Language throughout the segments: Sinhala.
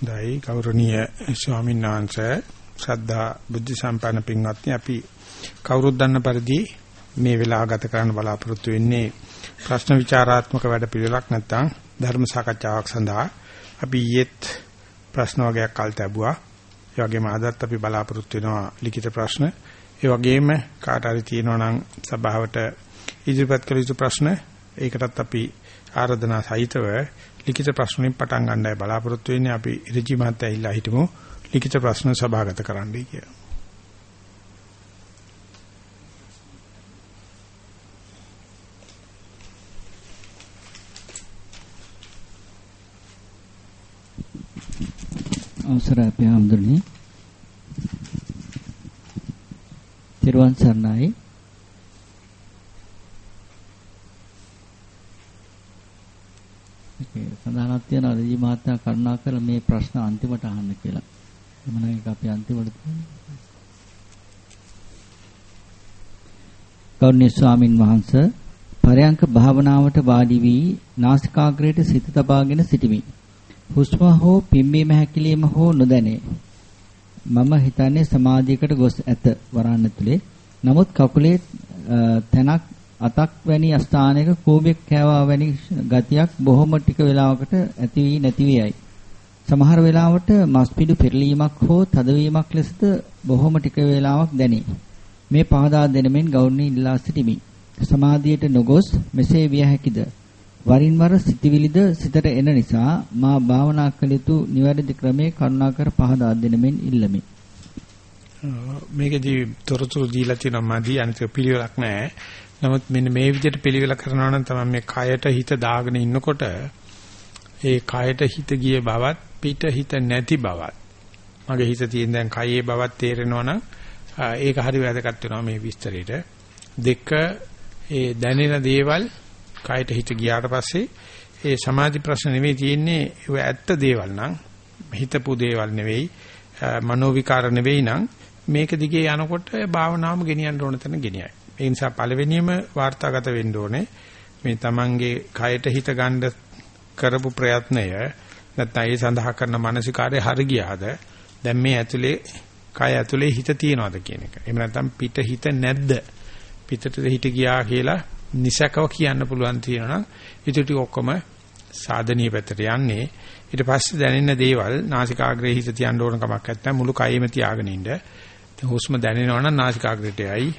දෛ ගෞරවනීය ස්වාමීන් වහන්සේ ශ්‍රද්ධා බුද්ධ සම්පන්න පින්වත්නි අපි කවුරුත් දන්න පරිදි මේ වෙලාව ගත කරන්න බලාපොරොත්තු වෙන්නේ ප්‍රශ්න විචාරාත්මක වැඩපිළිවෙලක් නැත්නම් ධර්ම සාකච්ඡාවක් සඳහා අපි ඊයේත් ප්‍රශ්න වගේක් කල් තැබුවා. ඒ වගේම අදත් අපි බලාපොරොත්තු වෙනවා ලිඛිත ප්‍රශ්න. ඒ වගේම කාට හරි තියෙනවා නම් සභාවට ඉදිරිපත් කළ යුතු ප්‍රශ්න ඒකටත් අපි ආරාධනා සහිතව ලිඛිත ප්‍රශ්න වලින් පටන් ගන්නයි බලාපොරොත්තු වෙන්නේ අපි ඍජු මහත්තයා ඉල්ලා හිටමු ලිඛිත ප්‍රශ්න සභාගත කරන්නයි කියලා. අවසරයි අපේ හැඳුනි. තිරුවන් සරණයි. සඳහනක් තියෙනවා රජී මහත්තයා කරුණා කරලා මේ ප්‍රශ්න අන්තිමට අහන්න කියලා. එමනම් ඒක අපි අන්තිමට ගෞරවනීය ස්වාමින් වහන්සේ පරයන්ක භාවනාවට වාඩි වී නාසිකාග්‍රයට සිත තබාගෙන සිටිමි. හුස්ම හෝ පිම්බීම හැකිලිම හෝ නොදැනේ. මම හිතන්නේ සමාධියකට ගොස් ඇත වරන්න තුලේ. නමුත් කකුලේ තැනක් අතක් වැනි ස්ථානයක කෝබෙක් කෑවා වැනි ගතියක් බොහොම ටික වෙලාවකට ඇති වී නැති වී යයි. සමහර වෙලාවට මස්පිඩු පෙරලීමක් හෝ තදවීමක් ලෙසද බොහොම ටික වේලාවක් දැනේ. මේ පහදා දෙනමින් ගෞරවණීය ඉල්ලා සිටිමි. සමාධියට නොගොස් මෙසේ විය හැකිද? වරින් වර සිතවිලිද සිතට එන නිසා මා භාවනා කළ යුතු නිවැරදි ක්‍රමයේ කරුණාකර පහදා දෙනමින් ඉල්ලමි. මේකදී තොරතුරු දීලා තියෙනවා මදි අනිත් පිළිවෙලක් නැහැ. නමුත් මෙන්න මේ විදිහට පිළිවෙල කරනවා නම් තමයි මේ කයට හිත දාගෙන ඉන්නකොට ඒ කයට හිත ගිය බවත් පිට හිත නැති බවත් මගේ හිත තියෙන දැන් කයේ බවත් තේරෙනවා නම් ඒක හරි වැදගත් වෙනවා මේ විස්තරේට දෙක ඒ දැනෙන දේවල් කයට හිත ගියාට පස්සේ ඒ සමාධි ප්‍රශ්න නෙවෙයි තියෙන්නේ ඒ ඇත්ත දේවල් නම් හිතපු දේවල් නෙවෙයි මනෝ විකාර නෙවෙයි නම් මේක දිගේ යනකොට භාවනාවම ගෙනියන්න ඕන තැන ගෙනියයි. ඒ නිසා පළවෙනියම වාර්තාගත වෙන්න ඕනේ මේ Tamange කයට හිත ගන්න කරපු ප්‍රයත්නය නැත්නම් ඒ සඳහා කරන මානසිකාරය හරි ගියාද දැන් මේ ඇතුලේ කය ඇතුලේ හිත තියනවාද කියන එක. එහෙම නැත්නම් පිට හිත නැද්ද? පිටට හිත ගියා කියලා නිසකව කියන්න පුළුවන් තියෙනවා නම් ඊට ටික ඔක්කොම සාධනීය පැත්තට යන්නේ ඊට පස්සේ දැනෙන දේවල් නාසිකාග්‍රේ හිත තියන්න ඕන කමක් නැත්නම් මුළු කයෙම තියාගෙන ඉන්න හුස්ම දැනෙනවා නම් නාසිකාග්‍රේට යයි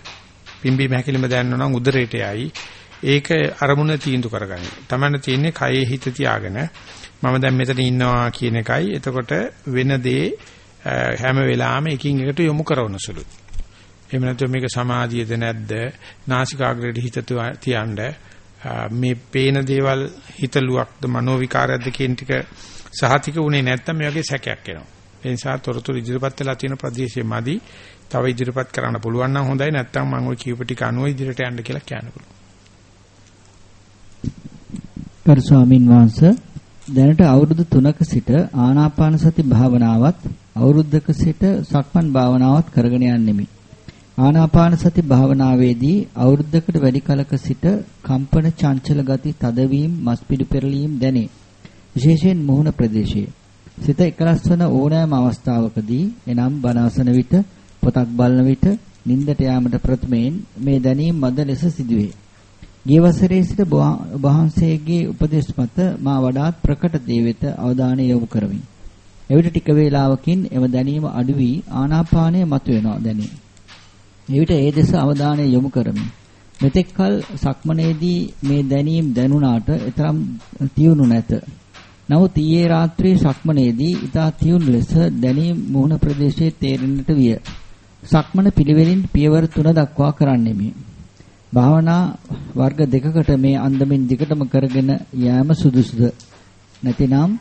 පිම්බි මහැකිලිම දැනෙනවා නම් උදරයට යයි ඒක අරමුණ තීන්දුව කරගන්න. තමන්න තියෙන්නේ කයේ හිත තියාගෙන මම දැන් මෙතන ඉන්නවා කියන එකයි. එතකොට වෙන දේ හැම වෙලාවෙම එකින් එකට යොමු කරන සුළුයි. එහෙම නැත්නම් මේක සමාධියද නැද්ද? නාසිකාග්‍රේට හිත තියන්න මේ පේන දේවල් හිතලුවක්ද මනෝ විකාරයක්ද කියන ටික සහතික උනේ නැත්නම් මේ වගේ සැකයක් එනවා. ඒ නිසා තොරතුරු ඉදිරිපත් වෙලා තියෙන ප්‍රදේශයේ මදි තව ඉදිරිපත් කරන්න පුළුවන් නම් හොඳයි නැත්නම් මම ওই කියූප ටික අනුව ඉදිරියට යන්න කියලා කියන්න පුළුවන්. කරු ස්වාමින් වහන්සේ දැනට අවුරුදු 3ක සිට ආනාපාන සති භාවනාවත් අවුරුද්දක සිට සක්මන් භාවනාවත් කරගෙන යන්නෙමි. ආනාපාන සති භාවනාවේදී අවුරුද්දකට වැඩි කලක සිට කම්පන චංචල ගති තදවීම මස්පිඩු පෙරලීම් දැනේ. විශේෂයෙන් මුහුණ ප්‍රදේශයේ. සිත එකලස් වන ඕනෑම අවස්ථාවකදී එනම් බනවසන විට පොතක් බලන විට නිින්දට යාමට ප්‍රථමයෙන් මේ දැනීම මද ලෙස සිදුවේ. ගිය වසරේ සිට වහන්සේගේ උපදේශ මත මා වඩාත් ප්‍රකට දේ වෙත අවධානය යොමු කරමි. එවිට ටික වේලාවකින් එම දැනීම අඩු වී ආනාපානය මතුවෙනවා දැනේ. එවිට ඒ දෙස අවධානය යොමු කරමි. මෙතෙක්කල් සක්මනේදී මේ දැනීම් දැනුණාට එතරම් තියුණු නැත. නමුත් ඊයේ රාත්‍රියේ සක්මනේදී ඊතා තියුණු ලෙස දැනීම් මුහුණ ප්‍රදේශයේ තේරෙන්නට විය. සක්මන පිළිවෙලින් පියවර 3 දක්වා කරන්නෙමි. භාවනා වර්ග දෙකකට මේ අන්දමින් දිගටම කරගෙන යෑම සුදුසුද නැතිනම්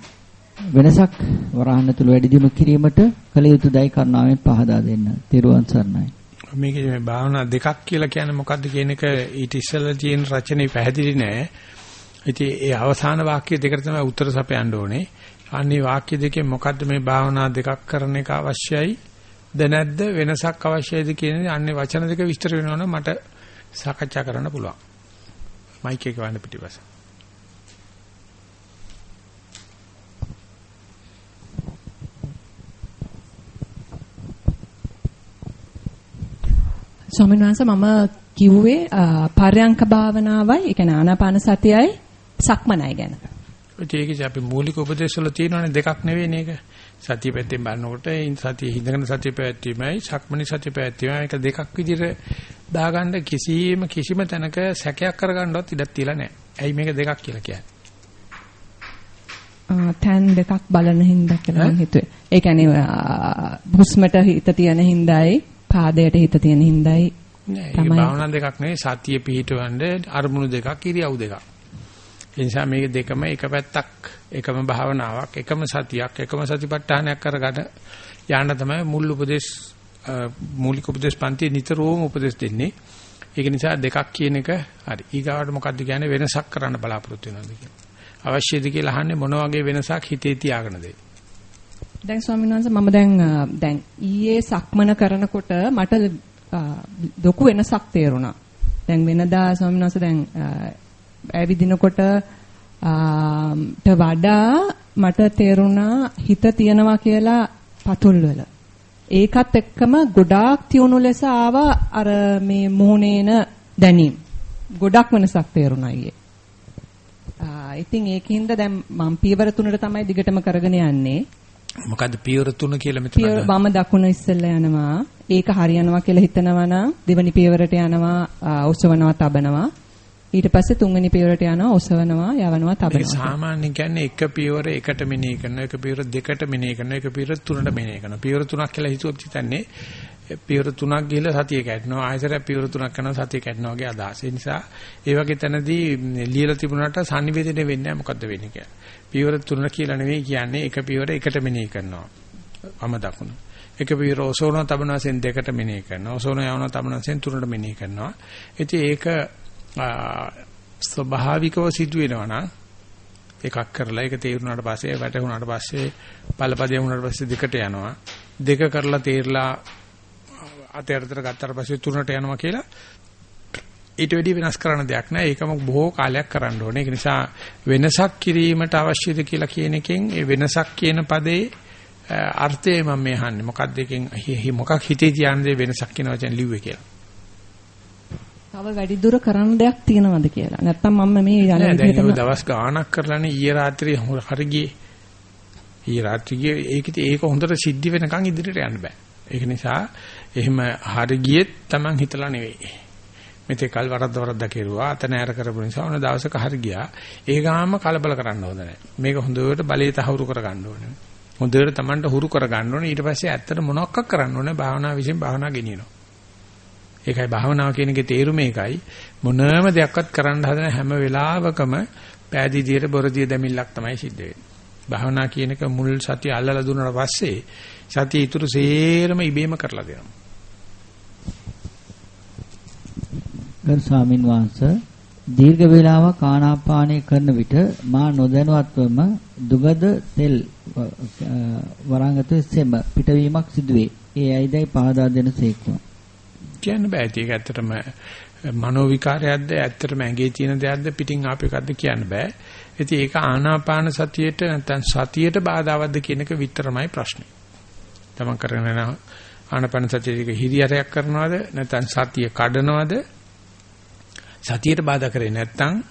වෙනසක් වරහන් තුල වැඩි දියුණු කිරීමට කල යුතුදයි කරුණාවෙන් පහදා දෙන්න. තෙරුවන් සරණයි. මේකේ මේ භාවනා දෙකක් කියලා කියන්නේ මොකද්ද කියන එක ඊට ඉස්සෙල්ලා තියෙන රචනයේ පැහැදිලි නෑ. ඉතින් ඒ අවසාන වාක්‍ය දෙකට තමයි උත්තර සපයන්න ඕනේ. අන්නේ වාක්‍ය දෙකේ මොකද්ද මේ භාවනා දෙකක් කරන එක අවශ්‍යයි ද නැද්ද වෙනසක් අවශ්‍යයිද කියන අන්නේ වචන දෙක විස්තර වෙනවනම් මට සාකච්ඡා කරන්න පුළුවන්. මයික් එක වන්න පිටිපස්ස. ස්වාමීන් වහන්සේ මම කිව්වේ පරයන්ක භාවනාවයි ඒ කියන්නේ ආනාපාන සතියයි සක්මනයි ගැන. ඒක අපි මූලික උපදේශවල තියෙනවනේ දෙකක් නෙවෙයි නේද? සතිය පැත්තෙන් බලනකොට සතිය හිඳගෙන සතිය පැවැත්වීමයි සක්මණේ සතිය පැවැත්වීමයි මේක දෙකක් විදිහට දාගන්න කිසිම කිසිම තැනක සැකයක් කරගන්නවත් ඉඩක් තියලා නැහැ. ඇයි මේක දෙකක් කියලා කියන්නේ? තැන් දෙකක් බලන හින්දා කියලා මම හිතුවේ. ඒ කියන්නේ හුස්මට හිත තියෙන හින්දායි පාදයට හිත තියෙන හින්දායි තමයි. භාවනා දෙකක් නෙවෙයි සතිය පිහිටවන්න අරමුණු දෙකක් ඉරියව් දෙකක්. ඒ නිසා මේක දෙකම එක පැත්තක් එකම භාවනාවක් එකම සතියක් එකම සතිපට්ඨානයක් කරගන්න යන්න තමයි මුල් උපදේශ මූලික උපදේශ පන්ති නිතරම උපදේශ දෙන්නේ. ඒක නිසා දෙකක් කියන එක හරි. ඊගාවට මොකද්ද කියන්නේ වෙනසක් කරන්න බලාපොරොත්තු වෙනවද කියලා. අවශ්‍යද කියලා අහන්නේ මොන වගේ වෙනසක් හිතේ තියාගෙනද? දැන් ස්වාමීන් වහන්සේ මම දැන් දැන් ඊයේ සක්මන කරනකොට මට ලොකු වෙනසක් තේරුණා. දැන් වෙනදා ස්වාමීන් වහන්සේ දැන් ඇවිදිනකොට ට වඩා මට තේරුණා හිත තියනවා කියලා පතුල් වල. ඒකත් එක්කම ගොඩාක් තියුණු ලෙස ආවා අර මේ මොහොනේන දැනීම. ගොඩක් වෙනසක් තේරුණා ඊයේ. ඉතින් ඒකින්ද දැන් මම පියවර තුනට තමයි දිගටම කරගෙන යන්නේ. මොකද්ද පියවර තුන කියලා මෙතන? පියවර වම දකුණ ඉස්සෙල්ලා යනවා. ඒක හරියනවා කියලා හිතනවා නම් දෙවනි පියවරට යනවා ඔසවනවා තබනවා. ඊට පස්සේ තුන්වෙනි පියවරට යනවා ඔසවනවා යවනවා තබනවා. ඒක සාමාන්‍යයෙන් කියන්නේ එක පියවර එකට මෙනෙහි කරනවා, එක පියවර දෙකට මෙනෙහි කරනවා, එක පියවර තුනට මෙනෙහි කරනවා. පියවර තුනක් කියලා හිතුවොත් හිතන්නේ පියවර තුනක් ගිහලා සතිය කැඩනවා ආයතර පියවර තුනක් කරනවා සතිය කැඩනවා වගේ අදහස. ඒ නිසා ඒ වගේ තැනදී ලියලා තිබුණාට sannivedana වෙන්නේ නැහැ මොකද්ද වෙන්නේ කියලා. පියවර තුන කියලා නෙවෙයි කියන්නේ එක පියවර එකට මෙනෙහි කරනවා. වම දකුණ. එක පියවර ඔසවනවා තබනවාසෙන් දෙකට මෙනෙහි කරනවා. ඔසවනවා යවනවා තබනවාසෙන් තුනට මෙනෙහි කරනවා. ඉතින් ඒක ස්වභාවිකව සිදුවෙනවා නම් එකක් කරලා ඒක තේරුණාට පස්සේ වැටුණාට පස්සේ පළපදේ වුණාට පස්සේ දෙකට යනවා. දෙක කරලා තේරලා අතයරතර ගත්තාට පස්සේ තුනට යනවා කියලා ඊට වැඩි වෙනස් කරන්න දෙයක් නැහැ. ඒකම බොහෝ කාලයක් කරන්න ඕනේ. ඒක නිසා වෙනසක් කිරීමට අවශ්‍යද කියලා කියන එකෙන් ඒ වෙනසක් කියන පදේ අර්ථය මම මේ අහන්නේ. මොකක්ද එකෙන් මොකක් හිතේ තියන්නේ වෙනසක් කියන වචන ලිව්වේ කියලා. තව වැඩි දුර කරන්න දෙයක් තියෙනවද කියලා. නැත්තම් මම මේ යන විදිහටම දවස් ගාණක් කරලානේ ඊයේ රාත්‍රියේ හරි ගියේ. ඊයේ රාත්‍රියේ ඒක ඒක හොඳට සිද්ධ වෙනකන් ඉදිරියට යන්න බෑ. ඒක නිසා එහෙම හරි ගියෙත් Taman හිතලා නෙවෙයි. මෙතේ කල් වරද්ද වරද්ද කෙරුවා අත නෑර කරපු නිසා ඔන්න දවසක හරි ගියා. ඒ ගාම කලබල කරන්න හොඳ නැහැ. මේක හොඳට බලයේ තහවුරු කරගන්න ඕනේ. හොඳට Tamanට හුරු කරගන්න ඕනේ. ඊට පස්සේ ඇත්තට මොනවක් කරන්න ඕනේ භාවනා විසින් භාවනා ගෙනියනවා. ඒකයි භාවනාව කියන එකේ තේරුම ඒකයි. මොනම දෙයක්වත් කරන්න හදන හැම වෙලාවකම පෑදීදියට බොරදිය දෙමිල්ලක් තමයි සිද්ධ වෙන්නේ. භාවනා කියන එක මුල් සතිය අල්ලලා දුන්නාට පස්සේ සතිය ඊටු සේරම ඉබේම කරලා දෙනවා. ගරු ස්වාමින් වහන්සේ දීර්ඝ වේලාවක් ආනාපානය කරන විට මා නොදැනුවත්වම දුගද තෙල් වරංගත සෙම පිටවීමක් සිදුවේ. ඒ ඇයිදයි පහදා දෙන සේක්වා. කියන්න බෑ. ඒක ඇත්තටම මනෝ විකාරයක්ද ඇත්තටම ඇඟේ තියෙන දෙයක්ද පිටින් ආපු එකක්ද කියන්න බෑ. ඉතින් ඒක ආනාපාන සතියේට නැත්නම් සතියේට බාධාවත්ද කියන එක විතරමයි ප්‍රශ්නේ. තමන් කරගෙන යන ආනාපාන සතියේ හිරියරයක් කරනවද නැත්නම් සතිය කඩනවද සතියට බාධා කරේ නැත්නම්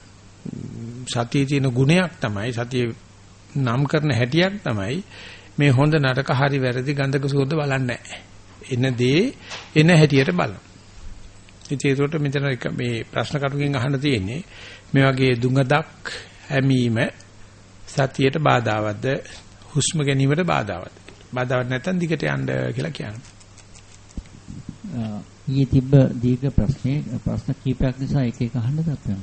සතියේ තියෙන ගුණයක් තමයි සතියේ නම් කරන හැටියක් තමයි මේ හොඳ නරක හරි වැරදි ගඳක සුවඳ බලන්නේ එන දේ එන හැටියට බලන. ඉතින් ඒකට මෙතන මේ ප්‍රශ්න කටුකින් අහන්න තියෙන්නේ මේ වගේ දුඟදක් හැමීම සතියට බාධාවත්ද හුස්ම ගැනීමට බාධාවත්ද? බාධාවක් නැත්නම් දිගට යන්න කියලා කියනවා. ඊයේ තිබ්බ දීර්ඝ ප්‍රශ්නේ ප්‍රශ්න කීපයක් නිසා එක එක අහන්නද අපේ.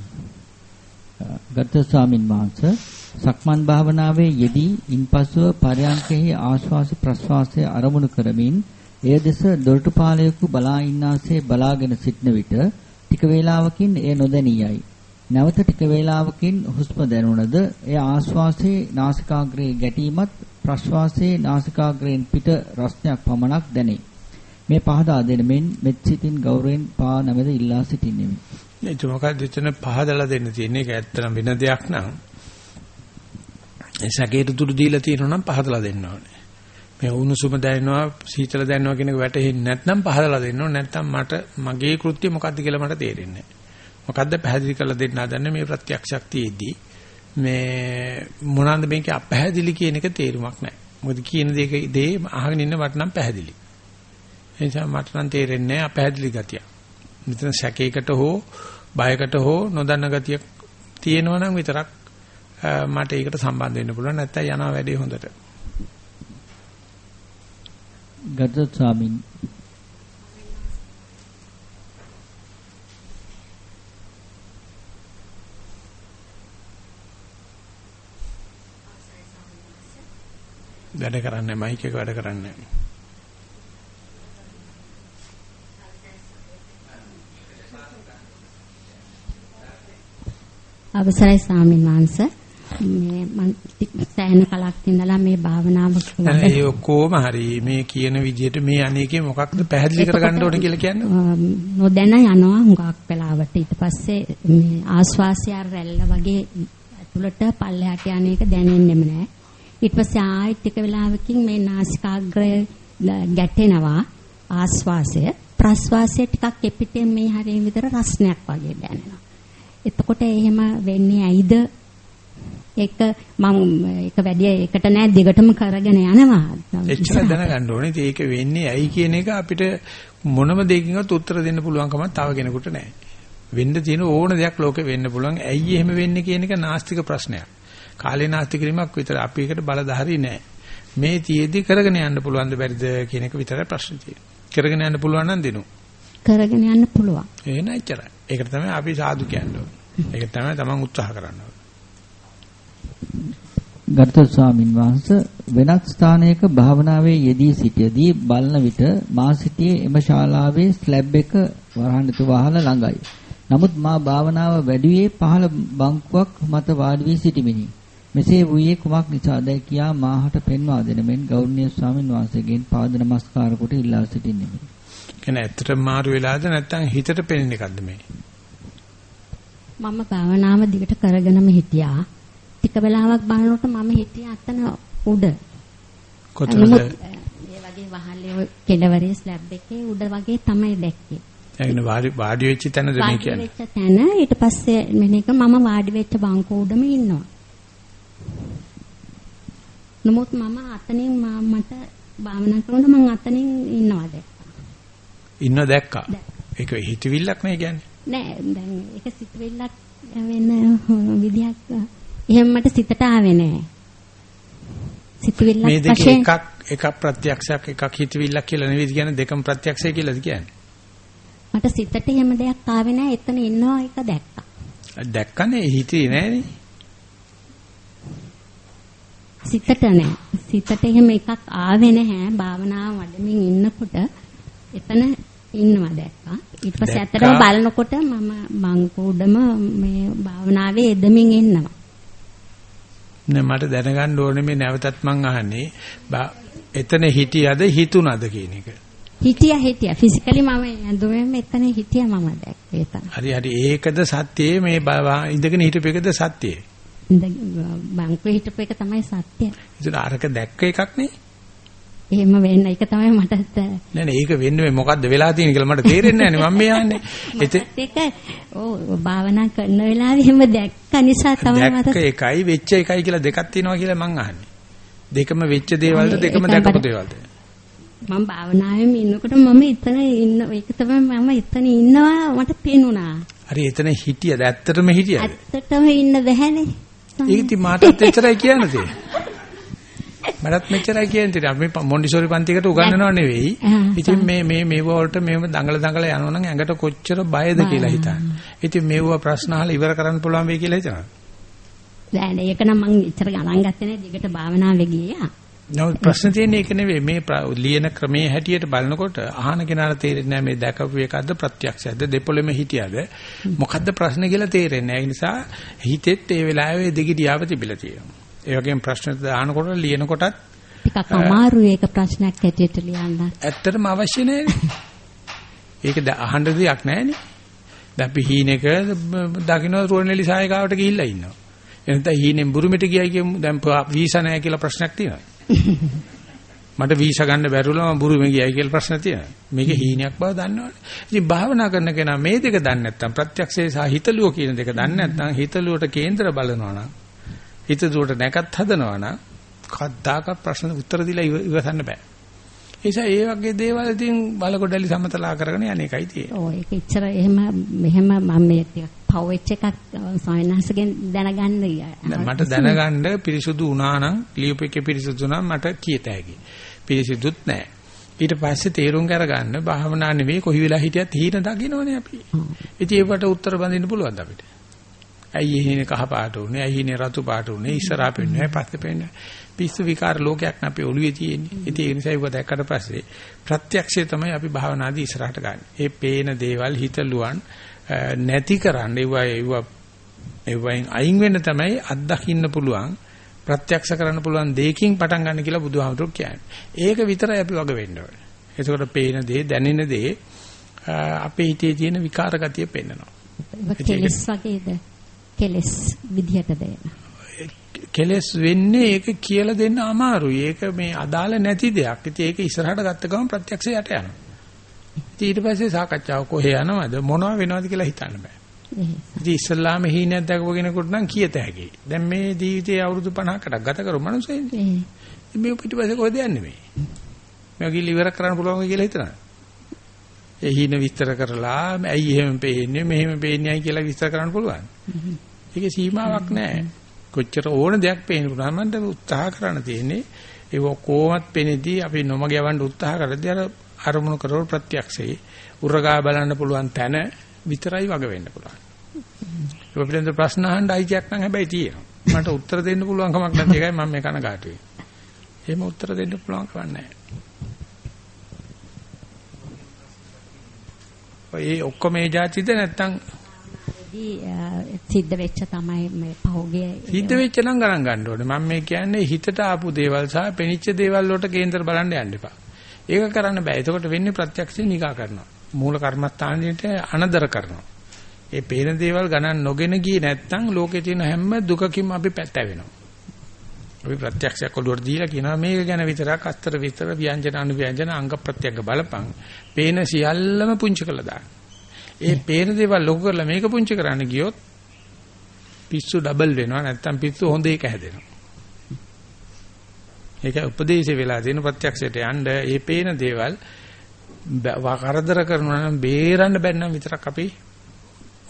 ගත ස්වාමින් වහන්සේ සක්මන් භාවනාවේ යෙදී ඉන්පසුව පරයන්කෙහි ආශ්වාස ප්‍රශ්වාසයේ අරමුණු කරමින් එය දෙස දොරටුපාලයක බලා ඉන්නාසේ බලාගෙන සිටන විට ටික වේලාවකින් එය නොදැනියයි. නැවත ටික වේලාවකින් හුස්ම දැනුණද එය ආශ්වාසයේ නාසිකාග්‍රයේ ගැටීමත් ප්‍රශ්වාසයේ නාසිකාග්‍රයෙන් පිට රස්නයක් පමණක් දැනේ. මේ පහදා දෙන මෙන් මෙත් සිතින් ගෞරවයෙන් පා නැමෙද ඉල්ලා සිටින්නෙමි. ඒක මොකක්ද එතන පහදලා දෙන්න තියෙන්නේ. ඒක ඇත්තටම වෙන දෙයක් නම් ඒ සැකේට තුඩු දීලා තියෙනවා නම් පහදලා දෙන්න ඕනේ. මේ උණුසුම දැනෙනවා සීතල දැනෙනවා කියන එක වැටහෙන්නේ නැත්නම් පහදලා දෙන්න ඕනේ නැත්නම් මට මගේ කෘත්‍ය මොකද්ද කියලා මට තේරෙන්නේ නැහැ. මොකද්ද පැහැදිලි කරලා දෙන්න හදන්නේ මේ ප්‍රත්‍යක්ෂයක් තියේදී මේ මොනවාද මේකේ අපැහැදිලි කියන එක තේරුමක් නැහැ. මොකද කියන දේ දේ අහගෙන ඉන්න මට නම් පැහැදිලි. ඒ නිසා මට නම් තේරෙන්නේ නැහැ අපැහැදිලි ගතිය. මෙතන සැකයකට හෝ බයකට හෝ නොදන්න ගතියක් තියෙනවා නම් විතරක් මට ඒකට සම්බන්ධ වෙන්න පුළුවන් නැත්නම් යනවා වැඩේ හොඳට. ගරුතර ස්වාමීන් වැඩ කරන්නේ මයික් එක වැඩ කරන්නේ අවසරයි ස්වාමීන් වහන්සේ මේ මම සෑහෙන කලක් ඉඳලා මේ භාවනාව නැහැ ඒ ඔක්කොම හරි? මේ කියන විදිහට මේ අනේකේ මොකක්ද පැහැදිලි කරගන්න ඕනේ කියලා කියන්නේ? නොදැන යනවා හුඟක් වෙලාවට. ඊට පස්සේ මේ ආස්වාසය රැල්ල වගේ ඇතුළට පල්ලෙහාට යන එක දැනෙන්නෙම නැහැ ඊට පස්සේ ආයෙත් ටික වෙලාවකින් මේ නාසිකාග්‍රය ගැටෙනවා. ආස්වාසය ප්‍රස්වාසය ටිකක් එපිටෙන් මේ හරිය විතර රස්නයක් වගේ දැනෙනවා. එතකොට එහෙම වෙන්නේ ඇයිද ඒක මම ඒක වැඩි එකට නෑ දිගටම කරගෙන යනවා. එච්චර දැනගන්න ඕනේ. ඒක වෙන්නේ ඇයි කියන එක අපිට මොනම දෙයකින්වත් උත්තර දෙන්න පුළුවන් කමක් තව කෙනෙකුට නෑ. වෙන්න තියෙන ඕන දෙයක් ලෝකේ වෙන්න පුළුවන්. ඇයි එහෙම වෙන්නේ කියන එක නාස්තික ප්‍රශ්නයක්. කාලේ නාස්ති කිරීමක් විතර අපි එකට බලධාරී නෑ. මේ තියේදී කරගෙන යන්න පුළුවන්ද බැරිද කියන එක විතරයි ප්‍රශ්න තියෙන්නේ. කරගෙන යන්න පුළුවන් නම් දිනු. කරගෙන යන්න පුළුවන්. එහෙනම් එච්චරයි. ඒකට තමයි අපි සාදු කියන්නේ. ඒක තමයි තමන් උත්සාහ කරන්න ගරුතර ස්වාමින් වහන්සේ වෙනත් ස්ථානයක භාවනාවේ යෙදී සිටියදී බලන විට මා සිටියේ එම ශාලාවේ ස්ලැබ් එක වරහණතු වහල ළඟයි. නමුත් මා භාවනාව වැඩිවේ පහළ බංකුවක් මත වාඩි වී සිටිමිනි. මෙසේ වූයේ කුමක් නිසාදයි කියා මාහට පෙන්වා දෙන මෙන් ගෞරවනීය ස්වාමින් වහන්සේගෙන් පාද නමස්කාර කොට ඉල්ලා සිටින්නෙමි. කියන්නේ ඇත්තටම මාරු වෙලාද නැත්නම් හිතට පෙනෙන එකක්ද මේ? මම භාවනාව දිගට කරගෙනම හිටියා. ටික වෙලාවක් බලනකොට මම හිටියේ අතන උඩ. කොතනද? ඒ වගේ වහල්ලේ කෙළවරේ ස්ලැබ් එකේ උඩ වගේ තමයි දැක්කේ. එගෙන වාඩි වාඩි වෙච්ච තැනද මේ කියන්නේ? වාඩි වෙච්ච තැන ඊට පස්සේ මෙන්නක මම වාඩි වෙච්ච බංකුව උඩම ඉන්නවා. නමුත් මම අතනින් මට භාවනා කරනකොට මම අතනින් ඉන්නවා දැක්කා. ඉන්නව දැක්කා. ඒක හිතවිල්ලක් නේ කියන්නේ. නෑ දැන් ඒක සිතවිල්ලක් වෙන විදිහක් එහෙම මට සිතට ආවේ නෑ. සිතවිල්ලක් මේ දෙක එකක් එකක් ප්‍රත්‍යක්ෂයක් එකක් හිතවිල්ලක් කියලා නෙවෙයි කියන්නේ දෙකම ප්‍රත්‍යක්ෂය කියලාද කියන්නේ? මට සිතට එහෙම දෙයක් ආවේ නෑ එතන ඉන්නවා එක දැක්කා. දැක්කනේ හිතේ නෑනේ. සිතට නෑ. සිතට එහෙම එකක් ආවේ නැහැ. භාවනාව වඩමින් ඉන්නකොට එතන ඉන්නවා දැක්කා. ඊට පස්සේ ඇත්තටම බලනකොට මම බංකුඩම මේ භාවනාවේ යෙදමින් ඉන්නවා. නෑ මට දැනගන්න ඕනේ මේ නැවතත් මං අහන්නේ එතන හිටියද හිතුණද කියන එක. හිටියා හිටියා ෆිසිකලි මම ඇඳුමෙන් මෙතන හිටියා මම දැක්කේ එතන. හරි හරි ඒකද සත්‍යයේ මේ ඉඳගෙන හිටපු එකද සත්‍යයේ? බංකුවේ හිටපු එක තමයි සත්‍ය. ඒක අරක දැක්ක එකක් නේ? එහෙම වෙන්න. ඒක තමයි මට නෑ නෑ ඒක වෙන්නේ මොකද්ද වෙලා තියෙන්නේ කියලා මට තේරෙන්නේ නෑනේ. මම මේ යන්නේ. ඒක ඔව් භාවනා කරන වෙලාවෙ එහෙම දැක්ක නිසා තමයි මට දැක්ක එකයි වෙච්ච එකයි කියලා දෙකක් තියෙනවා කියලා මං අහන්නේ. දෙකම වෙච්ච දේවල්ද දෙකම දැකපු දේවල්ද? මම භාවනාවෙම ඉන්නකොට මම එතන ඉන්න ඒක තමයි මම එතන ඉන්නවා මට පේනුණා. හරි එතන හිටියද? ඇත්තටම හිටියද? ඇත්තටම ඉන්න බැහැනේ ඒක ඉතින් මාටත් එච්චරයි කියන්නේ මටත් මෙච්චරයි කියන්නේ අපි මොන්ඩිසෝරි පන්තිකට උගන්වනව නෙවෙයි. ඉතින් මේ මේ මේව වලට මේව දඟල දඟල යනවා නම් ඇඟට කොච්චර බයද කියලා හිතන්න. ඉතින් මේව ප්‍රශ්න අහලා ඉවර කරන්න පුළුවන් වෙයි කියලා හිතනවා. නෑ ඒක නම් මං ඉතර ගණන් ගත්තේ නෑ දිගට භාවනාවේ ගියා. නමුත් ප්‍රශ්න තියෙන්නේ ඒක නෙවෙයි මේ ලියන ක්‍රමයේ හැටියට බලනකොට අහන කෙනාට තේරෙන්නේ නැහැ මේ දැකපු එකක්ද ප්‍රත්‍යක්ෂයක්ද දෙපොළෙම හිටියද මොකද්ද ප්‍රශ්නේ කියලා තේරෙන්නේ නැහැ. ඒ නිසා හිතෙත් ඒ වෙලාවේ දෙගිඩියාව තිබිලා තියෙනවා. ඒ වගේම ප්‍රශ්න දානකොට ලියනකොටත් ටිකක් අමාරුයි ඒක ප්‍රශ්නයක් හැටියට ලියන්න. ඇත්තටම අවශ්‍ය නැහැ. ඒක අහන්න දෙයක් නැහැනේ. දැන් අපි හීනෙක දකින්න රුවන්වැලි සායකාවට ගිහිල්ලා ඉන්නවා. එනත හීනෙන් බුරුමිට ගියයි කියමු දැන් වීසා නැහැ කියලා ප්‍රශ්නයක් තියෙනවා. මට වීසා ගන්න බැරුවලා මම බුරුමේ ගියයි කියලා ප්‍රශ්න තියෙනවා. මේක හීනයක් බව දන්නවනේ. ඉතින් භාවනා කරන කෙනා මේ දෙක දන්නේ නැත්නම් ප්‍රත්‍යක්ෂේ සහ හිතලුව කියන දෙක දන්නේ නැත්නම් හිතලුවට කේන්දර බලනවා නම් හිතලුවට නැකත් හදනවා නම් කද්දාක ප්‍රශ්න උත්තර දීලා ඉවසන්න බෑ. නිසා ඒ වගේ දේවල් ඉතින් බලකොඩලි සමතලා කරගෙන යන එකයි තියෙන්නේ. ඔව් ඒක ඉච්චර එහෙම මෙහෙම මම මේ ටිකක් පවෙච් එකක් සොයනහසගෙන් දැනගන්න මට දැනගන්න පිරිසුදු වුණා නම් ලියුප එකේ පිරිසුදු නම් මට කියත හැකියි. පිරිසුදුත් නැහැ. ඊට පස්සේ තේරුම් අරගන්න භාවනා නෙවෙයි කොහි වෙලා හිටියත් හීන දකින්නෝනේ අපි. ඉතින් ඒකට උත්තර බඳින්න පුළුවන්ද අපිට? ඇයි එහෙනේ කහ පාට උනේ? ඇයි එහෙනේ රතු පාට උනේ? ඉස්සරහා පෙන්නේ පස්සේ පෙන්නේ. පිස්සු විකාර ලෝකයක් අපේ ඔළුවේ තියෙන්නේ. ඉතින් ඒ නිසා ඒක දැක්කට පස්සේ ප්‍රත්‍යක්ෂය තමයි අපි භාවනාදී ඉස්සරහට ගන්න. ඒ පේන දේවල් හිතලුවන් නැති කරන්න ඒවා ඒවා ඒවයින් අයින් වෙන්න තමයි අත්දකින්න පුළුවන්. ප්‍රත්‍යක්ෂ කරන්න පුළුවන් දෙයකින් පටන් ගන්න කියලා බුදුහාමුදුරුවෝ කියන්නේ. ඒක විතරයි අපි වග වෙන්න ඕනේ. ඒකෝට පේන දේ, දැනෙන දේ අපේ හිතේ තියෙන විකාර ගතිය පෙන්නනවා. කෙලස් වගේද? කෙලස් විදිහට දෙන. කෙලස් වෙන්නේ ඒක කියලා දෙන්න අමාරුයි. ඒක මේ අදාළ නැති දෙයක්. ඉතින් ඒක ඉස්සරහට ගත්ත ගමන් ප්‍රත්‍යක්ෂයට යනවා. ඉතින් ඊට පස්සේ සාකච්ඡාව කොහේ යනවද මොනව වෙනවද කියලා හිතන්න බෑ. ඉතින් ඉස්ලාම හීනයක් දැකපු කෙනෙකුට නම් කියත හැකියි. දැන් මේ ජීවිතයේ අවුරුදු 50කට ගත කරු මනුස්සයෙන්නේ. මේ පිටිපස්සේ කොහෙද යන්නේ මේ? මේ ගිල ඉවර කරන්න පුළුවන් කියලා හිතනවා. ඒ හීන විස්තර කරලා ඇයි එහෙම පේන්නේ මෙහෙම පේන්නේ කියලා විස්තර කරන්න පුළුවන්. ඒකේ සීමාවක් නැහැ. කොච්චර ඕන දෙයක් පේන්න පුළුවන් මන්ද උත්සාහ කරන්න තියෙන්නේ ඒ කොහොමත් පෙනෙදී අපි නොමග යවන්න උත්සාහ කරද්දී අර අරමුණු කරවල ප්‍රත්‍යක්ෂේ උරගා බලන්න පුළුවන් තැන විතරයි වග වෙන්න පුළුවන්. ඒක පිළිබඳ ප්‍රශ්න අහන්න අයිතියක් නම් හැබැයි තියෙනවා. මට උත්තර දෙන්න පුළුවන් කමක් නැති එකයි මම මේ කනගාටුයි. එහෙම උත්තර දෙන්න පුළුවන් කමක් නැහැ. ඔය ඔක්කොම ඒ જાතිද නැත්තම් සිද්ධ වෙච්ච තමයි මේ පහුගිය සිද්ධ වෙච්ච නම් ගණන් ගන්න ඕනේ. මම මේ කියන්නේ හිතට ආපු දේවල් සහ පෙනිච්ච දේවල් වලට කේන්දර බලන්න යන්න එපා. ඒක කරන්න බෑ. එතකොට වෙන්නේ ප්‍රත්‍යක්ෂයෙන් නිගා කරනවා. මූල කර්මස්ථානෙට අනදර කරනවා. ඒ පේන දේවල් ගණන් නොගෙන ගියේ නැත්නම් ලෝකේ තියෙන හැම දුකකින්ම අපි පැත්තවෙනවා. අපි ප්‍රත්‍යක්ෂයක් ඔළුවට දීලා කියනවා මේක ගැන විතරක් අස්තර විතර ව්‍යංජන අනුව්‍යංජන අංග ප්‍රත්‍යංග බලපං. පේන සියල්ලම පුංචි කළා දාන්න. ඒ පේන දේවල් ලොකු කරලා මේක පුංචි කරන්න ගියොත් පිස්සු ඩබල් වෙනවා නැත්නම් පිස්සු හොඳ එක හැදෙනවා. ඒක උපදේශය වෙලා දෙන ප්‍රත්‍යක්ෂයට යන්න ඒ පේන දේවල් කරදර කරනවා නම් බේරන්න බැන්නම් විතරක් අපි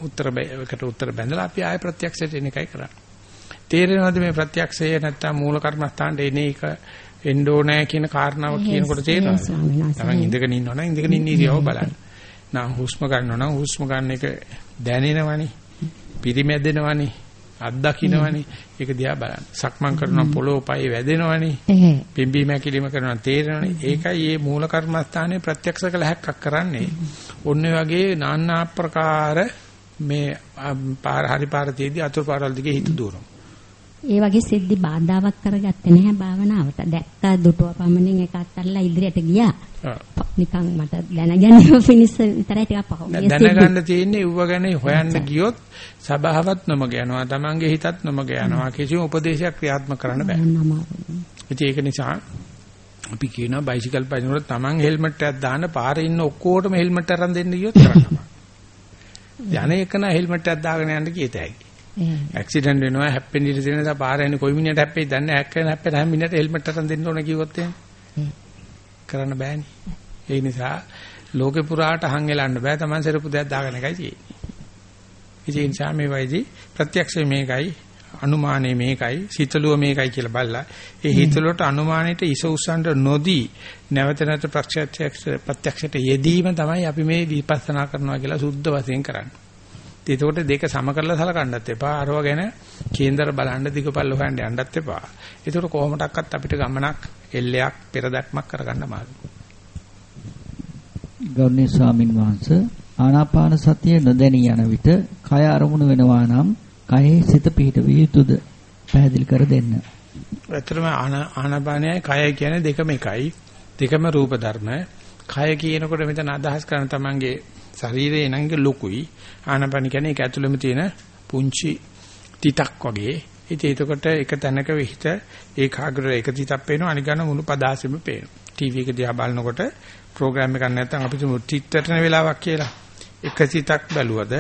උත්තර බයකට උත්තර බැඳලා අපි ආය ප්‍රත්‍යක්ෂයට එන එකයි කරන්නේ. තේරෙනවද මේ ප්‍රත්‍යක්ෂය නැත්තම් මූල කර්මස්ථානට එන එක එන්න ඕනෑ කියන කාරණාව කියනකොට තේරෙනවද? තමන් ඉඳගෙන ඉන්නවනම් ඉඳගෙන ඉන්න ඉරියව බලන්න. නම් හුස්ම ගන්නවා නම් හුස්ම ගන්න එක දැනෙනවනේ. පිරිමැදෙනවනේ. අත්දකින්නවනේ. ඒක දිහා බලන්න. සක්මන් කරනවා පොළොව පයේ වැදෙනවනේ. පිම්බීම හැකිලිම කරනවා තේරෙනවනේ. ඒකයි මේ මූල කර්මස්ථානයේ ප්‍රත්‍යක්ෂ කළ හැක්කක් කරන්නේ. ඔන්න වගේ নানা ආකාර මේ පාර හරි පාර තියදී අතුරු පාරවල් දිගේ හිත දුවනවා. ඒ වගේ සිද්ධි බාධාවක් කරගත්තේ නැහැ භාවනාවට. දැක්කා දුටුව පමණින් එක අත්හැරලා ඉදිරියට ගියා. නිකන් මට දැනගැනීම පිණිස විතරයි ටිකක් පහුගිය දැනගන්න තියෙන්නේ ඌව ගැන හොයන්න ගියොත් සබාවවත් නොමග යනවා. Tamange හිතත් නොමග යනවා. කිසිම උපදේශයක් ක්‍රියාත්මක කරන්න බෑ. ඒක නිසා අපි කියනවා බයිසිකල් පදිනකොට Taman හෙල්මට් එකක් දාන්න පාරේ ඉන්න ඔක්කොටම හෙල්මට් අරන් දෙන්න ගියොත් කරන්න. යන එක න හෙල්මට් එකක් දාගෙන යන්න කීත හැකි. ඇක්සිඩන්ට් වෙනවා හැප්පෙන්න ඉඩ තියෙන නිසා පාර යන්නේ කොයි මිනිහට හැප්පෙයිද දන්නේ හැක්කන හැප්පෙන හැම මිනිහට හෙල්මට් එකක් දෙන්න ඕන කිව්වොත් එහෙම. කරන්න බෑනේ. ඒ නිසා ලෝකේ පුරාට හං එලන්න බෑ. Taman සරපු දෙයක් දාගෙන එකයි තියෙන්නේ. ඒ නිසා මේ වයිදී ප්‍රත්‍යක්ෂය මේකයි අනුමානය මේකයි සිතලුව මේකයි කියලා බලලා ඒ හිතලුවට අනුමානයට ඉස උස්සන්න නොදී නැවත නැවත ප්‍රත්‍යක්ෂ ප්‍රත්‍යක්ෂයට යෙදීම තමයි අපි මේ විපස්සනා කරනවා කියලා සුද්ධ වශයෙන් කරන්නේ ඒකට දෙක සම කරලා සලකන්නත් එපා. අරව ගැන කේන්දර බලන්න දිගපල්ල හොයන්න යන්නත් එපා. ඒකට කොහොමඩක්වත් අපිට ගමනක් එල්ලයක් පෙරදක්මක් කරගන්න අමාරුයි. ගෞරවනීය ස්වාමින් වහන්සේ ආනාපාන සතිය නොදැනී යන විට කය අරමුණු වෙනවා නම් කයෙහි සිත පිහිටවිය යුතුද? පැහැදිලි කර දෙන්න. ඇත්තටම ආනාපානයයි කයයි කියන්නේ දෙකම එකයි. දෙකම රූප ධර්ම. කය කියනකොට මෙතන අදහස් කරන තමන්ගේ ශරීරේ නංග ලොකුයි. ආනපන කියන්නේ ඒක ඇතුළෙම තියෙන පුංචි තිතක් වගේ. ඉතින් එතකොට එක තැනක විහිත ඒකාග්‍ර එක තිතක් පේනවා අනිගන මුළු පදාසෙම පේනවා. ටීවී එක දිහා බලනකොට ප්‍රෝග්‍රෑම් එකක් නැත්නම් අපි තුමු ටිට්ටරන වෙලාවක් කියලා. එක තිතක් බැලුවද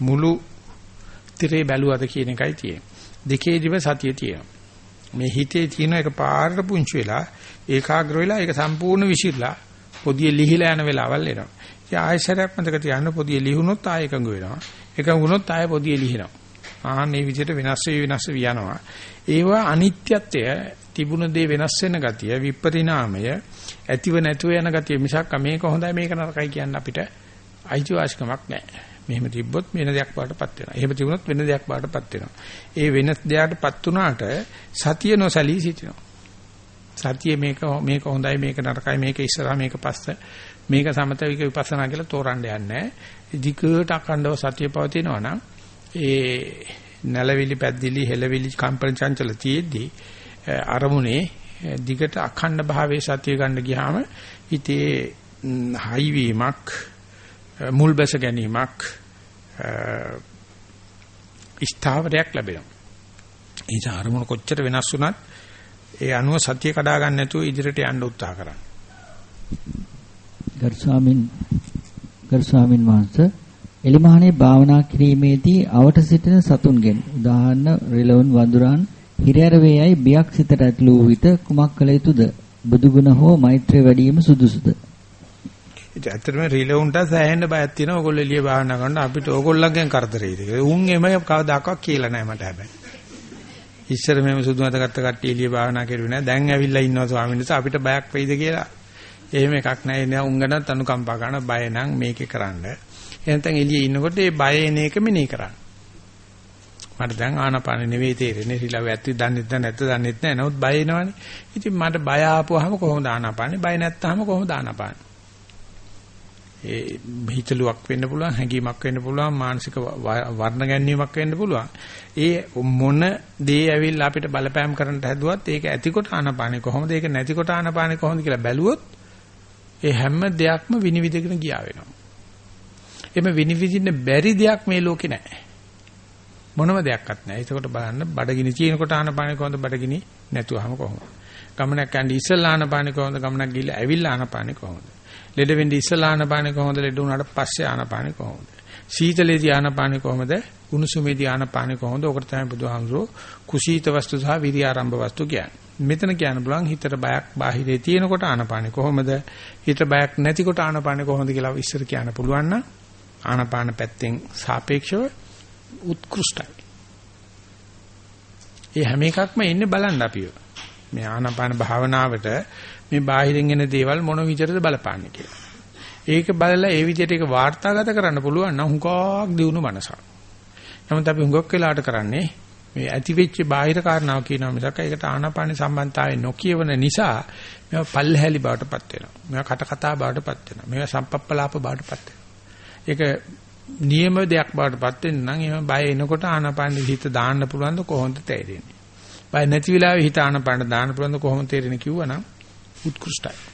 මුළු තිරේ බැලුවද කියන එකයි තියෙන්නේ. දෙකේදිව සතිය තියෙනවා. මේ හිතේ තියෙන එක පාරට පුංචි වෙලා ඒකාග්‍ර වෙලා ඒක සම්පූර්ණ විසිරලා පොදිය ලිහිලා යන වෙලාවල් එනවා. ඉතින් ආයෙසරයක් මතක තියාගන්න පොදිය ලිහුනොත් ආයෙ එකඟ වෙනවා. එකඟ වුණොත් ආයෙ පොදිය ලිහිනවා. ආන් මේ විදිහට වෙනස් වෙවි වෙනස් වෙවි යනවා. ඒවා අනිත්‍යත්වය තිබුණ දේ වෙනස් වෙන ගතිය විපරිණාමය ඇතිව නැතුව යන ගතිය මිසක් මේක හොඳයි මේක නරකයි කියන්න අපිට අයිතිවාසිකමක් නැහැ. මෙහෙම තිබ්බොත් වෙන දෙයක් බාටපත් වෙනවා. එහෙම තිබුණොත් වෙන දෙයක් බාටපත් වෙනවා. ඒ වෙන දෙයකටපත් උනාට සතිය නොසලී සිටිනවා. සතිය මේක මේක හොඳයි මේක නරකයි මේක ඉස්සරහා මේක පස්ස මේක සමත විපස්සනා කියලා තෝරන්න යන්නේ. දිගට අකණ්ඩව සතිය පවතිනවා නම් ඒ නැලවිලි පැද්දිලි හෙලවිලි කම්පන චංචල තියෙද්දි අරමුණේ දිගට අඛණ්ඩ භාවයේ සතිය ගන්න ගියාම හිතේ හයිවීමක් මුල් බැස ගැනීමක් ස්ථාවරයක් ලැබෙනවා. ඒ අරමුණ කොච්චර වෙනස් වුණත් ඒ අනුව සතිය කඩා ගන්න නැතුව ඉදිරියට යන්න උත්සාහ කරන්න. ගරු ස්වාමින් ගරු ස්වාමින් වහන්සේ එලිමහනේ භාවනා කිරීමේදී අවට සිටින සතුන්ගෙන් උදාහරණ රිලවන් වඳුරන් හිරෑර වේයයි බියක් සිතට ඇතුළු විට කුමක් කළ යුතුද? බුදුගුණ හෝ මෛත්‍රිය වැඩි වීම සුදුසුද? ඉතින් ඇත්තටම රිලවුන්ට සෑහෙන්න බයක් තියෙනවා. ඕගොල්ලෝ එළිය භාවනා කරනකොට අපිට ඕගොල්ලන්ගෙන් කරදරේ ඉතින්. උන් එම කවදාකවත් කියලා නැහැ මට හැබැයි. ඉස්සර මෙහෙම සුදු මත ගත්ත කට්ටිය එළිය භාවනා කරුවේ නැහැ. දැන් ඇවිල්ලා ඉන්නවා ස්වාමීන් වහන්සේ අපිට බයක් වෙයිද කියලා. එහෙම එකක් නැහැ. නේ උන් ගැනත් අනුකම්පා කරන බය නම් මේකේ කරන්න. එහෙනම් එළියේ ඉන්නකොට ඒ බය එන එක මෙනේ කරන්න. මට දැන් ආනපාන නෙවෙයි තේරෙන්නේ. රිලව් ඇත්ති දන්නෙත් නැත්ද දන්නෙත් නැහැ. නමුත් බය එනවනේ. ඉතින් මට බය ආපුවාම කොහොමද ආනපානේ? බය නැත්තාම කොහොමද ආනපානේ? ඒ හිතලුවක් වෙන්න පුළුවන් හැඟීමක් වෙන්න පුළුවන් මානසික වර්ණ ගැනීමක් වෙන්න පුළුවන් ඒ මොන දේ ඇවිල්ලා අපිට බලපෑම් කරන්නට හැදුවත් ඒක ඇතිකොට ආනපානෙ කොහොමද ඒක නැතිකොට ආනපානෙ කොහොමද කියලා බැලුවොත් ඒ හැම දෙයක්ම විනිවිදගෙන ගියා වෙනවා. එimhe විනිවිදින්න බැරි දෙයක් මේ ලෝකේ නැහැ. මොනම දෙයක්වත් නැහැ. ඒකකොට බලන්න බඩගිනි චීනකොට ආනපානෙ කොහොමද? බඩගිනි නැතුවම කොහොමද? ගමනක් යන්නේ ඉස්සල්ලා ආනපානෙ කොහොමද? ගමනක් ගිහිල්ලා ඇවිල්ලා ආනපානෙ කොහොමද? ලෙඩ වෙන්නේ ඉස්සලා ආනපානේ කොහොමද? ලෙඩ වුණාට පස්සේ ආනපානේ කොහොමද? සීතලේදී ආනපානේ කොහොමද? උණුසුමේදී ආනපානේ කොහොමද? ඔකට තමයි බුදුහාමුදුරෝ කුසීත වස්තු සහ විරි ආරම්භ වස්තු කියන්නේ. මෙතන කියන්න බලන් හිතට බයක් බාහිරේ තියෙනකොට ආනපානේ කොහොමද? හිත බයක් නැතිකොට ආනපානේ කොහොමද කියලා ඉස්සර කියන්න පුළුවන් නම් ආනපාන පැත්තෙන් සාපේක්ෂව උත්කෘෂ්ටයි. ඒ හැම එකක්ම ඉන්නේ බලන්න අපිව. මේ ආනාපාන භාවනාවට මේ බාහිරින් එන දේවල් මොන විදිහටද බලපාන්නේ කියලා. ඒක බලලා ඒ විදිහට ඒක වාර්තාගත කරන්න පුළුවන් නම් හුඟක් දිනු මනසක්. නමුත් අපි හුඟක් වෙලාට කරන්නේ මේ ඇති වෙච්ච බාහිර කාරණාව කියනවා මිසක් ඒකට ආනාපාන සම්බන්ධතාවය නොකියවන නිසා මේවා පල්හැලි බවටපත් වෙනවා. මේවා කට කතා බවටපත් වෙනවා. මේවා සම්පප්පලාප බවටපත් වෙනවා. ඒක නියම දෙයක් බවටපත් වෙන්න නම් එහෙම බය එනකොට ආනාපාන හිත දාන්න පුළුවන් ද කොහොමද තේරෙන්නේ? බය නැති වෙලාවෙ හිත ආනාපාන දාන්න පුළුවන් ද කොහොමද තේරෙන්නේ කිව්වනම් උත්කෘෂ්ටයි.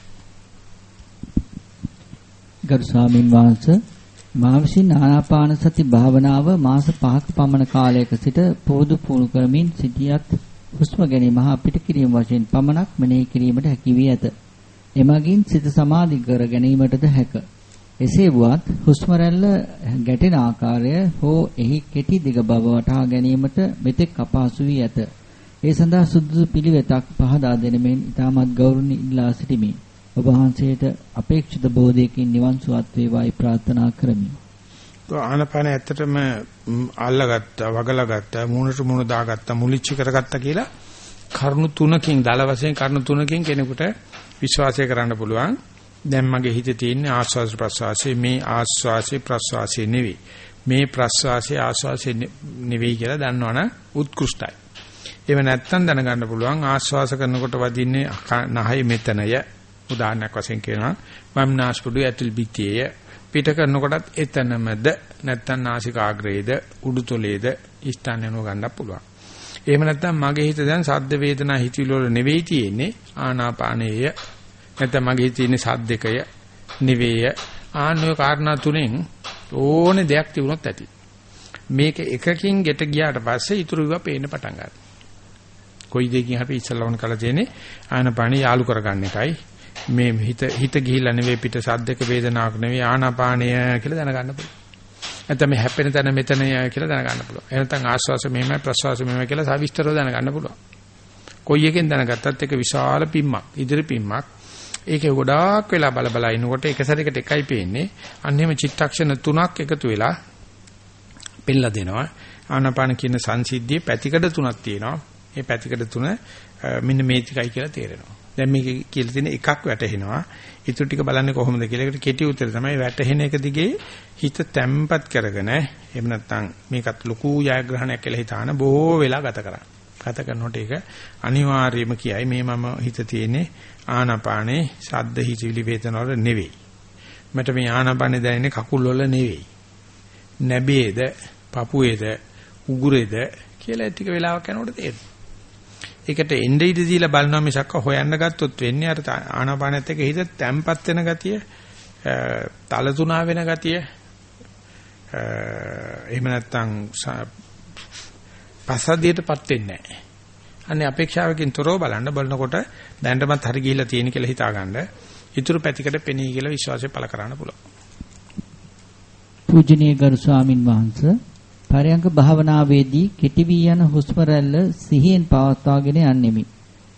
ගරු ස්වාමින් වහන්සේ මා විසින් ආනාපාන සති භාවනාව මාස 5ක පමණ කාලයක සිට පොදු පුහුණු කරමින් සිටියත් හුස්ම ගැනීම හා පිට කිරීම වශයෙන් පමණක් මෙනෙහි කිරීමට හැකි වී ඇත. එමගින් සිත සමාධි කර ගැනීමටද හැක. එසේ වුවත් හුස්ම රැල්ල ගැටෙන ආකාරය හෝ එහි කෙටි දිග බව වටහා ගැනීමට මෙතෙක් අපහසු වී ඇත. ඒ සඳහා සුදුසු පිළිවෙතක් පහදා දෙනෙමින් ඊටමත් ගෞරවණීය ඉල්ලා සිටිමි. ඔබ වහන්සේට අපේක්ෂිත බෝධියකින් නිවන් සුවත් වේවායි ප්‍රාර්ථනා කරමි. ආනපාන ඇත්තටම අල්ලගත්තා, වගලාගත්තා, මූණට මූණ දාගත්තා, මුලිච්ච කරගත්තා කියලා කරුණු තුනකින් දල වශයෙන් කරුණු තුනකින් කෙනෙකුට විශ්වාසය කරන්න පුළුවන්. දැන් මගේ හිතේ තියෙන ආස්වාද ප්‍රසවාසයේ මේ ආස්වාසේ ප්‍රසවාසයේ නෙවෙයි. මේ ප්‍රසවාසයේ ආස්වාසේ නෙවෙයි කියලා දන්නවනම් උත්කෘෂ්ටයි. එහෙම නැත්නම් දැනගන්න පුළුවන් ආශ්වාස කරනකොට වදින්නේ නහය මෙතනය. උදාහරණයක් වශයෙන් කියනවා මම් නාස්පුඩු ඇතුල් පිටියේ පිට කරනකොටත් එතනමද නැත්නම් නාසිකාග්‍රේද උඩුතොලේද ස්ථානයනව ගන්න පුළුවන්. එහෙම නැත්නම් මගේ හිත දැන් සද්ද වේදනා හිතවිලි වල නෙවෙයි තියෙන්නේ ආනාපානේය. නැත්නම් මගේ හිතේ තියෙන්නේ සද්දකය නෙවෙය. ආනෝය කාරණා තුනෙන් ඕනේ දෙයක් තිබුණොත් ඇති. මේක එකකින් ගෙට ගියාට පස්සේ ඊටු විවා පේන්න පටන් ගන්නවා. කොයි දෙකින් අපි ඉස්සලවන කල තියෙන්නේ ආනාපාන යාලු කරගන්න එකයි. මේ හිත හිත ගිහිල්ලා නෙවෙයි පිට සද්දක වේදනාවක් නෙවෙයි ආනාපානය කියලා දැනගන්න පුළුවන්. නැත්නම් මේ හැපෙන තැන මෙතනය කියලා දැනගන්න පුළුවන්. එහෙම නැත්නම් ආශ්වාස මෙහෙමයි ප්‍රශ්වාස මෙහෙමයි කියලා සවිස්තරව දැනගන්න පුළුවන්. කොයි එකෙන් දැනගත්තත් ඒක විශාල පිම්මක්, ඉදිරි පිම්මක්. ඒකේ ගොඩාක් වෙලා බල බල ඉනකොට එක සැරයකට එකයි පේන්නේ. අන්න එහෙම චිත්තක්ෂණ තුනක් එකතු වෙලා පෙන්නලා දෙනවා. ආනාපාන කියන සංසිද්ධියේ පැතිකඩ තුනක් තියෙනවා. මේ පැතිකඩ තුන මෙන්න මේ ටිකයි කියලා තේරෙනවා. දැන් මේක කියලා තියෙන එකක් වැටහෙනවා. ඊටු ටික බලන්නේ කොහොමද කියලා. ඒකට කෙටි උත්තර තමයි වැටහෙන එක දිගේ හිත තැම්පත් කරගෙන එහෙම නැත්නම් මේකත් ලොකු ජයග්‍රහණයක් කියලා හිතාන බොහෝ වෙලා ගත කරා. ගත කරනකොට ඒක අනිවාර්යයෙන්ම කියයි මේ මම හිත තියෙන්නේ ආනාපානේ ශබ්ද හිචිලි වේදනාවල නෙවෙයි. මට මේ ආනාපානේ දැනෙන්නේ කකුල් වල නෙවෙයි. නැබේද, පපුවේද, උගුරේද කියලා ටික වෙලාවක් යනකොට තේරෙනවා. ඒකට එnde ඉඳ දීලා බලනවා මිසක් හොයන්න ගත්තොත් වෙන්නේ අර ආනාපානෙත් එක්ක හිත තැම්පත් වෙන ගතිය, තලතුණා වෙන ගතිය, එහෙම නැත්නම් පසදියටපත් වෙන්නේ නැහැ. අනේ අපේක්ෂාවකින් තොරව බලන්න බලනකොට දැනටමත් හරි ගිහිල්ලා තියෙන කියලා හිතාගන්න. ඊතුරු පැතිකඩ පෙනී කියලා විශ්වාසය පළ කරන්න පුළුවන්. පූජනීය ගරු ස්වාමින් වහන්සේ පරයන්ක භාවනාවේදී කෙටි වී යන හුස්ම රැල්ල සිහියෙන් පවත්වාගෙන යන්නෙමි.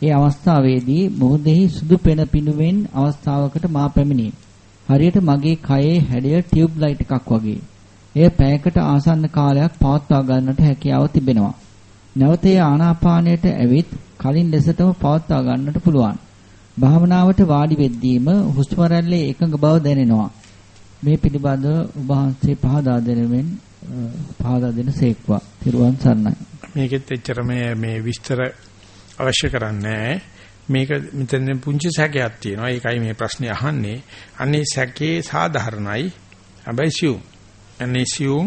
ඒ අවස්ථාවේදී මොහොතෙහි සුදු පෙන පිනුවෙන් අවස්ථාවකට මා පැමිණේ. හරියට මගේ කයේ හැඩය ටියුබ් ලයිට් එකක් වගේ. එය පැයකට ආසන්න කාලයක් පවත්වා ගන්නට හැකියාව තිබෙනවා. නැවත ආනාපානයට ඇවිත් කලින් ලෙසටම පවත්වා ගන්නට පුළුවන්. භාවනාවට වාඩි වෙද්දීම හුස්ම රැල්ලේ එකඟ බව දැනෙනවා. මේ පිළිබඳව ඔබ වහන්සේ පහදා දෙනෙමින් පහදා දෙන සේක්වා. තිරුවන් සරණයි. මේකෙත් එච්චර මේ මේ විස්තර අවශ්‍ය කරන්නේ මේක මෙතන පුංචි සැකයක් තියෙනවා. ඒකයි මේ ප්‍රශ්නේ අහන්නේ. අනේ සැකේ සාධාරණයි. හැබැයි සියුම්. අනේ සියුම්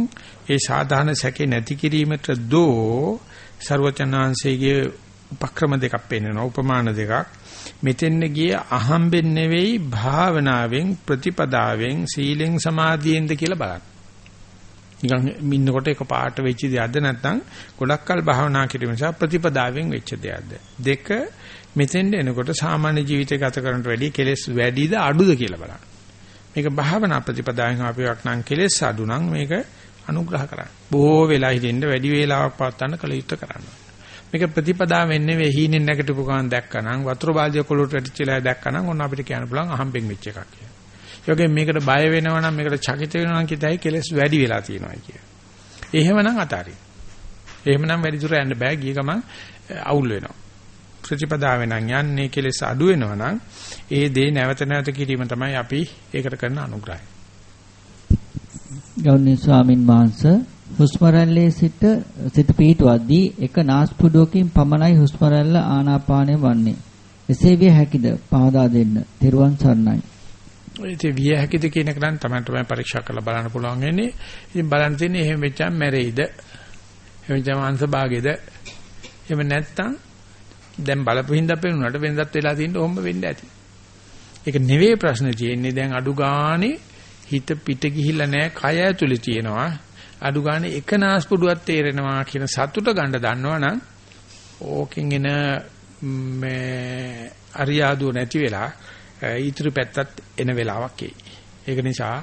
ඒ සාධාරණ සැකේ නැති කිරීමට දෝ ਸਰවචනාංශයේ උපක්‍රම දෙකක් පෙන්වනවා. උපමාන දෙකක්. මෙතෙන්න ගිය අහම්බෙන් නෙවෙයි භාවනාවෙන් ප්‍රතිපදාවෙන් සීලෙන් සමාධියෙන්ද කියලා බලන්න. නිකන් ඉන්නකොට එක පාට වෙච්ච දෙයක්ද නැත්නම් ගොඩක් කල් භාවනා කිරීම නිසා ප්‍රතිපදාවෙන් වෙච්ච දෙයක්ද දෙක මෙතෙන්ද එනකොට සාමාන්‍ය ජීවිතය ගත කරනට වැඩිය කෙලෙස් වැඩිද අඩුද කියලා බලන්න. මේක භාවනා ප්‍රතිපදාවෙන් අපියක් නම් කෙලෙස් අඩු නම් මේක අනුග්‍රහ කරන්න. බොහෝ වෙලා හිටින්න වැඩි වේලාවක් පවත්වන්න කල යුත්තේ කරන්න. මේක ප්‍රතිපදාවෙන් නෙවෙයි හීනෙන් නැගිටපු ගමන් දැක්කනම් වතුර බාල්දිය කොළුට වැටිච්චලා දැක්කනම් ඔන්න අපිට කියන්න පුළුවන් අහම්බෙන් වෙච්ච එකක් කියලා. ඒ වගේම මේකට බය වෙනවා නම් මේකට චකිත වෙනවා නම් කිතයි කෙලස් වැඩි වෙලා තියෙනවා කිය. එහෙමනම් අතාරින්. එහෙමනම් වැඩි දුර යන්න බෑ ගිය ගමන් අවුල් වෙනවා. ප්‍රතිපදාවෙන් යන්නේ කෙලස් අඩු වෙනවා නම් ඒ දේ නැවත නැවත කිරීම තමයි අපි ඒකට කරන අනුග්‍රහය. ගෞරවනීය ස්වාමින් වහන්සේ හුස්ම රැල්ලේ සිට සිත පිහිටුවද්දී එක නාස්පුඩුවකින් පමණයි හුස්ම රැල්ල ආනාපානය වන්නේ. එසේ විය හැකිද? පහදා දෙන්න. තෙරුවන් සරණයි. ඉතින් විය හැකිද කියන එක නම් තමයි තමයි පරීක්ෂා කරලා බලන්න පුළුවන් වෙන්නේ. ඉතින් බලන්න තියෙන්නේ එහෙම වෙච්චාම මැරෙයිද? එහෙම වෙච්චාම අංශ භාගෙද? එහෙම නැත්තම් දැන් බලපු හින්දා පේනුනට වෙනදත් වෙලා තියෙන්න ඕම්බ වෙන්න ඇති. ඒක නෙවෙයි ප්‍රශ්නේ තියෙන්නේ දැන් අඩු ගානේ හිත පිට ගිහිල්ලා නැහැ කය ඇතුලේ තියෙනවා. අඩු ගානේ එක නාස්පුඩුවක් තේරෙනවා කියන සතුට ගන්න දන්නවනම් ඕකෙන් එන මේ අරියාදුව නැති වෙලා ඊතුරු පැත්තත් එන වෙලාවක් එයි. ඒක නිසා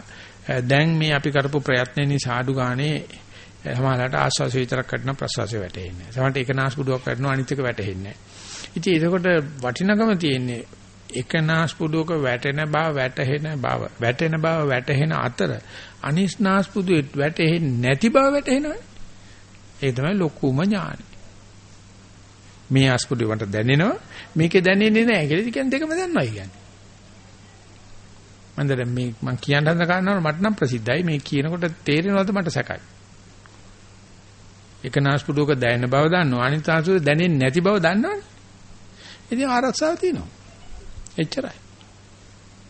දැන් මේ අපි කරපු ප්‍රයත්න නිසා අඩු ගානේ සමහරවිට ආස්වාස විතරක් කරන ප්‍රසවාසය වැටෙන්නේ. සමහරවිට එක නාස්පුඩුවක් කරනවා අනිත් එක වැටෙන්නේ නැහැ. ඉතින් ඒකකොට වටිනකම තියෙන්නේ එක නාස්පුඩුවක වැටෙන බව වැටහෙන බව වැටෙන බව වැටහෙන අතර අනිස් නාස්පුඩුවේ වැටෙන්නේ නැති බව වැටහෙනවනේ. ඒ තමයි ලොකුම ඥානයි. මේ ආස්පුඩුවට දැනෙනවා මේකේ දැනෙන්නේ නැහැ කියලා කියන්නේ දෙකම දන්නවා කියන්නේ. මම දැන් මේ මම කියන්න හදන කාරණාව මට නම් ප්‍රසිද්ධයි මේ කියනකොට තේරෙනවද මට සැකයි. එක නාස්පුඩුවක දැනෙන බව දන්නවා අනිත් නාස්පුඩුවේ දැනෙන්නේ නැති බව දන්නවනේ. ඉතින් ආරක්ෂාව තියෙනවා. එච්චරයි.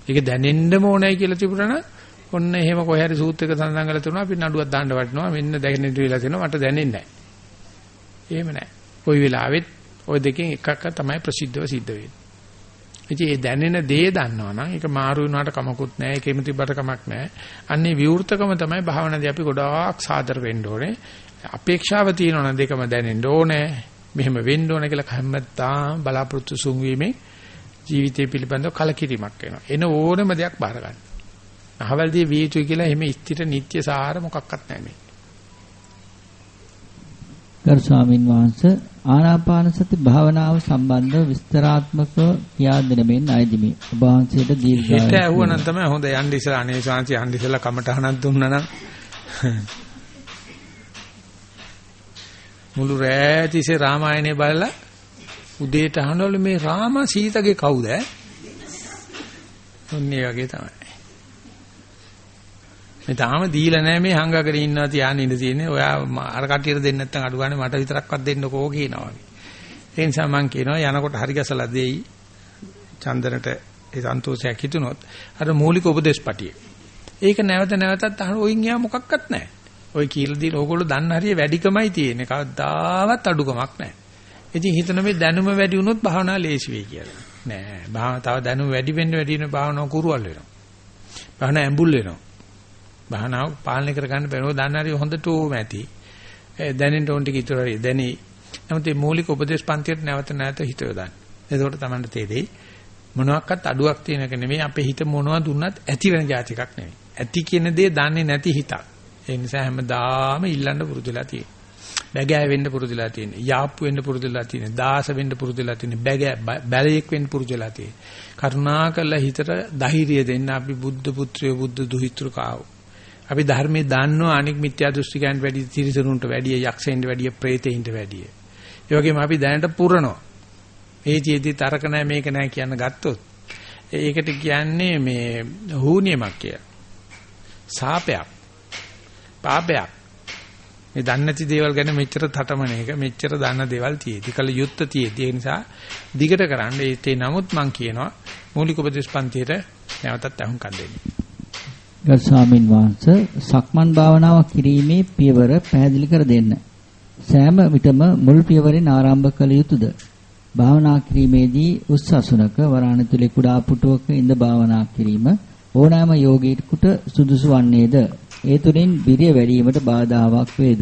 ඒක දැනෙන්නම ඕනයි කියලා තිබුණා නම් ඔන්න එහෙම කොහේ හරි සූත්‍රයක සඳහන් කරලා තුනවා අපි නඩුවක් දාන්න වටනවා මෙන්න දැනෙන්න වෙලා තියෙනවා මට දැනෙන්නේ නැහැ. එහෙම නැහැ. කොයි වෙලාවෙත් ওই දෙකෙන් එකක් තමයි ප්‍රසිද්ධව සිද්ධ වෙන්නේ. ඉතින් ඒ දැනෙන දේ දන්නවනම් ඒක මාරු වුණාට කමකුත් නැහැ. ඒකෙම තිබ්බට කමක් නැහැ. අන්නේ විවෘතකම තමයි භාවනාදී අපි ගොඩාක් සාදර වෙන්න ඕනේ. අපේක්ෂාව තියෙනවා දෙකම දැනෙන්න ඕනේ. මෙහෙම වෙන්න ඕන කියලා හැමදාම බලාපොරොත්තු සුන්වීමේ ජීවිතය පිළිබඳව කලකිරීමක් වෙනවා. එන ඕනම දෙයක් බාර ගන්න. අහවලදී විය යුතුයි කියලා එහෙම ස්ථිර නිත්‍ය සාර මොකක්වත් නැහැ මේ. ගරු ස්වාමින් වහන්සේ ආනාපාන සති භාවනාව සම්බන්ධව විස්තරාත්මකව කියා දෙන මෙන් අයදිමි. ඔබ වහන්සේට දීර්ඝායු. හිත ඇහුවනම් තමයි හොඳ යන්න ඉස්සලා අනේ ශාන්ති යන්න ඉස්සලා කමටහනක් දුන්නා නම් මුළු රෑ තිස්සේ රාමායනේ බලලා උදේට අහනවලු මේ රාම සීතගේ කවුද? ඔන්නේ වගේ තමයි. මේ තාම දීලා නැහැ මේ හංගගෙන ඉන්නවා තියාගෙන ඉඳ තියෙන්නේ. ඔයා අර කටියට දෙන්න නැත්නම් අඩු ගන්න මට විතරක්වත් දෙන්නකෝ කියනවා වගේ. ඒ නිසා මම කියනවා යනකොට හරි ගැසලා දෙයි. චන්දනට ඒ සන්තෝෂයක් හිතුනොත් අර මූලික උපදේශපටියේ. ඒක නැවත නැවතත් අහන ඔයින් යා මොකක්වත් නැහැ. ඔය කියලා දීලා ඕගොල්ලෝ දන්න හරිය වැඩිකමයි තියෙන්නේ. කවදාවත් අඩුකමක් නැහැ. ඉතින් හිතන මේ දැනුම වැඩි වුණොත් භාවනා ලේසි වෙයි කියලා. නෑ. භාවනා තව දැනුම වැඩි වෙන්න වැඩි වෙන භාවනාව කුරුවල් වෙනවා. භාවනා ඇඹුල් වෙනවා. භාවනාව පාලනය කරගන්න බැරුව දන්න හරිය හොඳටම ඇති. දැනෙන්න ඕන ටික ඉතුරු හරිය දැනි. නමුත් මේ මූලික උපදේශ පන්තියට නැවත නැවත හිත යොදන්න. එතකොට තමයි තේරෙයි මොනවාක්වත් අඩුවක් තියෙන එක නෙමෙයි අපේ හිත මොනවා දුන්නත් ඇති වෙන જાතිකක් නෙමෙයි. ඇති කියන දේ දන්නේ නැති හිතක්. ඒ නිසා හැමදාම ඉල්ලන්න පුරුදුලා තියෙනවා. බැගෑ වෙන්න පුරුදුලා තියෙනවා. යාප්පු වෙන්න පුරුදුලා තියෙනවා. දාස වෙන්න පුරුදුලා තියෙනවා. බැගෑ බැලේක් වෙන්න පුරුදුලා තියෙනවා. කරුණාකරලා හිතට ධෛර්යය දෙන්න අපි බුද්ධ පුත්‍රයෝ බුද්ධ දුහිතෘ කාවෝ. අපි ධර්මයේ දන්නවා අනික් මිත්‍යා දෘෂ්ටිකයන්ට වැඩි තිරිසනුන්ට වැඩි යක්ෂයින්ට වැඩි ප්‍රේතයින්ට වැඩි. ඒ වගේම අපි දැනට පුරනවා. ඒ චේති තරක නැහැ මේක නැහැ කියන ගත්තොත් ඒකට කියන්නේ මේ හූනියමක් කියලා. සාපයක්. පාපයක්. මේ දන්නේ නැති දේවල් ගැන මෙච්චර තටමන එක මෙච්චර දන්න දේවල් තියෙදි කල යුත්ත තියෙදි ඒ නිසා දිගට කරන්න ඒතේ නමුත් මම කියනවා මූලික උපදේශ පන්තියේ නැවතත් අහුම්කම් දෙන්න. ගරු ස්වාමින් වහන්සේ සක්මන් භාවනාව කිරීමේ පියවර පැහැදිලි කර දෙන්න. සෑම විටම මුල් පියවරෙන් ආරම්භ කළ යුතුයද? භාවනා කිරීමේදී උස් අසුනක වරාණතුලේ කුඩා පුටුවක ඉඳ භාවනා කිරීම ඕනෑම යෝගීෙකුට සුදුසු වන්නේද? ඒ තුලින් විරිය වැඩිවීමට බාධාාවක් වේද?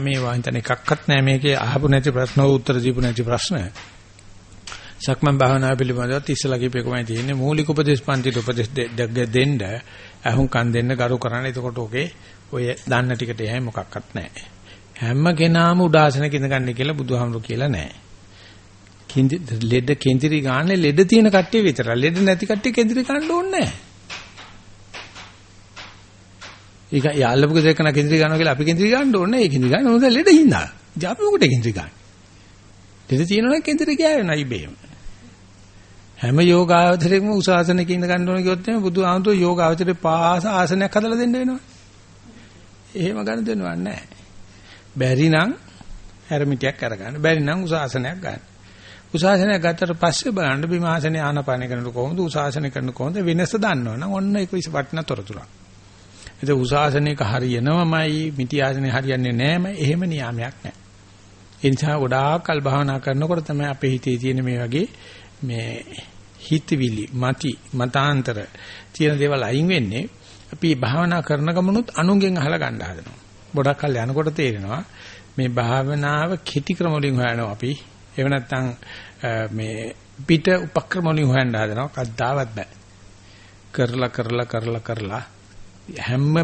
මේ වහින්තන එකක්වත් නැහැ මේකේ අහපු නැති ප්‍රශ්න උත්තර දීපු නැති ප්‍රශ්න. සක්මන් භාවනාව පිළිබඳව ඉස්සලා කියපේකමයි තියෙන්නේ මූලික උපදේශ පන්තිට උපදේශ දෙන්න අහුම්කම් දෙන්න ගරු කරන්න. එතකොට ඔගේ ඔය දන්න ටිකට යයි මොකක්වත් නැහැ. හැම කෙනාම උදාසනක ඉඳගන්නේ කියලා බුදුහාමුදුරු කියලා නැහැ. කිඳි ලෙඩ කෙන්දිරි ගන්න ලෙඩ තියෙන කට්ටිය විතරයි. ලෙඩ නැති කට්ටිය කෙන්දිරි ගන්න ඕනේ නැහැ. ඒක යාළුවක දෙකන කෙන්දිරි ගන්නවා කියලා අපි කෙන්දිරි ගන්න ඕනේ. ඒ කෙන්දිරි ගන්න හොඳ ලෙඩ හින්දා. අපි මොකටද කෙන්දිරි ගන්න? ලෙඩ තියෙනවනම් කෙන්දිරි ගෑවෙනවා ඉබේම. හැම යෝගාවචරයකම උසාසනක ඉඳ ගන්න ඕන කිව්වොත් එimhe බුදු ආමතු යෝගාවචරේ පාස ආසනයක් හදලා දෙන්න වෙනවා. එහෙම ගන්න දෙනව නැහැ. බැරි නම් හැරමිටියක් අරගන්න. බැරි නම් උසාසනයක් ගන්න. උසාසනයක් ගත්තට පස්සේ බලන්න බිම ආසනේ ආනපාන කරනකොට කොහොමද උසාසන කරනකොට කොහොමද වෙනස දන්නවනම් ඔන්න ඒක විස වටිනා තොරතුරක්. ඒක උසාසනයක හරියනවමයි මිටි ආසනේ හරියන්නේ නැහැම එහෙම නියාමයක් නැහැ. ඒ නිසා ගොඩාක් කල් භාවනා කරනකොට තමයි අපේ හිතේ තියෙන මේ වගේ මේ හිතවිලි මති මතාන්තර තියෙන දේවල් අයින් වෙන්නේ අපි භාවනා කරන ගමනුත් අනුන්ගෙන් අහලා ගන්න හදනවා. ගොඩක් කල් යනකොට තේරෙනවා මේ භාවනාව කෙටි ක්‍රම වලින් හොයනවා අපි. එහෙම නැත්නම් මේ පිට උපක්‍රම වලින් හොයන්න හදනවා. කද්දාවත් බෑ. කරලා කරලා කරලා කරලා හැම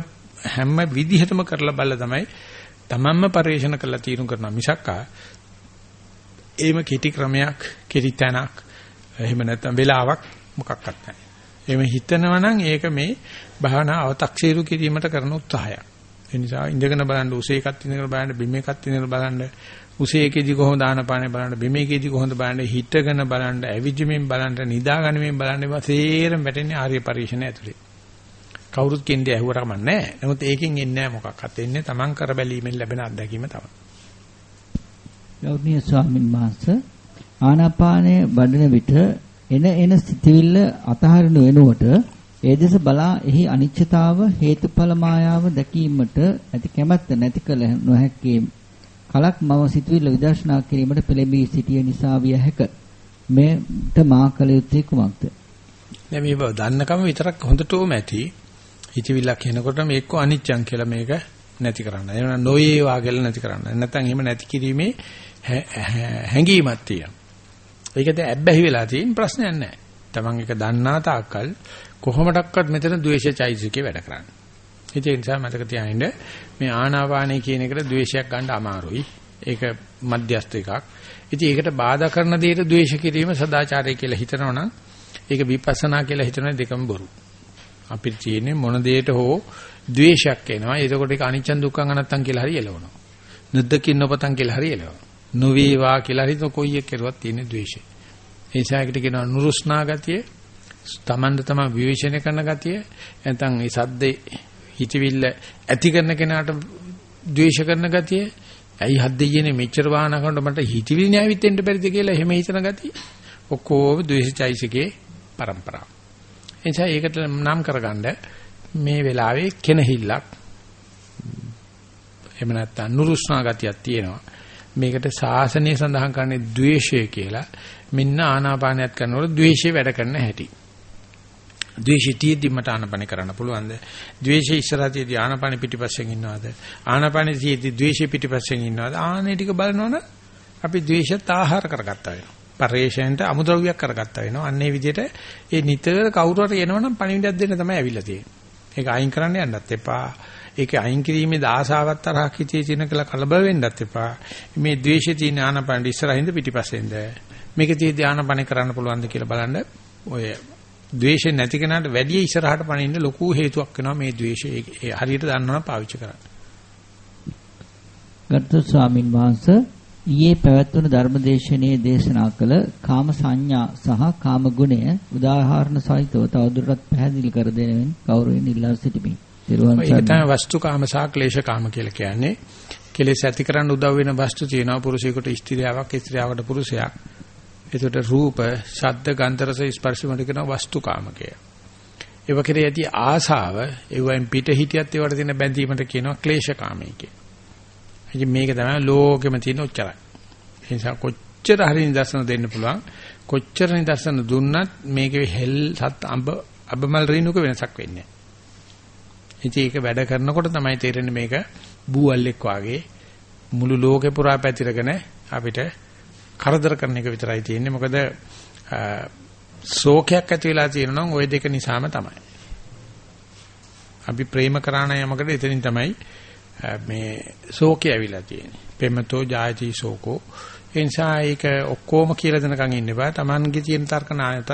හැම විදිහටම කරලා බලලා තමයි තමන්ම පරිශන කරලා තීරු කරනවා මිසක්කා ඒම කෙටි ක්‍රමයක් කෙටි තැනක් එහෙම නැත්නම් වෙලාවක් මොකක්වත් නැහැ. එහෙම හිතනවා නම් ඒක මේ භාවනා අව탁සීරු කිරීමට කරන උත්සාහයක්. ඒ නිසා ඉඳගෙන බලන්න උසේ එකක් ඉඳගෙන බලන්න බිම එකක් ඉඳගෙන බලන්න උසේකේදී කොහොමද ආනපානේ බලන්න බිමේකේදී කොහොමද බලන්න හිතගෙන බලන්න ඇවිජිමින් බලන්න නිදාගනිමින් බලන්න ඒවා සේරම වැටෙන්නේ ආර්ය පරිශ්‍රණය ඇතුලේ. කවුරුත් කියන්නේ ඇහුවට කමක් නැහැ. නමුත් ඒකෙන් එන්නේ නැහැ මොකක්වත්. එන්නේ Taman කර බැලීමෙන් ලැබෙන අත්දැකීම තමයි. ගෞරවනීය ස්වාමින් වහන්සේ ආනාපානය වඩන විට එන එන සිතිවිල්ල අතහරිනු වෙනුවට ඒ දෙස බලා එහි අනිච්චතාව හේතුඵල මායාව දැකීමට ඇති කැමැත්ත නැති කල නොහැකි කලක් මම සිතුවිල්ල විදර්ශනා කිරීමට පෙළඹී සිටිය නිසා විය හැක මේට මා කල යුත්තේ කුමක්ද දැන් මේ දන්නකම විතරක් හොඳටම ඇති හිතවිල්ලක් එනකොට මේක අනිච්චං කියලා මේක නැති කරන්න. එහෙම නොවේවා කියලා නැති කරන්න. නැත්නම් එහෙම නැති කිරීමේ හැඟීමක් තියෙනවා. ඒකද ඇබ්බැහි වෙලා තියෙන ප්‍රශ්නයක් නැහැ. Taman එක දන්නා තාක්කල් කොහොමඩක්වත් මෙතන ද්වේෂචෛසිකේ වැඩ කරන්නේ. ඒ නිසා මතක තියාගන්න මේ ආනාපානයි කියන එකට ද්වේෂයක් ගන්න අමාරුයි. ඒක මධ්‍යස්ථ එකක්. ඉතින් ඒකට බාධා කරන දෙයට ද්වේෂ කිරීම සදාචාරය කියලා හිතනවනම් ඒක විපස්සනා කියලා හිතන දෙකම බොරු. අපිට තියෙන්නේ මොන දෙයට හෝ ද්වේෂයක් එනවා. එතකොට ඒක අනිච්චන් දුක්ඛං අනත්තං කියලා හරි එළවනවා. නුද්දකින් නොපතං කියලා හරි එළවනවා. නොවේවා කියලා හරි කොයි එක කෙරුවත් තියෙන ද්වේෂය. ඒ නිසා ඒකට කියනවා නුරුස්නා ගතිය, තමන්ද තම විවේචනය කරන ගතිය, නැත්නම් මේ සද්දේ හිතවිල්ල ඇති කරන කෙනාට ද්වේෂ කරන ගතිය, ඇයි හද්දෙයනේ මෙච්චර වාහන කරනකොට මට හිතවිලි නෑවිත් වෙන්න බැරිද කියලා එහෙම හිතන ගතිය. ඔක්කොම ද්වේෂචෛසිකේ પરම්පරාව. එනිසා ඒකට නම් කරගන්න මේ වෙලාවේ කෙනහිල්ලක් එහෙම නැත්නම් නුරුස්නා ගතියක් තියෙනවා. මේකට සාසනය සඳහන් කරන්නේ ද්වේෂය කියලා. මෙන්න ආනාපානයත් කරනකොට ද්වේෂය වැඩ කරන හැටි. ද්වේෂය තියෙද්දි මට ආනාපාන කරන්න පුළුවන්ද? ද්වේෂය ඉස්සරහ තියෙද්දි ආනාපාන පිටිපස්සෙන් ඉන්නවද? ආනාපාන තියෙද්දි ද්වේෂය පිටිපස්සෙන් ඉන්නවද? ආනේ ටික බලනවනම් අපි ද්වේෂත් ආහාර කරගත්තා වෙනවා. පරේෂණයට අමුද්‍රව්‍යයක් කරගත්තා වෙනවා. අන්නේ විදිහට ඒ නිතර කවුරු හරි එනවනම් පණිවිඩයක් දෙන්න තමයි ඇවිල්ලා තියෙන්නේ. ඒක අයින් කරන්න යන්නත් එපා. ඒක අයින් කිරීමේ දාසාවක් තරහක් හිතේ තියෙන කියලා කලබල වෙන්නත් එපා. මේ ද්වේෂය තියෙන ආනපන ඉස්සරහින්ද පිටිපස්සෙන්ද මේක tie ධානපන කරන්න පුළුවන්ද කියලා බලන්න ඔය ද්වේෂය නැති කෙනාට වැඩි ඉස්සරහට පනින්න ලොකු හේතුවක් වෙනවා මේ ද්වේෂය හරියට දන්නවනම් පාවිච්චි කරන්න. ගරුතර ස්වාමින් වහන්සේ ඊයේ පැවැත්වුණු ධර්මදේශනයේ දේශනා කළ කාම සංඥා සහ කාම ගුණය උදාහරණ සහිතව තවදුරටත් පැහැදිලි කර දෙනෙමින් ගෞරවයෙන් ඉල්ලා සිටිමි. ඒක තමයි වස්තුකාම සහ ක්ලේශකාම කියලා කියන්නේ. කෙලෙස් ඇති කරන්න උදව් වෙන වස්තු තියෙනවා පුරුෂයෙකුට ස්ත්‍රියාවක් ස්ත්‍රියවට පුරුෂයක්. ඒකට රූප, ශබ්ද, ගන්ධ, රස, ස්පර්ශ වලට කියන වස්තුකාමකය. ඒව කෙරේ ඇති ආසාව, ඒවෙන් පිට හිටියත් ඒවට තියෙන බැඳීමට කියනවා ක්ලේශකාමී කියලා. ඉතින් මේක තමයි ලෝකෙම තියෙන උච්චරයි. ඒ නිසා කොච්චර හරි නිදර්ශන දෙන්න පුළුවන්. කොච්චර නිදර්ශන දුන්නත් මේකේ හෙල් සත් අඹ අබමල් රිනුක වෙනසක් වෙන්නේ නැහැ. ඉතින් ඒක වැඩ කරනකොට තමයි තේරෙන්නේ මේක බූවල්ෙක් වාගේ මුළු ලෝකේ පුරා පැතිරගෙන අපිට කරදර කරන එක විතරයි තියෙන්නේ. මොකද ශෝකයක් ඇති වෙලා තියෙනවා නම් ওই දෙක නිසාම තමයි. අපි ප්‍රේම කරාන යමකට එතනින් තමයි මේ ශෝකය ඇවිල්ලා තියෙන්නේ. පෙමතෝ ජායති ශෝකෝ. ඒ නිසා ඒක ඔක්කොම කියලා දෙනකන් ඉන්න බෑ. Tamanගේ තියෙන තර්ක නායතත්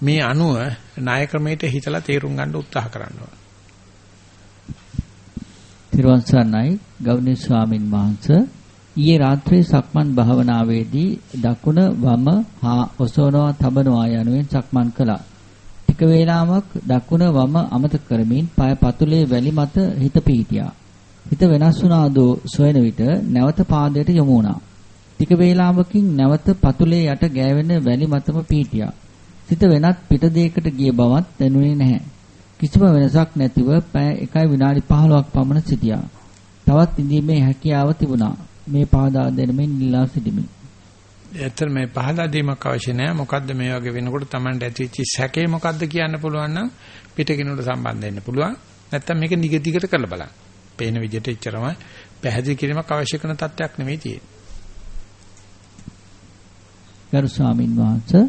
මේ අනුව ණය ක්‍රමයට හිතලා තේරුම් ගන්න උත්සාහ කරනවා. තිරුවන් සරණයි ගෞරවනීය ස්වාමින් වහන්සේ ඊයේ රාත්‍රියේ සක්මන් භාවනාවේදී දකුණ වම හා ඔසවනවා තබනවා යනුවෙන් සක්මන් කළා. ටික වේලාවක් දකුණ වම අමතක කරමින් পায় පතුලේ වැලි මත හිත පීතියා. හිත වෙනස් වුණාදෝ සොයන විට නැවත පාදයට යොමු වුණා. ටික වේලාවකින් නැවත පතුලේ යට ගෑවෙන වැලි මතම පීතියා. සිත වෙනත් පිට දෙයකට ගිය බවත් දැනුනේ නැහැ. කිසිම වෙනසක් නැතිව පැය 1 විනාඩි 15ක් පමණ සිටියා. තවත් ඉඳීමේ හැකියාව තිබුණා. මේ පහදා දෙනමින් ඉල්ලා සිටිමි. ඇත්තට මේ පහදා දීමක් අවශ්‍ය නැහැ. මොකද්ද මේ වගේ වෙනකොට Tamanට ඇතිවෙච්ච සැකේ මොකද්ද කියන්න පුළුවන් නම් පිටකිනුට සම්බන්ධ වෙන්න පුළුවන්. නැත්තම් මේක නිග දිගට කරලා බලන්න. පේන විදිහට එච්චරම පැහැදිලි කිරීමක් අවශ්‍ය කරන තත්ත්වයක් නෙමෙයි තියෙන්නේ. ගරු ස්වාමින් වහන්සේ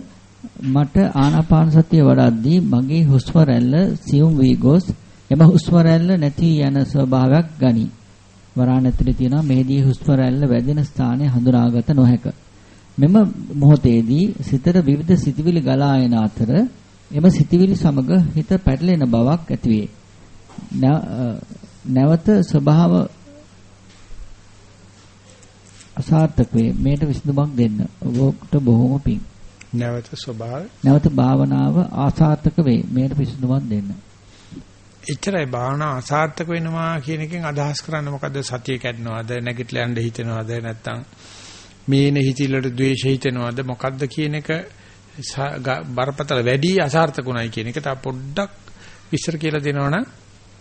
මට ආනාපාන සතිය වඩද්දී මගේ හුස්ම රැල්ල සියුම් වී ගොස් එම හුස්ම රැල්ල නැති යන ස්වභාවයක් ගනී. වරාණ ඇතුලේ තියෙනවා මෙහිදී හුස්ම රැල්ල වැදෙන ස්ථානය හඳුනාගත නොහැක. මෙම මොහොතේදී සිතට විවිධ සිතිවිලි ගලා එන අතර එම සිතිවිලි සමග හිත පැටලෙන බවක් ඇතිවේ. නැවත ස්වභාව අසාර්ථක වේ. මේට විසඳුමක් දෙන්න. ඔබට බොහොම පිං. නැවත ස්වභාව නැවත භාවනාව ආසාර්ථක වේ. මේට විසඳුමක් දෙන්න. එච්චරයි භාවනා අසාර්ථක වෙනවා කියන එකෙන් අදහස් කරන්නේ මොකද්ද? සතිය කැඩනවද? නැගිටලා යන්න හිතෙනවද? නැත්නම් මේන හිතිලට ද්වේෂ හිතෙනවද? මොකද්ද කියන එක බරපතල වැඩි අසාර්ථකුණයි කියන එක තා පොඩ්ඩක් විස්තර කියලා දෙනවනම්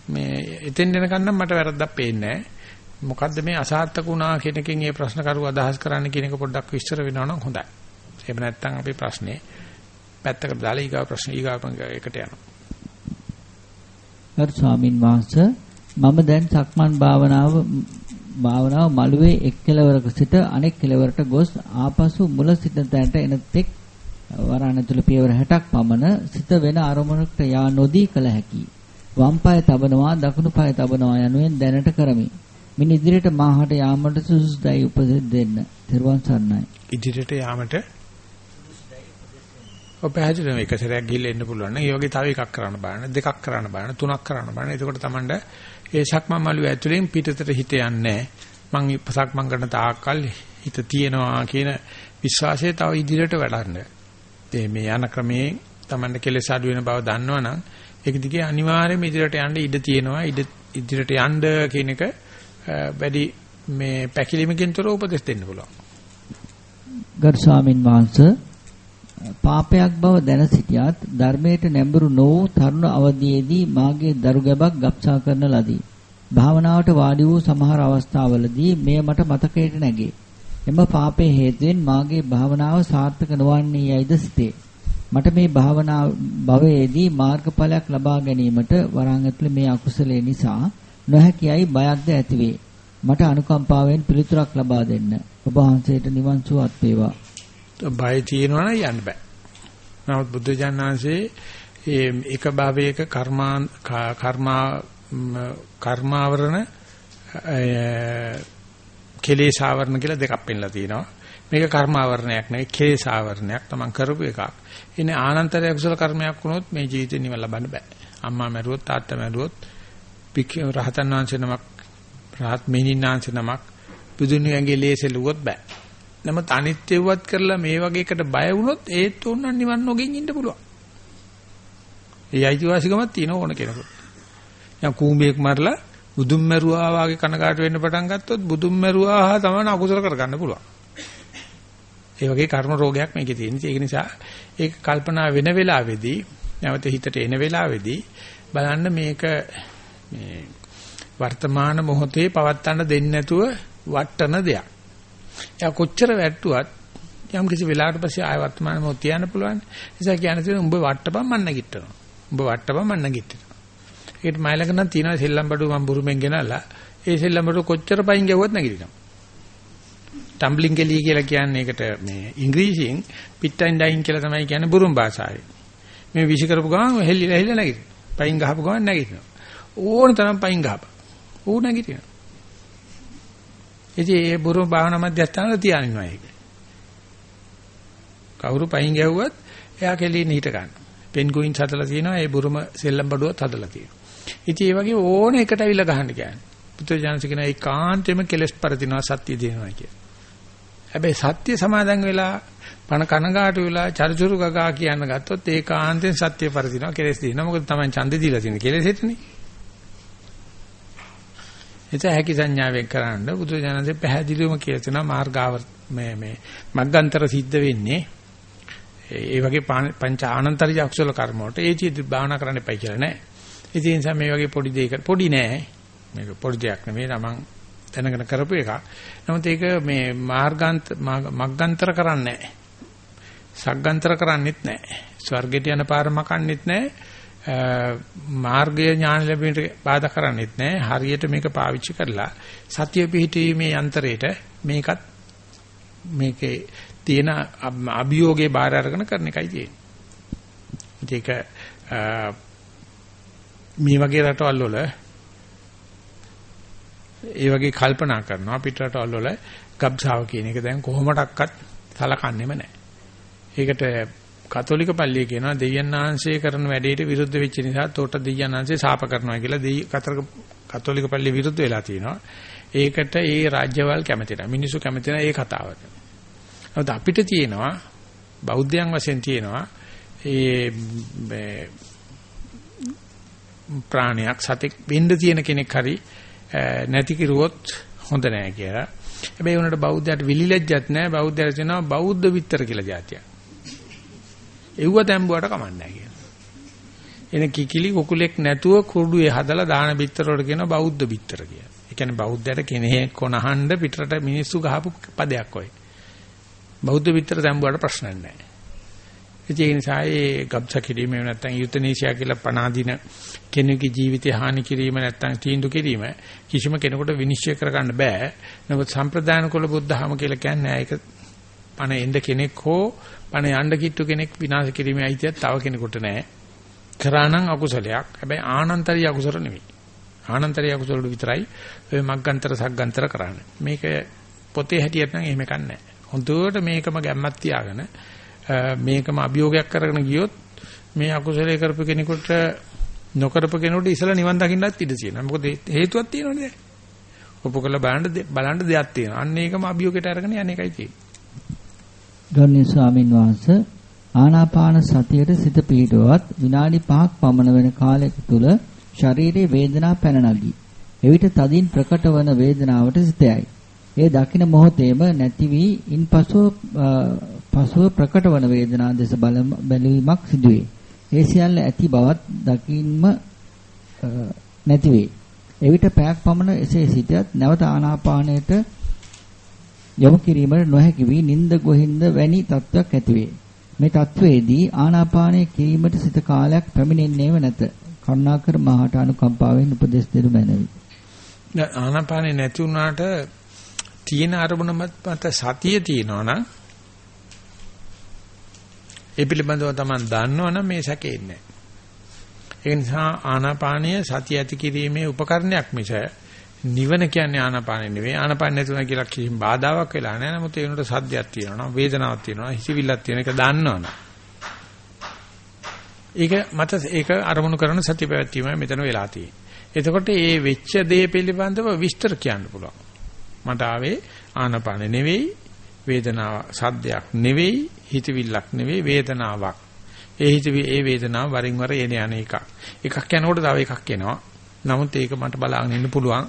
මේ එතෙන් දෙනකන් නම් මට වැරද්දක් පේන්නේ නැහැ. මොකද්ද මේ අසාර්ථක වුණා කියන එකෙන් මේ ප්‍රශ්න කරුව අදහස් කරන්න කියන එක පොඩ්ඩක් විස්තර වෙනවනම් හොඳයි එහෙම නැත්නම් අපි ප්‍රශ්නේ පැත්තකට දාලා ඊගා ප්‍රශ්න ඊගා එකට යනවා ගරු ස්වාමින් වහන්සේ මම දැන් සක්මන් භාවනාව භාවනාව මළුවේ එක් කෙළවරක සිට අනෙක් කෙළවරට ගොස් ආපසු මුල සිටින තැනට එන තෙක් වරණ ඇතුළේ පියවර 60ක් පමණ සිත වෙන අරමුණකට යා නොදී කළ හැකියි. වම් පාය තබනවා දකුණු පාය තබනවා යනුවෙන් දැනට කරමි. මින් ඉදිරියට මාහට යාමට සුසුසුදයි උපදෙස් දෙන්න. තෙරුවන් සරණයි. ඉදිරියට යාමට ඔය පැහැදිලිවම එක සැරයක් ගිහිල්ලා එන්න පුළුවන් නම් ඒ වගේ තව එකක් කරන්න බලන්න දෙකක් කරන්න බලන්න තුනක් කරන්න බලන්න එතකොට Tamanda ඒ සක්මන් මළුව ඇතුලෙන් පිටතට හිත යන්නේ මං සක්මන් කරන තාක්කල් හිත තියෙනවා කියන විශ්වාසය තව ඉදිරියට වැඩන්න. ඒ මේ යන ක්‍රමයේ Tamanda කෙලෙස අඩු වෙන බව දන්නවනම් ඒක දිගේ අනිවාර්යයෙන්ම ඉදිරියට යන්න ඉඩ තියෙනවා ඉඩ ඉදිරියට යන්න කියන එක වැඩි මේ පැකිලීමකින් තොර උපදෙස් දෙන්න පුළුවන්. ගරු ස්වාමින් වහන්සේ පාපයක් බව දැන සිටියත් ධර්මයට නැඹුරු නොවූ තරුණ අවදියේදී මාගේ දරු ගැබක් ගබ්සා කරන ලදී. භාවනාවට වාඩි වූ සමහර අවස්ථාවලදී මෙය මට මතකයට නැගේ. එම පාපයේ හේතුවෙන් මාගේ භාවනාව සාර්ථක නොවන්නේ යයිද සිතේ. මට මේ භාවනා භවයේදී මාර්ගඵලයක් ලබා ගැනීමට වරන් ඇතුළේ මේ අකුසලයේ නිසා නොහැකියයි බයක්ද ඇතිවේ. මට අනුකම්පාවෙන් පිළිතුරක් ලබා දෙන්න. ඔබ වහන්සේට නිවන් සුවත් වේවා. බය තියෙනවා නම් යන්න බෑ. නමුත් බුද්ධ ඥානංශේ ඒ එක භවයක කර්මා කර්මා කර්මාවරණ කෙලේශාවරණ කියලා දෙකක් පෙන්නලා තියෙනවා. මේක කර්මාවරණයක් නෙවෙයි කෙලේශාවරණයක් තමන් කරපු එකක්. ඉන්නේ ආනන්තරය කුසල කර්මයක් වුණොත් මේ ජීවිතේ නිවන් ලබන්න බෑ. අම්මා මැරුවොත් තාත්තා මැරුවොත් රහතන් වහන්සේ නමක් රහත් මෙහිණින් වහන්සේ නමක් බුදුන් වහන්සේ ලේසෙලුවොත් බෑ. නමුත් අනිත්‍යවත් කරලා මේ වගේ එකට බය වුණොත් ඒත් උන්නන් නිවන් නොගෙන් ඉන්න පුළුවන්. ඒ අයිතිවාසිකමක් තියෙන ඕන කෙනෙකුට. දැන් කූඹියෙක් මරලා බුදුන් මරුවා වගේ කනකාට වෙන්න පටන් ගත්තොත් බුදුන් මරුවා හා තමයි අකුසල කරගන්න පුළුවන්. ඒ වගේ කර්ම රෝගයක් මේකේ තියෙන. ඒක නිසා ඒක කල්පනා වෙන වෙලාවේදී නැවත හිතට එන වෙලාවේදී බලන්න මේක මේ වර්තමාන මොහොතේ පවත්තන්න දෙන්නේ නැතුව වටන දෙයක්. එයා කොච්චර වැට්ටුවත් යම් කිසි වෙලාවකට පස්සේ ආය වර්තමාන මොහොත තියන්න පුළුවන්. ඒ නිසා කියන්නේ උඹ වට්ටපම් මන්න නැගිටිනවා. උඹ වට්ටපම් මන්න නැගිටිනවා. ඒකට මයිලක නම් තියෙනවා සෙල්ලම් බඩු මම බුරුමෙන් ගෙනල්ලා ඒ සෙල්ලම් බඩු කොච්චර පයින් ගැවුවත් නැගිටිනවා. ටම්බ්ලින් කෙලිය කියලා කියන්නේ ඒකට මේ ඉංග්‍රීසියෙන් පිට්ටයින් ඩයින් කියලා තමයි කියන්නේ බුරුම් භාෂාවෙන්. මේ විශ් කරපු ගමන් හෙල්ලිලා හෙල්ල නැගිටිනවා. පයින් ගහපු ගමන් නැගිටිනවා. ඕන තරම් පයින් ගහපන්. ඌ නැගිටිනවා. ඉතින් ඒ බුරුම භාවනා මධ්‍යස්ථානවල තියානිනවා ඒක. කවුරු පයින් ගැව්වත් එයා කෙලින් හිට ගන්න. පෙන් ගුයින් හදලා තියෙනවා ඒ බුරුම සෙල්ලම් බඩුවත් හදලා තියෙනවා. ඉතින් ඒ වගේ ඕන එකට අවිල ගහන්න කියන්නේ. පුත්‍ර ජානස කියන ඒකාන්තෙම කෙලස් පරදිනවා සත්‍ය දෙනවා කිය. හැබැයි සත්‍ය සමාදන් වෙලා පණ කනගාටු වෙලා චරිචුරු ගගා කියන්න ගත්තොත් ඒකාන්තෙන් සත්‍ය පරදිනවා කෙලස් දිනවා. මොකද Taman ඡන්දෙ දීලා තියෙන කෙලෙසෙටනේ. එත හැකි සංඥාවෙන් කරන්න බුදුජානකසේ පැහැදිලිවම කියලා තියෙනවා මාර්ගාව මේ මේ මග්ගන්තර සිද්ධ වෙන්නේ ඒ වගේ පංච ආනන්තරිය අකුසල කර්ම වලට ඒ චිත්ත භාවනා කරන්න එපයි කියලා නෑ. ඉතින් ඒ නිසා මේ වගේ පොඩි දෙයක පොඩි නෑ. මේක පොඩි දෙයක් නෙමෙයි තමන් දැනගෙන කරපු එකක්. නමුත් ඒක මේ මාර්ගාන්ත මග්ගන්තර කරන්නේ නෑ. සග්ගන්තර කරන්නෙත් නෑ. ස්වර්ගයට යන පාර මකන්නෙත් නෑ. මාර්ගය ඥාන ලැබීමට බාධා කරන්නේත් නැහැ. හරියට මේක පාවිච්චි කරලා සතිය පිහිටීමේ යන්ත්‍රයට මේකත් මේකේ තියෙන අභියෝගේ බාර අරගෙන කරන එකයි තියෙන්නේ. ඒක මේ වගේ රටවල් වල ඒ වගේ කල්පනා කරනවා පිට රටවල් වල ගබ්සාව කියන එක දැන් කොහොමඩක්වත් සලකන්නේම නැහැ. ඒකට කතෝලික පල්ලිය කියනවා දෙයයන් ආංශය කරන වැඩේට විරුද්ධ වෙච්ච නිසා තෝට දෙයයන් ආංශය සාප කරනවා කියලා දෙය කතෝලික පල්ලිය විරුද්ධ වෙලා තිනවා. ඒකට ඒ රාජ්‍යවල් කැමති නැහැ. මිනිස්සු කැමති නැහැ ඒ කතාවට. නමුත් අපිට තියෙනවා බෞද්ධයන් වශයෙන් තියෙනවා ඒ ප්‍රාණයක් සතෙක් වෙන්න තියෙන කෙනෙක් හරි නැති කිරුවොත් හොඳ නෑ කියලා. හැබැයි උනට බෞද්ධයට විලිලැජ්ජත් නෑ බෞද්ධයට කියනවා බෞද්ධ විතර කියලා જાතියක්. එව්ව තැඹුවට කමන්නේ කියලා. එන කිකිලි කුකුලෙක් නැතුව කුරුඩුවේ හදලා දාන බිත්තර වල කියන බෞද්ධ බිත්තර කියලා. ඒ කියන්නේ බෞද්ධයට කෙනෙක් කොනහඬ පිටරට මිනිස්සු ගහපු පදයක් ඔය. බෞද්ධ බිත්තර තැඹුවට ප්‍රශ්නයක් නැහැ. ඒ නිසා ඒ ගබ්ස කිරීම නැත්නම් යුතනීසියා කියලා පනාදින කෙනෙකුගේ ජීවිතය හානි කිරීම නැත්නම් තීන්දුව කිරීම කිසිම කෙනෙකුට විනිශ්චය කරගන්න බෑ. නමුත් සම්ප්‍රදාන කුල බුද්ධහම කියලා කියන්නේ ඒක පණ එන්න කෙනෙක් හෝ පණ යන්න කිට්ටු කෙනෙක් විනාශ කිරීමේ අයිතියක් තව කෙනෙකුට නැහැ. කරා නම් අකුසලයක්. හැබැයි ආනන්තරිය අකුසල නෙවෙයි. ආනන්තරිය අකුසල වල විතරයි ඔය මග්ගන්තර සග්ගන්තර කරන්නේ. මේක පොතේ හැටියට නම් එහෙම කන්නේ නැහැ. හොඳට මේකම ගැම්මක් තියාගෙන මේකම අභියෝගයක් කරගෙන ගියොත් මේ අකුසලයේ කරපු කෙනෙකුට නොකරපු කෙනෙකුට ඉසලා නිවන් දකින්නත් ඉඩ තියෙනවා. මොකද හේතුවක් තියෙනවනේ. ඔප්පු කරලා බලන්න බලන්න දෙයක් තියෙනවා. අන්න ඒකම අභියෝගයට අරගෙන යන්නේ එකයි තියෙන්නේ. ගෞරවනීය ස්වාමින් වහන්සේ ආනාපාන සතියට සිත පිහිටුවත් විනාඩි 5ක් පමණ වෙන කාලයක තුල ශරීරයේ වේදනා පැන නගී. එවිට තදින් ප්‍රකට වන වේදනාවට සිතයයි. ඒ දකින මොහොතේම නැති වී ඉන්පසු පසුව ප්‍රකට වන වේදනා දෙස බැලීමක් සිදුවේ. ඒ සියල්ල ඇති බවත් දකින්ම නැති වේ. එවිට පැයක් පමණ එසේ සිටියත් නැවත ආනාපානයට යොමු කිරීමට නොහැකි වී නිින්ද ගොහින්ද වැනි තත්ත්වයක් ඇතිවේ. මේ තත්වයේදී ආනාපානය කිරීමට සිත කාලයක් පැමිණෙන්නේව නැත. කරුණාකර මහාට අනුකම්පාවෙන් උපදෙස් දෙනු මැනවි. ආනාපානේ නැති වුණාට තියෙන අරමුණ මත සතිය තියෙනවා නම් ඒ පිළිබඳව තමයි දන්නවනම් මේ සැකෙන්නේ නැහැ. ඒ නිසා ආනාපානීය සතිය ඇති කිරීමේ උපකරණයක් මිස නිවන කියන්නේ ආනාපානෙ නෙවෙයි. ආනාපාන නැතුණා කියලා කිසිම බාධාවක් වෙලා නැහැ. නමුත් ඒ උනට සද්දයක් තියෙනවා, වේදනාවක් තියෙනවා, හිසිවිල්ලක් තියෙනවා. ඒක දන්නවනම්. ඒක මත ඒක අරමුණු කරන සතිය පැවැත්වීමයි මෙතන වෙලා තියෙන්නේ. එතකොට මේ වෙච්ච දේ පිළිබඳව විස්තර කියන්න පුළුවන්. මට ආවේ ආනාපානෙ නෙවෙයි, වේදනාව සද්දයක් නෙවෙයි, හිතවිල්ලක් නෙවෙයි, වේදනාවක්. ඒ හිතවි ඒ වේදනාව වරින් වර එන යන එකක්. එකක් යනකොට තව එකක් එනවා. නමුත් ඒක මට බලාගෙන ඉන්න පුළුවන්.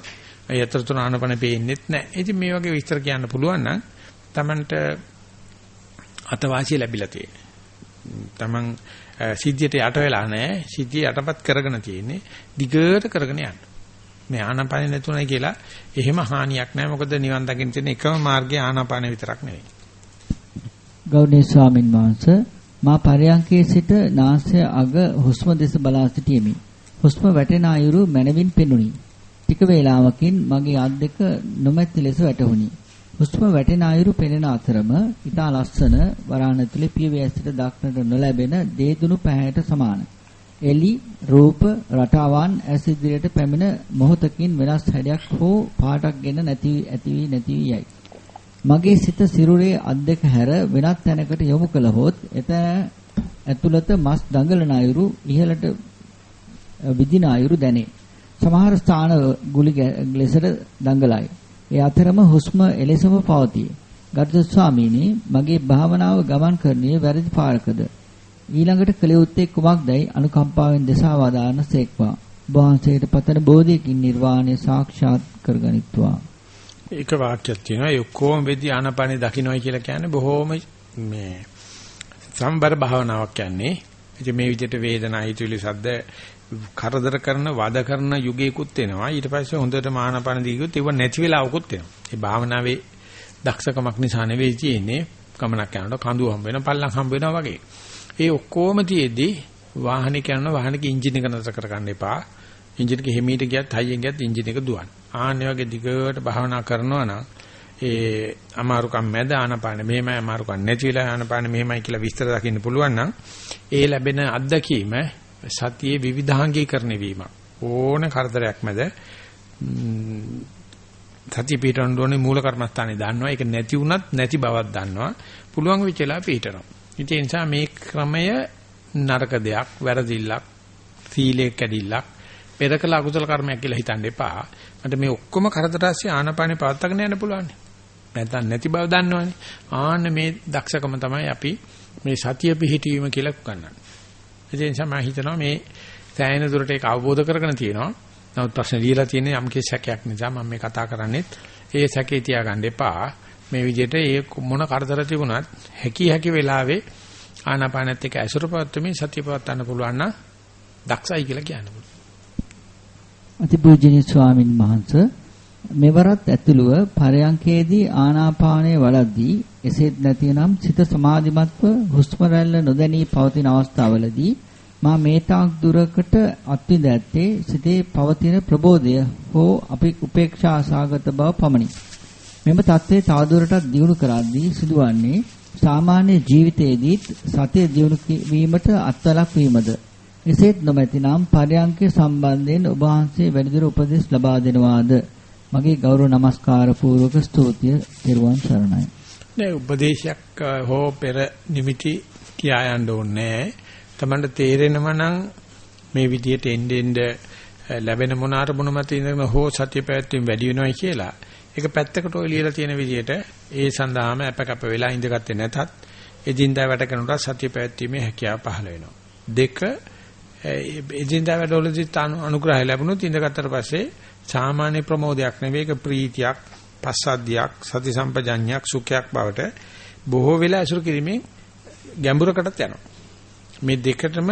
ඒ අතර තුන ආනපන පේන්නෙත් නැහැ. ඉතින් මේ වගේ විස්තර කියන්න පුළුවන් නම් Tamanට අතවාසිය ලැබිලා තියෙන්නේ. Taman සිද්ධියට යට වෙලා නැහැ. සිද්ධිය යටපත් කරගෙන තියෙන්නේ. දිගට කරගෙන යන්න. මේ ආනාපානෙ නැතුණයි කියලා එහෙම හානියක් නැහැ. මොකද නිවන් දකින්න තියෙන එකම මාර්ගය ආනාපානෙ විතරක් නෙවෙයි. ගෞරවනීය ස්වාමින් වහන්සේ මා පරයන්කේ සිට නාසය අග හුස්ම දෙස බලා සිටියෙමි. හුස්ම වැටෙන අයුරු මනවින් පෙනුනි. ටික වේලාවකින් මගේ අත් දෙක නොමැති ලෙස වැටහුණි. හුස්ම වැටෙන අයුරු පෙනෙන අතරම ඊටා ලස්සන වරාණතුලේ පියවැස්සට දක්නට නොලැබෙන දේදුණු පැහැයට සමාන. එලි රූප රටාවන් ඇස් ඉදිරියට පැමිණ මොහොතකින් වෙනස් හැඩයක් හෝ පාටක් ගෙන නැති ඇති නැති යයි. මගේ සිත සිරුරේ අත් දෙක හැර වෙනත් තැනකට යොමු කළහොත් එතන ඇතුළත මස් දඟලන අයුරු ඉහළට විදින අයුරු දැනේ. සමහර ස්ථාන ගුලි ලෙසට දඟලයි. ඒ අතරම හුස්ම එලෙසම පවතී. ගරුතර ස්වාමීනි මගේ භාවනාව ගමන් කරන්නේ වැරදි පාරකද? ඊළඟට කළ යුත්තේ කුමක්දයි අනුකම්පාවෙන් දෙසා වදාන සේක්වා. වහන්සේට පතන බෝධියකින් නිර්වාණය සාක්ෂාත් කරගනිත්වා. එක වාක්‍යයක් තියෙනවා. ඒ ඔක්කොම වෙදී ආනපානෙ දකින්නයි කියලා කියන්නේ බොහොම මේ සම්බර භාවනාවක් කියන්නේ. ඉතින් මේ විදිහට වේදනා හිතුවිලි සද්ද කරදර කරන වද කරන යුගයකුත් එනවා. ඊට පස්සේ හොඳට ආනපාන දීගුත් ඒව නැති වෙලාවකුත් එනවා. ඒ භාවනාවේ දක්ෂකමක් නිසා නෙවෙයි තියෙන්නේ. ගමනක් යනකොට කඳු හම්බ වෙනවා, පල්ලම් හම්බ වෙනවා වගේ. ඒ ඔක්කොම තියේදී වාහනේ කරන වාහනක එන්ජින් එක නතර කරගන්න එපා. එන්ජින් එක හිමීට ගියත් හයියෙන් ගියත් එන්ජින් එක දුවන. ආන්නේ වගේ දිගට භාවනා කරනවා නම් ඒ අමාරුකම් මැද ආනපාන මෙහෙමයි අමාරුකම් නැති වෙලා ආනපාන මෙහෙමයි කියලා විස්තර දකින්න පුළුවන් නම් ඒ ලැබෙන අත්දැකීම සතියේ විවිධාංගීකරණය වීම ඕන කරදරයක් මැද සතිය පිටරන් දෝනේ මූල කර්මස්ථානේ දන්නවා ඒක නැති වුණත් නැති බවක් දන්නවා පුළුවන් වෙච්චලා පිටරනවා ඉතින් ඒ නිසා මේ ක්‍රමය නරක දෙයක් වැරදිල්ලක් සීලේ කැඩිල්ලක් පෙරකල අකුසල කර්මයක් කියලා හිතන්න එපා. මට මේ ඔක්කොම කරදරාස්සේ ආනපානේ පවත්වාගෙන යන්න පුළුවන්. නැත්නම් නැති බව දන්නවනේ. ආන්න මේ දක්ෂකම තමයි අපි මේ සතිය පිහිටීම කියලා ගන්නන්නේ. ඒ නිසා මම හිතනවා මේ සෑහෙන දුරට ඒක අවබෝධ කරගෙන තියෙනවා. නමුත් ප්‍රශ්න ලියලා තියෙන්නේ යම් කිසි සැකයක් නිසා මම මේ කතා කරන්නේත් ඒ සැකේ තියාගන්න එපා. මේ විදිහට ඒ මොන කරදර තිබුණත් හැකි හැකි වෙලාවේ ආනාපානෙත් එක්ක ඇසුර පවත්වමින් සතිය පවත්වන්න පුළුවන් නම් දක්ෂයි කියලා කියන්න පුළුවන්. අතිපූජනීය ස්වාමින් වහන්සේ මෙවරත් ඇතුළුව පරයන්කේදී ආනාපානය වඩද්දී එසේත් නැතිනම් සිත සමාධිමත්ව හුස්ම රැල්ල නොදැනී පවතින අවස්ථාවලදී මා මේ තාක් දුරකට අත්විඳ ඇත්තේ සිතේ පවතින ප්‍රබෝධය හෝ අපි උපේක්ෂා ආසාගත බව පමණි. මෙම தત્ත්වයේ තවදුරටත් දියුණු කරද්දී සිදුවන්නේ සාමාන්‍ය ජීවිතයේදීත් සතිය දියුණු වීමට අත්වලක් වීමද එසේත් නොමැතිනම් පරයන්කේ සම්බන්ධයෙන් ඔබ වහන්සේ වැඩිදුර උපදෙස් ලබා දෙනවාද මගේ ගෞරව නමස්කාර පූර්වක ස්තුතිය පෙරවන් සරණයි. නෑ උපදේශයක් හෝ පෙර නිමිති කියා යන්න ඕනේ. තමන්ට තේරෙනවා නම් මේ විදිහට එන්න එන්න ලැබෙන මොන අරමුණ මත ඉඳගෙන හෝ සත්‍ය පැවැත්වීම වැඩි වෙනවයි කියලා. ඒක පැත්තකට ඔය ලියලා තියෙන විදිහට ඒ සඳහාම අපකප වෙලා ඉඳගත්තේ නැතත් එදින්දා වැඩ කරනකොට සත්‍ය පැවැත්වීමේ හැකියාව පහළ වෙනවා. දෙක එදින්දා වැඩවලදී අනුග්‍රහය ලැබුණොත් ඉඳගත්තට පස්සේ සාමාන්‍ය ප්‍රමෝදයක් නෙවෙයි ඒක ප්‍රීතියක්, පස්සද්ධියක්, සති සම්පජඤ්ඤයක්, සුඛයක් බවට බොහෝ වෙලා අසුරු කිරීමෙන් ගැඹුරකටත් යනවා. මේ දෙකටම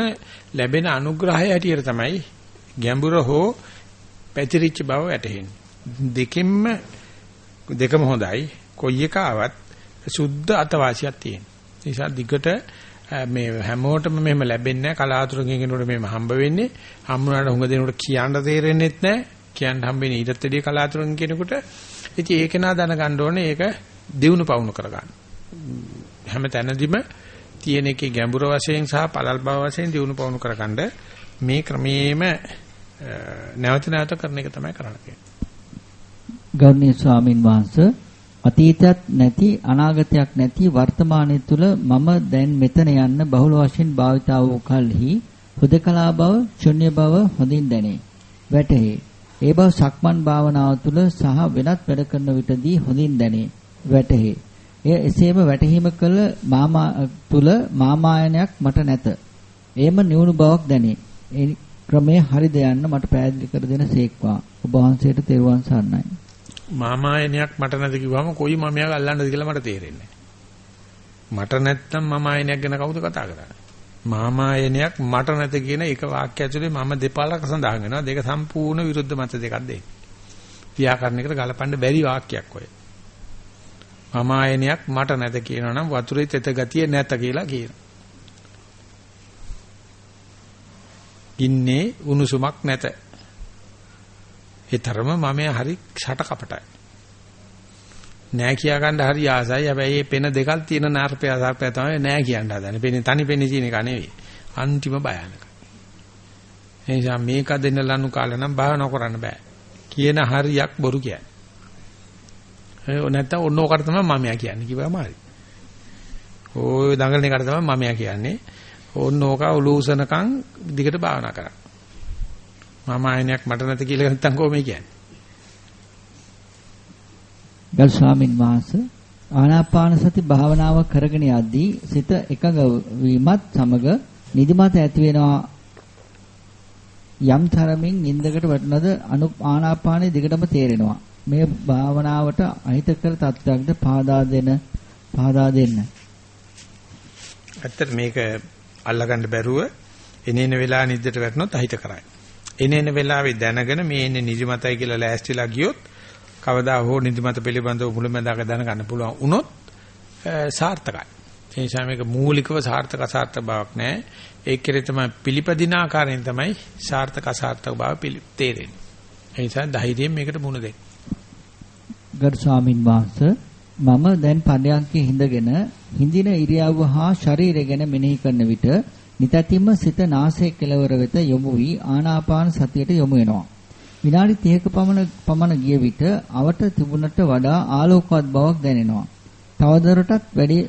ලැබෙන අනුග්‍රහය හැටියට තමයි ගැඹුර හෝ පැතිරිච්ච බව වැටහෙන්නේ. දෙකෙන්ම දෙකම හොඳයි. කොයි එක ආවත් සුද්ධ අතවාසියක් තියෙන. නිසා දිගට මේ හැමෝටම මෙහෙම ලැබෙන්නේ නැහැ. කලාතුරකින් කෙනෙකුට මෙහෙම හම්බ වෙන්නේ. හම්බුනාට හුඟ දෙනකොට කියන්න තේරෙන්නේත් නැහැ. කියන්න හම්බෙන්නේ ඊටත් වැඩිය කලාතුරකින් කෙනෙකුට. ඉතින් ඒක නා දැනගන්න ඕනේ ඒක දිනු පවුණු කරගන්න. හැම තැනදීම තියෙන එකේ ගැඹුර වශයෙන් සහ පළල් බව වශයෙන් දිනු පවුණු කරගන්න මේ ක්‍රමයේම නැවත නැවත කරන එක තමයි කරන්න තියෙන්නේ. ගෞරවනීය ස්වාමින් වහන්සේ අතීතයක් නැති අනාගතයක් නැති වර්තමානයේ තුල මම දැන් මෙතන යන්න බහුල වශයෙන් භාවිතා වූ කලෙහි හුදකලා බව ශුන්‍ය බව හොඳින් දැනේ. වැටහේ. ඒ බව සක්මන් භාවනාව තුල සහ වෙනත් වැඩ කරන විටදී හොඳින් දැනේ. වැටහේ. එය එසේම වැටහීම කළ මාමා තුල මාමායනයක් මට නැත. එයම නිවුණු බවක් දැනේ. ඒ ක්‍රමයේ හරිද යන්න මට පැහැදිලි කර දෙන සේක්වා. ඔබ වහන්සේට තෙරුවන් සරණයි. මාමායනයක් මට නැද කිව්වම කොයි මමයාಗ අල්ලන්නද කියලා මට තේරෙන්නේ මට නැත්තම් මාමායනයක් ගැන කවුද කතා කරන්නේ මාමායනයක් මට නැත කියන එක වාක්‍ය ඇතුලේ මම දෙපාලක සඳහන් වෙනවා. දෙක සම්පූර්ණ විරුද්ධ මත දෙකක් දෙන්නේ. ව්‍යාකරණයකට ගලපන්න බැරි වාක්‍යයක් ඔය. මාමායනයක් මට නැත කියනවා නම් වතුරේ තෙත ගතිය නැත කියලා කියනවා. ඉන්නේ උණුසුමක් නැත. ඒ තරම මම හරි ෂට කපටයි. නෑ කියා ගන්න හරි ආසයි. හැබැයි මේ පෙන දෙකක් තියෙන නාර්පය සර්පය තමයි නෑ කියන්න හදන්නේ. පෙනේ තනි පෙනේ තියෙන එක නෙවෙයි. අන්තිම භයානක. ඒ නිසා මේක දෙන්න ලනු කාලේ නම් භාවනා කරන්න බෑ. කියන හරියක් බොරු කියන්නේ. ඒ නැත්තම් ඔන්න ඕකට තමයි මමයා කියන්නේ කිව්වම හරි. ඔය දඟලන එකට තමයි මමයා කියන්නේ. ඕන්න ඕක උලූසනකම් දිගට භාවනා කරා. මම ආයනයක් මට නැති කියලා නැත්තම් කොහොමද කියන්නේ? ගල් ස්වාමින් වහන්සේ ආනාපාන සති භාවනාව කරගෙන යද්දී සිත එකඟ වීමත් සමග නිදිමත ඇති වෙනවා යම් තරමින් නින්දකට වැටුණද අනු ආනාපානයේ දිගටම තේරෙනවා. මේ භාවනාවට අහිතකර තත්ත්වයක්ද පාදා දෙන පාදා දෙන්න. ඇත්තට මේක අල්ලගන්න බැරුව එනේන වෙලා නිද්දට වැටුණොත් අහිත කරයි. එනේන වෙලාවේ දැනගෙන මේ එන්නේ නිදිමතයි කියලා ලෑස්තිලා ගියොත් කවදා හෝ නිදිමත පිළිබඳව මුලමඳාක දැනගන්න පුළුවන් වුණොත් සාර්ථකයි. ඒ නිසා මේක මූලිකව සාර්ථක අසාර්ථක බවක් නැහැ. ඒක කෙරේ තමයි පිළිපදින ආකාරයෙන් තමයි සාර්ථක අසාර්ථක බව තේරෙන්නේ. ඒ නිසා ධෛර්යයෙන් මේකට මුහුණ දෙන්න. ගරු ස්වාමින් වහන්සේ මම දැන් පදයන්කේ හිඳගෙන හිඳින ඉරියව්ව හා ශරීරය ගැන මෙනෙහි කරන විට නිතැතිම්ම සිත නාසයේ කෙළවර වෙත යොමු වී ආනාපාන සතියට යොමු වෙනවා. විනාඩි 30ක පමණ පමණ ගිය විට අවට තිබුණට වඩා ආලෝකවත් බවක් දැනෙනවා. තවදුරටත් වැඩි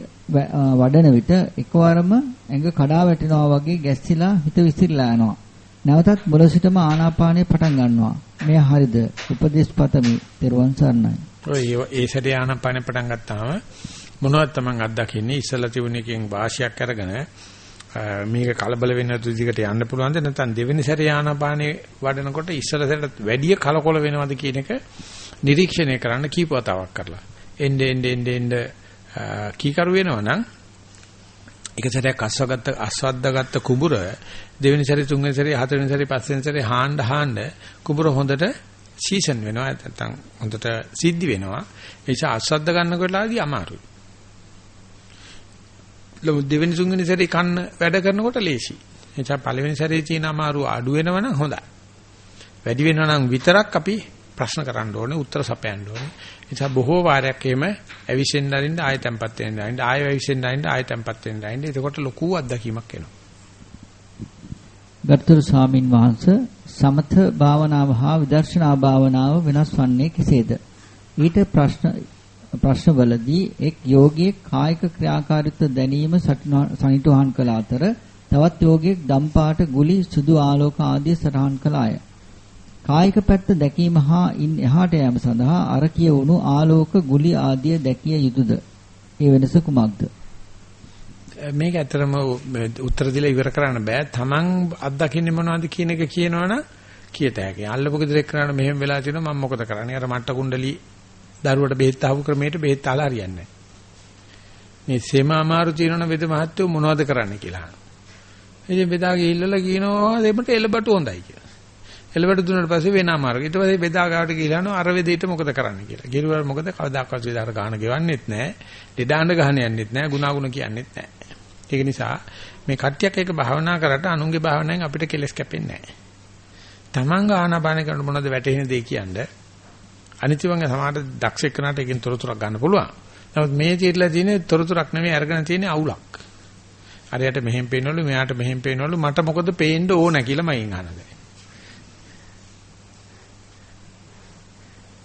වඩන විට එකවරම ඇඟ කඩා වැටෙනවා වගේ ගැස්සිලා හිත විසිරලා යනවා. නැවතත් මුල සිටම ආනාපානය පටන් ගන්නවා. මේ හරිද? උපදේශ පතමි. ත්වන් සරණයි. ඔය ඒ සැරේ ආනාපානය පටන් ගත්තාම මොනවද Taman අත්දකින්නේ? ඉස්සලා තිබුණ එකෙන් වාසියක් අරගෙන මේක කලබල වෙන දිගට යන්න පුළුවන්ද? නැත්නම් දෙවෙනි සැරේ ආනාපානේ වඩනකොට ඉස්සල සැරට වැඩි කලකොල වෙනවද කියන එක නිරීක්ෂණය කරන්න කීප වතාවක් කරලා එnde end end end කීකරු වෙනවනම් එක සැරයක් අස්වගත්ත අස්වද්දාගත්ත කුඹුර දෙවෙනි සැරේ තුන්වෙනි සැරේ හතරවෙනි සැරේ පස්වෙනි සැරේ හාන්න හාන්න කුඹුර හොඳට සීසන් වෙනවා. නැත්නම් හොඳට සිද්ධි වෙනවා. ඒ නිසා අස්වද්ද ගන්නකොටලාදී අමාරුයි. ලොමු දෙවෙනි තුන්වෙනි සැරේ කන්න වැඩ කරනකොට ලේසි ඒ නිසා පළවෙනි සැරේ තියෙන අමාරු අඩු වෙනවනම් හොඳයි. වැඩි වෙනවනම් විතරක් අපි ප්‍රශ්න කරන්න ඕනේ උත්තර සපයන්න ඕනේ. ඒ නිසා බොහෝ වාරයක් එහෙම ඇවිසෙන්න අරින්න ආයෙ තැම්පත් වෙන්න අරින්න ආයෙ ඇවිසෙන්න අරින්න ආයෙ තැම්පත් වෙන්න අරින්න. එතකොට ලොකු අත්දැකීමක් එනවා. ගරුතර ස්වාමින් වහන්සේ සමත භාවනාව හා විදර්ශනා භාවනාව වෙනස් වන්නේ කෙසේද? ඊට ප්‍රශ්න ප්‍රශ්නවලදී එක් යෝගියෙක් කායික ක්‍රියාකාරීත්ව දැනීම සනිටුහන් කළ අතර තවත් යෝගියෙක් දම්පාට ගුලි සුදු ආලෝක ආදී සටහන් කළාය. කායික පැත්ත දැකීම හා ඉන් එහාට යාම සඳහා අර කියවුණු ආලෝක ගුලි ආදී දැකිය යුතුයද? ඒ වෙනස කුමක්ද? මේක ඇත්තටම උත්තර දීලා ඉවර කරන්න බෑ. Taman අත්දකින්නේ මොනවද කියන එක කියනවනම් කියත හැකියි. අල්ලපු ගෙදර එක්කනට මෙහෙම වෙලා තියෙනවා මම මොකද කරන්නේ? අර මට්ට කුණ්ඩලි දරුවට බෙහෙත් ආපු ක්‍රමයට බෙහෙත් ආලා හරියන්නේ මේ සෙම අමාරු තියෙනවනේ වෙද මහත්තයෝ මොනවද කරන්න කියලා අහනවා. ඉතින් බෙදා ගිහිල්ලා කියනවා දෙමට එලබටු හොඳයි කියලා. එලබටු දුන්නාට පස්සේ වෙන අමාරු. ඊට පස්සේ බෙදා ගාවට ගිහිල්ලා අර වෙදේට මොකද කරන්න කියලා. ගිරුවර මොකද කවදාකවත් වේදාට ගාන ගෙවන්නෙත් නැහැ. දෙදාඬ ගහන යන්නෙත් නැහැ. ගුණාගුණ කියන්නෙත් නැහැ. ඒක නිසා මේ කට්ටියක් එක භාවනා කරලා අනුන්ගේ භාවනාවෙන් අපිට කෙලස් කැපෙන්නේ නැහැ. තමන්ග ආනාපාන කරන මොනවද වැටෙන දේ කියන්නේ? අනිත්‍යවංග සමාහට දක්ෂ එක්කනට එකෙන් තොරතුරක් ගන්න පුළුවන්. නමුත් මේ තීරලා තියෙන තොරතුරක් නෙමෙයි අරගෙන තියෙන අවුලක්. අරයට මෙහෙම පේනවලු මෙයාට මෙහෙම පේනවලු මට මොකද පේන්න ඕන කියලා මයින් අහනවා.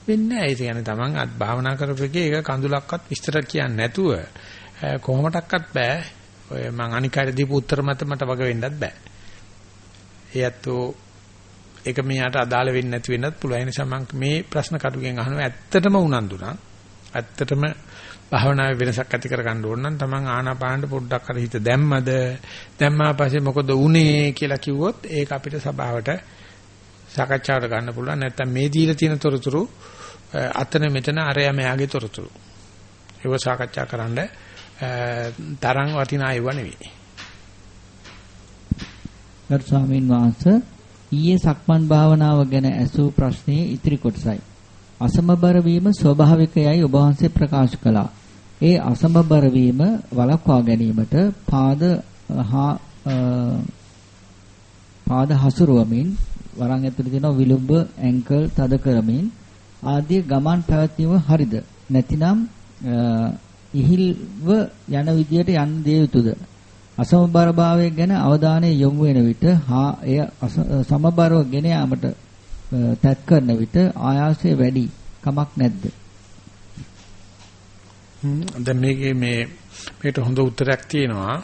වෙන්නේ නැහැ. ඒ කියන්නේ තමන් අත් භාවනා කරපෙකේ ඒක කඳුලක්වත් විස්තර කියන්නේ නැතුව කොහොමඩක්වත් බෑ ඔය මං අනිකාට දීපු උත්තර මත මට වග වෙන්නත් බෑ. ඒත් ඒක මෙයාට අදාළ වෙන්නේ නැති වෙන්නත් පුළුවන්. ඒ නිසා මං මේ ප්‍රශ්න කටුගෙන් අහනවා ඇත්තටම උනන්දු නම් ඇත්තටම භාවනාවේ වෙනසක් ඇති කර ගන්න ඕන නම් තමන් ආනාපානට පොඩ්ඩක් අර හිත දැම්මද දැම්මා පස්සේ මොකද උනේ කියලා කිව්වොත් ඒක අපිට සභාවට සාකච්ඡාවට ගන්න පුළුවන් නැත්නම් මේ දීලා තියෙන තොරතුරු අතන මෙතන අරයා මෙයාගේ තොරතුරු ඒව සාකච්ඡා කරන්නේ තරම් වටිනා ඒවා නෙවෙයි. ගරු ස්වාමීන් වහන්සේ ඊයේ සක්මන් භාවනාව ගැන ඇසූ ප්‍රශ්නයේ ඉතිරි කොටසයි. අසමබර වීම ස්වභාවිකයයි ඔබ වහන්සේ ප්‍රකාශ කළා. ඒ අසමබර වීම වළක්වා ගැනීමට පාද හා පාද හසුරුවමින් වරන් ඇතුළේ තියෙන විලුඹ ඇන්කල් තද කරමින් ආදී ගමන් පැවැත්වීම හරිද නැතිනම් ඉහිල්ව යන විදියට යන්න දිය යුතුද? අසමබර භාවය ගැන අවධානය යොමු වෙන විට හා එය සමබරව ගෙන යාමට තත් කරන විට ආයාසය වැඩි කමක් නැද්ද? දැන් මේකේ මේ මේකට හොඳ උත්තරයක් තියෙනවා.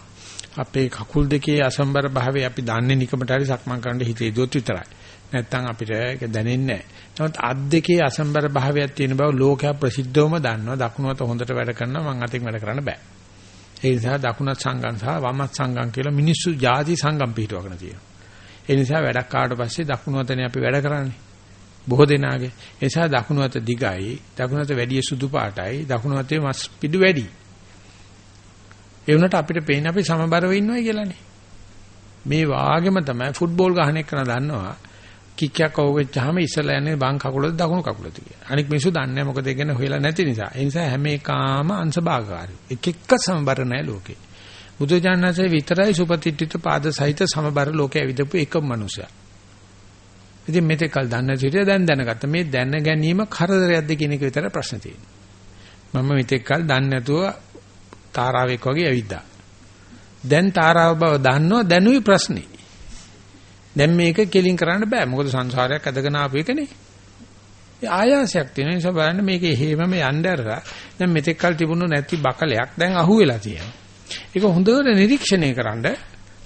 අපේ කකුල් දෙකේ අසම්බර භාවය අපි දන්නේ නිකමට හරි සක්මන් කරන්න හිතේ දුවත් විතරයි. නැත්තම් අපිට ඒක දැනෙන්නේ නැහැ. නමුත් අත් දෙකේ අසම්බර භාවයක් තියෙන බව ලෝකයා ප්‍රසිද්ධවම දන්නවා. දකුණුවත හොඳට වැඩ කරනවා මං අතින් වැඩ කරන්න බෑ. ඒ නිසා දකුණත් සංගම් සහ වමත් සංගම් කියලා මිනිස්සු ಜಾති සංගම් පිටවගෙන තියෙනවා. ඒ නිසා වැඩක් කාට පස්සේ දකුණුවතනේ අපි වැඩ කරන්නේ. බොහෝ දෙනාගේ. ඒ නිසා දකුණුවත දිගයි, දකුණුවත වැඩි සුදු පාටයි, දකුණුවතේ මස් පිඩු වැඩි. ඒ වුණාට අපිට පේන්නේ අපි සමබරව ඉන්නවයි කියලානේ. මේ වාගෙම තමයි ෆුට්බෝල් ගහන එක දන්නවා. කික්කයක් අවුවෙච්චාම ඉස්සලා යන්නේ බං කකුලද දකුණු කකුලද කියලා. අනික මිනිස්සු දන්නේ නැහැ මොකද ඒ ගැන හොයලා නැති නිසා. ඒ නිසා හැම එකාම අංශභාගකාරී. එක එක සමබර නැහැ ලෝකේ. බුදුජානනාංශයේ විතරයි සුපතිට්ඨිත පාද සහිත සමබර ලෝකේ ඇවිදපු එකම මනුස්සයා. ඉතින් මෙතෙක් කල දන්නේ නැති දැන් දැනගත්ත. මේ දැන ගැනීම කරදරයක්ද කියන එක විතර ප්‍රශ්න තියෙනවා. මම මෙතෙක් කල දන්නේ නැතුව තාරාවෙක් වගේ ඇවිද්දා. දැන් තාරාව බව දන්නවා දැනුයි ප්‍රශ්නේ. දැන් මේක කෙලින් කරන්න බෑ. මොකද සංසාරයක් ඇදගෙන ආපු එකනේ. ඒ ආයාසයක් තියෙන නිසා බලන්න මේකේ හේමම යන්න ඇරලා දැන් මෙතෙක් කල් තිබුණු නැති බකලයක් දැන් අහුවෙලා තියෙනවා. ඒක හොඳට නිරීක්ෂණය කරන්න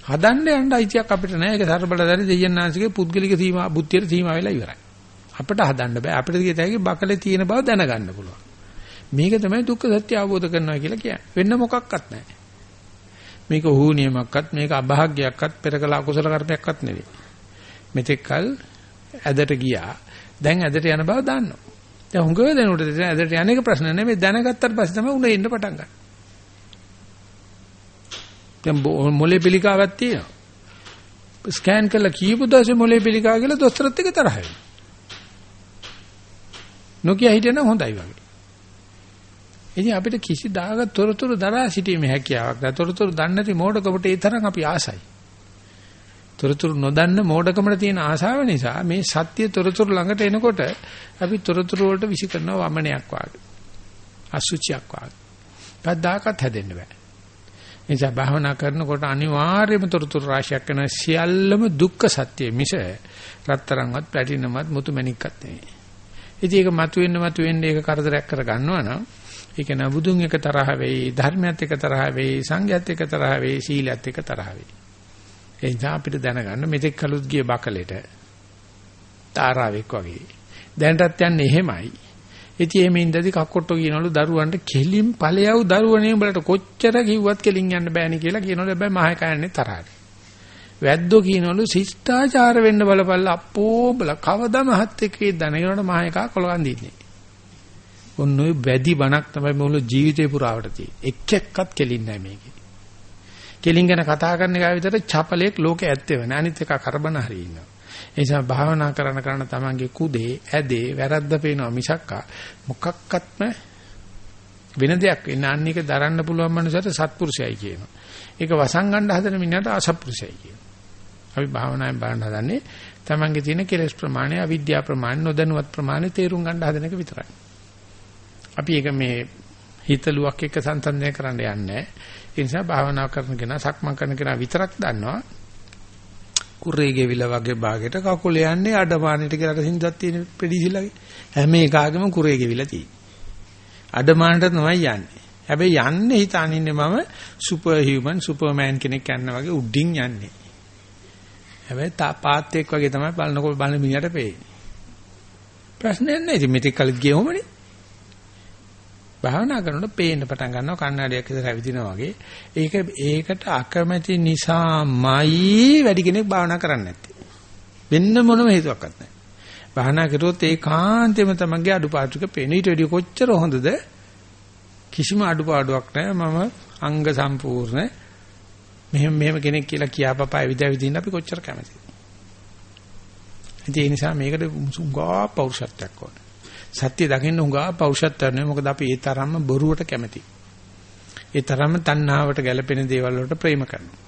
හදන්න යන්න අයිතියක් අපිට නැහැ. ඒක සර්බලදාරි දෙයයන්ාංශිකේ පුද්ගලික සීමා බුද්ධියට සීමා වෙලා ඉවරයි. අපිට හදන්න බෑ. අපිට කියත හැකි බකලේ තියෙන බව දැනගන්න පුළුවන්. මේක තමයි දුක්ඛ සත්‍ය අවබෝධ කරනවා කියලා කියන්නේ. වෙන මොකක්වත් නැහැ. මේක හුනියමක්වත් මේක අභාග්‍යයක්වත් පෙරකල අකුසල කර්මයක්වත් නෙවෙයි. මෙතෙක්කල් ඇදට ගියා. දැන් ඇදට යන බව දන්නවා. දැන් හුඟ දෙනකොට ඇදට යන එක ප්‍රශ්න නෙමෙයි දැනගත්තට පස්සේ තමයි උණ එන්න පටන් ගන්න. දැන් මොලේ පිළිකාවක් තියෙනවා. ස්කෑන් කරලා කියපු දවසේ මොලේ පිළිකාව කියලා දොස්තරත් එක්ක තරහ වෙනවා. නොකිය හිටියනම් හොඳයි වගේ. ඉතින් අපිට කිසි දාග තොරතුරු දරා සිටීමේ හැකියාවක් නැහැ. තොරතුරු දන්නේ නැති මෝඩකමට ඒ තරම් අපි ආසයි. තොරතුරු නොදන්න මෝඩකමට තියෙන ආසාව නිසා මේ සත්‍ය තොරතුරු ළඟට එනකොට අපි තොරතුරු වලට විසි කරනවා වමනයක් වාගේ. අසුචියක් වාගේ. පද්දාකත් හැදෙන්න බෑ. නිසා භාවනා කරනකොට අනිවාර්යයෙන්ම තොරතුරු රාශියක් වෙන සියල්ලම දුක්ඛ සත්‍ය මිස රත්තරන්වත් ප්ලැටිනම්වත් මුතු මැණික්කත් නෙවෙයි. ඉතින් ඒක මතුවෙන්න මතුවෙන්න ඒක කරදරයක් කර ගන්නවා නම් ඒක නබුදුන් එක තරහ වෙයි ධර්මයත් එක තරහ වෙයි සංඝයත් එක තරහ වෙයි සීලයත් එක තරහ වෙයි. ඒ නිසා අපිට දැනගන්න මෙතෙක් කලුත් ගිය බකලෙට තාරාවෙක් වගේ. දැනටත් යන්නේ එහෙමයි. ඉතින් එහෙම ඉඳදී කක්කොට්ටෝ කියනවලු දරුවන්ට කෙලින් ඵලයව දරුවනේ උඹලට කොච්චර කිව්වත් කෙලින් යන්න බෑනේ කියලා කියනවලු හැබැයි මහේක යන්නේ තරහට. වැද්දෝ කියනවලු ශිෂ්ටාචාර වෙන්න බලපල්ලා අප්පෝ බල කවදා මහත් එක්කේ දනගෙනට මහේකා කොලගන් දින්නේ. ඔන්න ඔය වැඩි බණක් තමයි මුළු ජීවිතේ පුරාවට තියෙන්නේ. එක් එක්කත් කෙලින් නැහැ මේකේ. කෙලින් ගැන කතා කරන එක විතර චපලයක් ලෝකේ ඇත්තේ වෙන. අනිත් එක කරබන හරි ඉන්නවා. ඒ නිසා භාවනා කරන කරන තමන්ගේ කුදේ ඇදේ වැරද්ද පේනවා මිසක්කා මොකක්වත්ම වෙන දෙයක් වෙන අන්න එක දරන්න පුළුවන් මනුස්සයට සත්පුරුෂයයි කියනවා. ඒක වසංගණ්ඩ හදන මිනිහට අසත්පුරුෂයයි කියනවා. අපි භාවනාවෙන් බලන්න හදන්නේ තමන්ගේ තියෙන කෙලෙස් ප්‍රමාණය, අවිද්‍යා ප්‍රමාණය, නොදැනුවත් ප්‍රමාණය තේරුම් ගන්න හදන එක විතරයි. අපි ඒක මේ හිතලුවක් එක්ක සංසන්දනය කරන්න යන්නේ. ඒ නිසා භාවනා කරන කෙනා, සක්මන් කරන කෙනා විතරක් දන්නවා. කුරේ ගෙවිලා වගේ භාගයට කකුල යන්නේ අඩමානෙට කියලා හින්දක් තියෙන පෙඩිසිලගේ හැම එකාගෙම කුරේ ගෙවිලා තියෙන්නේ. අඩමානට තමයි යන්නේ. හැබැයි යන්නේ හිතාන ඉන්නේ මම සුපර් හියුමන් සුපර්මෑන් කෙනෙක් යන්න වගේ උඩින් යන්නේ. හැබැයි තාපාත් එක් වගේ තමයි බලනකොට බලන මිනිහට පේන්නේ. ප්‍රශ්නයක් නැහැ ඉතින් මෙතෙක් කල් ගියොමනේ භාවනා කරනකොට පේන්න පටන් ගන්නවා කන්නඩියක් ඉස්සර ඇවිදිනා වගේ. ඒක ඒකට අකමැති නිසාමයි වැඩි කෙනෙක් භාවනා කරන්නේ නැත්තේ. වෙන්න මොනම හේතුවක්වත් නැහැ. භාවනා කරුවොත් ඒකාන්තෙම තමන්ගේ අඩුපාඩුක පේන ඊට වැඩිය කොච්චර හොඳද? කිසිම අඩුපාඩුවක් නැහැ. මම අංග සම්පූර්ණ මෙහෙම මෙහෙම කෙනෙක් කියලා කියාපපා ඇවිදලා විදින්න අපි කොච්චර කැමතිද? ඒ නිසා මේකට සුංගා පෞරුෂත්වයක් ඕනේ. සත්‍ය දකින්න උඟා පෞරුෂත්වයක් නෙවෙයි මොකද අපි ඒ තරම්ම බොරුවට කැමති. ඒ තරම්ම තණ්හාවට ගැළපෙන දේවල් වලට ප්‍රේම කරනවා.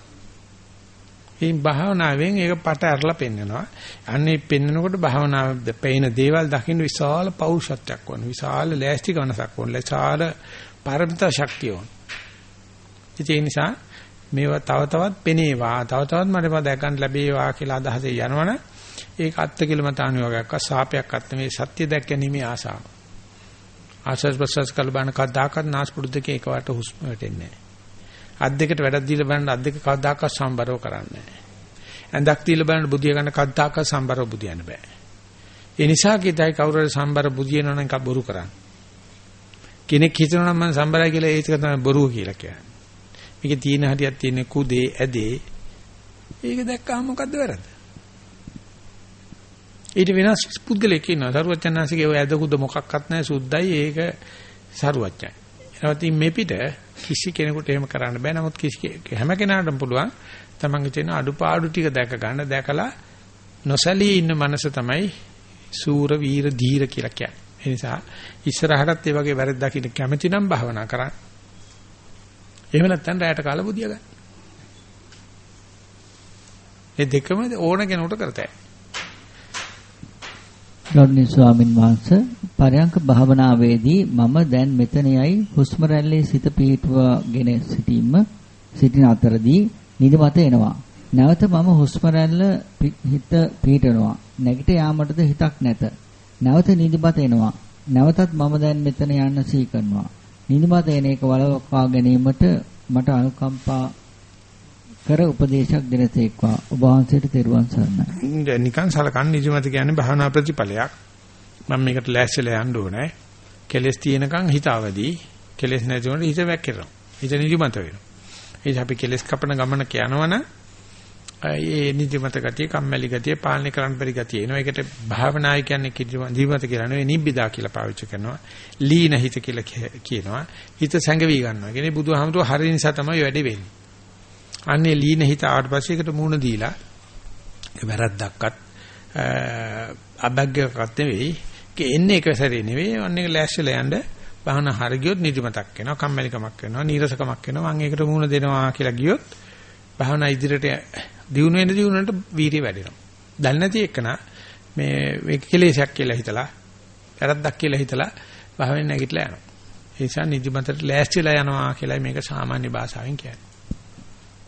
මේ භාවනාවෙන් ඒක පට ඇරලා පෙන්නනවා. අන්නේ පෙන්නකොට භාවනාව පේන දේවල් දකින්න විශාල පෞරුෂත්වයක් වුණ. විශාල ලෑස්ති කනසක් වුණ. විශාල පරමිත ශක්තිය වුණ. ඒ නිසා මේවා තව තවත් පෙනේවා. තව තවත් මට දැක ගන්න ලැබේවා කියලා අදහසේ යනවනේ ඒක අත්ති කිලමතාණු වගේක් සාපයක් අත් නෙමේ සත්‍ය දැක්කීමේ ආසාව. ආශස් ප්‍රසස් කල බණ කද්දාකත් නාස්පුඩු දෙකේ එකවට හුස්ම වැටෙන්නේ නැහැ. අත් දෙකට වැඩක් දීලා බලන්න අත් දෙක කවදාකවත් සම්බරව කරන්නේ නැහැ. ඇඳක් දීලා බලන්න බුදිය ගන්න කද්දාකවත් සම්බරව බුදියන්න බෑ. ඒ නිසා කිතයි කවුරු හරි සම්බර බුදියනවා නම් බොරු කරන්නේ. කෙනෙක් හිතනවා නම් මම සම්බරයි කියලා ඒක තමයි බොරුව කියලා කියන්නේ. මේකේ තියෙන හරියක් තියෙන කුදේ ඇදේ ඒක දැක්කම මොකද්ද වැරද්ද? ඊට වෙනස් පුද්ගලෙක් ඉන්නවා. සරුවචනාංශගේ ඔය ඇදකුද මොකක්වත් නැහැ සුද්ධයි ඒක සරුවචනයි. එනවතින් මේ පිට කිසි කෙනෙකුට එහෙම කරන්න බෑ. නමුත් කිසි හැම කෙනාටම පුළුවන් තමන්ගේ තියෙන අඩුපාඩු ටික දැක ගන්න දැකලා නොසලී ඉන්න මනස තමයි සූර වීර ධීර කියලා කියන්නේ. ඒ නිසා ඉස්සරහටත් ඒ වගේ වැරද්ද දකින්න කැමති නම් භාවනා කරන්න. එහෙම නැත්නම් රැයට කාලා බුදියා ගන්න. ඒ දෙකම ඕන කෙනෙකුට කරතයි. ගෞරවනීය ස්වාමින් වහන්සේ පරයන්ක භාවනාවේදී මම දැන් මෙතනයි හුස්ම රැල්ලේ සිත පිහිටුවාගෙන සිටීම සිටින අතරදී නිදිමත එනවා. නැවත මම හුස්ම රැල්ල හිත පිහිටනවා. නැගිට යාමටද හිතක් නැත. නැවත නිදිමත එනවා. නැවතත් මම දැන් මෙතන යන්න සී කරනවා. නිදිමත එන එක වළක්වා ගැනීමට මට අනුකම්පා කර උපදේශක් දෙනතේක්වා ඔබ වහන්සේට තෙරුවන් සරණයි. නිකන් සලකන් නිදිමත කියන්නේ භාවනා ප්‍රතිඵලයක්. මම මේකට ලෑස්තිලා යන්න ඕනේ. කෙලස් තියෙනකන් හිත අවදි. කෙලස් නැති වුණොත් හිත වැක්කිරෙනවා. හිත නිදිමත වෙනවා. ඒ අපි කෙලස් කපන ගමන යනවනම් ඒ නිදිමත ගතිය, කම්මැලි ගතිය, පාලනය කරන්න බැරි ගතිය එනවා. ඒකට භාවනායි කියන්නේ නිදිමත කියලා නෙවෙයි නිබ්බිදා කියලා පාවිච්චි කරනවා. ලීන හිත කියලා කියනවා. හිත සැඟවි ගන්නවා. කියන්නේ බුදුහාමුදුරුවෝ හරිය නිසා තමයි වැඩේ වෙන්නේ. අන්නේ ලීන හිත ආවට පස්සේ ඒකට මූණ දීලා වැරද්දක්වත් අබැග්ගයක්වත් නෙවෙයි එන්නේ එක සැරේ නෙවෙයි. අන්න එක ලෑස්තිලා යන්න භාවනා හරිය ගියොත් නිදිමතක් වෙනවා, කම්මැලිකමක් වෙනවා, නීරසකමක් වෙනවා. මම ඒකට මුහුණ දෙනවා කියලා ගියොත් භාවනා ඉදිරියට දියුණු වෙන දියුණුවට වීර්ය වැඩෙනවා. දැන් නැති එකන මේ ඒක කෙලෙසයක් කියලා හිතලා, වැරද්දක් කියලා හිතලා භාවනෙන් නැගිටලා යනවා. ඒ නිසා නිදිමතට ලෑස්තිලා යනවා කියලා මේක සාමාන්‍ය භාෂාවෙන් කියන්නේ.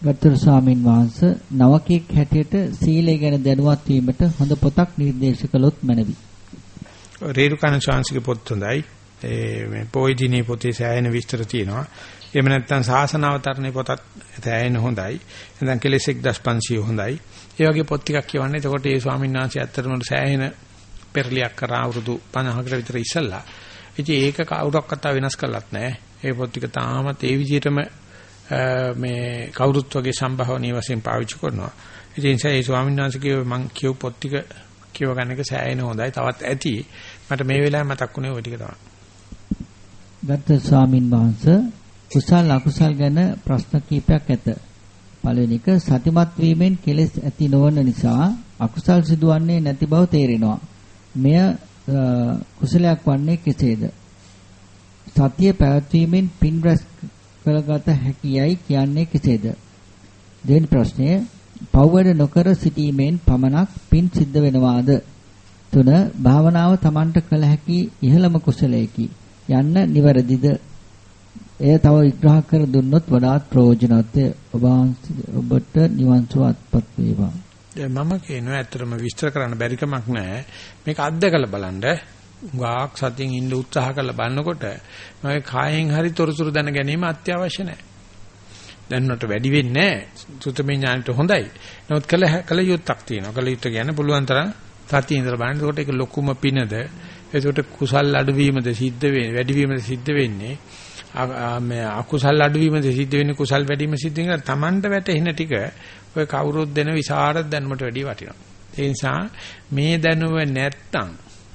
ගත්තර ස්වාමින් වහන්සේ නවකෙක් හැටියට සීලය ගැන දැනුවත් වීමට හොඳ පොතක් නිර්දේශ කළොත් මැනවි. රේරුකාණ ශාන්සික පොත් හොඳයි. ඒ මේ පොයිදිනේ පොතේ සෑහෙන විස්තර තියෙනවා. එහෙම නැත්නම් සාසනාවතරණේ පොතත් සෑහෙන හොඳයි. නැත්නම් කෙලෙස් 1500 හොඳයි. ඒ වගේ පොත් ටිකක් කියවන්නේ. එතකොට ඒ ස්වාමීන් වහන්සේ ඇත්තටම සෑහෙන පෙරලියක් කරා අවුරුදු 50කට විතර ඉස්සෙල්ලා. ඉතින් ඒක කවුරක්වත් වෙනස් කරලත් නැහැ. ඒ පොත් ටික තාමත් ඒ විදිහටම මේ කවුරුත් වගේ සම්භාවනීය වශයෙන් පාවිච්චි කරනවා. ඉතින් ඒ නිසා ඒ ස්වාමීන් වහන්සේගේ මම කියව පොත් ටික කියව ගන්න එක සෑහෙන හොඳයි. තවත් ඇති. මට මේ වෙලාවේ මතක් වුණේ ওই ටික තමයි. ගත්ත ස්වාමින් වහන්සේ කුසල් අකුසල් ගැන ප්‍රශ්න කීපයක් ඇත. පළවෙනි එක සතිමත් වීමෙන් කෙලෙස් ඇති නොවන නිසා අකුසල් සිදුවන්නේ නැති බව තේරෙනවා. මෙය කුසලයක් වන්නේ කෙසේද? සතිය පැවැත්වීමෙන් පින් රැස් කරගත හැකියයි කියන්නේ කෙසේද? දෙවෙනි ප්‍රශ්නය පවවැඩ නොකර සිටීමෙන් පමණක් පින් සිද්ධ වෙනවාද? තුන භාවනාව Tamanට කළ හැකි ඉහළම කුසලයකි යන්න නිවැරදිද? එය තව විග්‍රහ කර දුන්නොත් වඩාත් ප්‍රයෝජනවත් ඔබ ඔබට නිවන් සුව අත්පත් වේවා. මම කියනවා ඇත්තටම විස්තර කරන්න බැරි කමක් නැහැ. මේක අත්දකලා බලන්න. ගාක් සතියෙන් ඉන්න උත්සාහ කරලා බලනකොට මගේ කායෙන් හරි තොරතුරු දැන ගැනීම අත්‍යවශ්‍ය නැහැ. දැන්නට වැඩි වෙන්නේ නැහැ. සුතමේ ඥානට හොඳයි. නමුත් කල කල යුත්තක් තියෙනවා. කල යුත්ත කියන්නේ පුළුවන් තරම් සතිය ඉඳලා බලන්න. ඒකට ඒක ලොකුම පිනද. ඒකට කුසල් අඩුවීමද සිද්ධ වෙන්නේ. වැඩිවීමද සිද්ධ වෙන්නේ. මේ අකුසල් අඩුවීමද සිද්ධ වෙන්නේ කුසල් වැඩිවීම සිද්ධ වෙනවා. Tamanට වැටෙන ටික ඔය කවුරුත් දෙන විසරද දැනුමට වැඩිය වටිනවා. ඒ නිසා මේ දැනුම නැත්තම්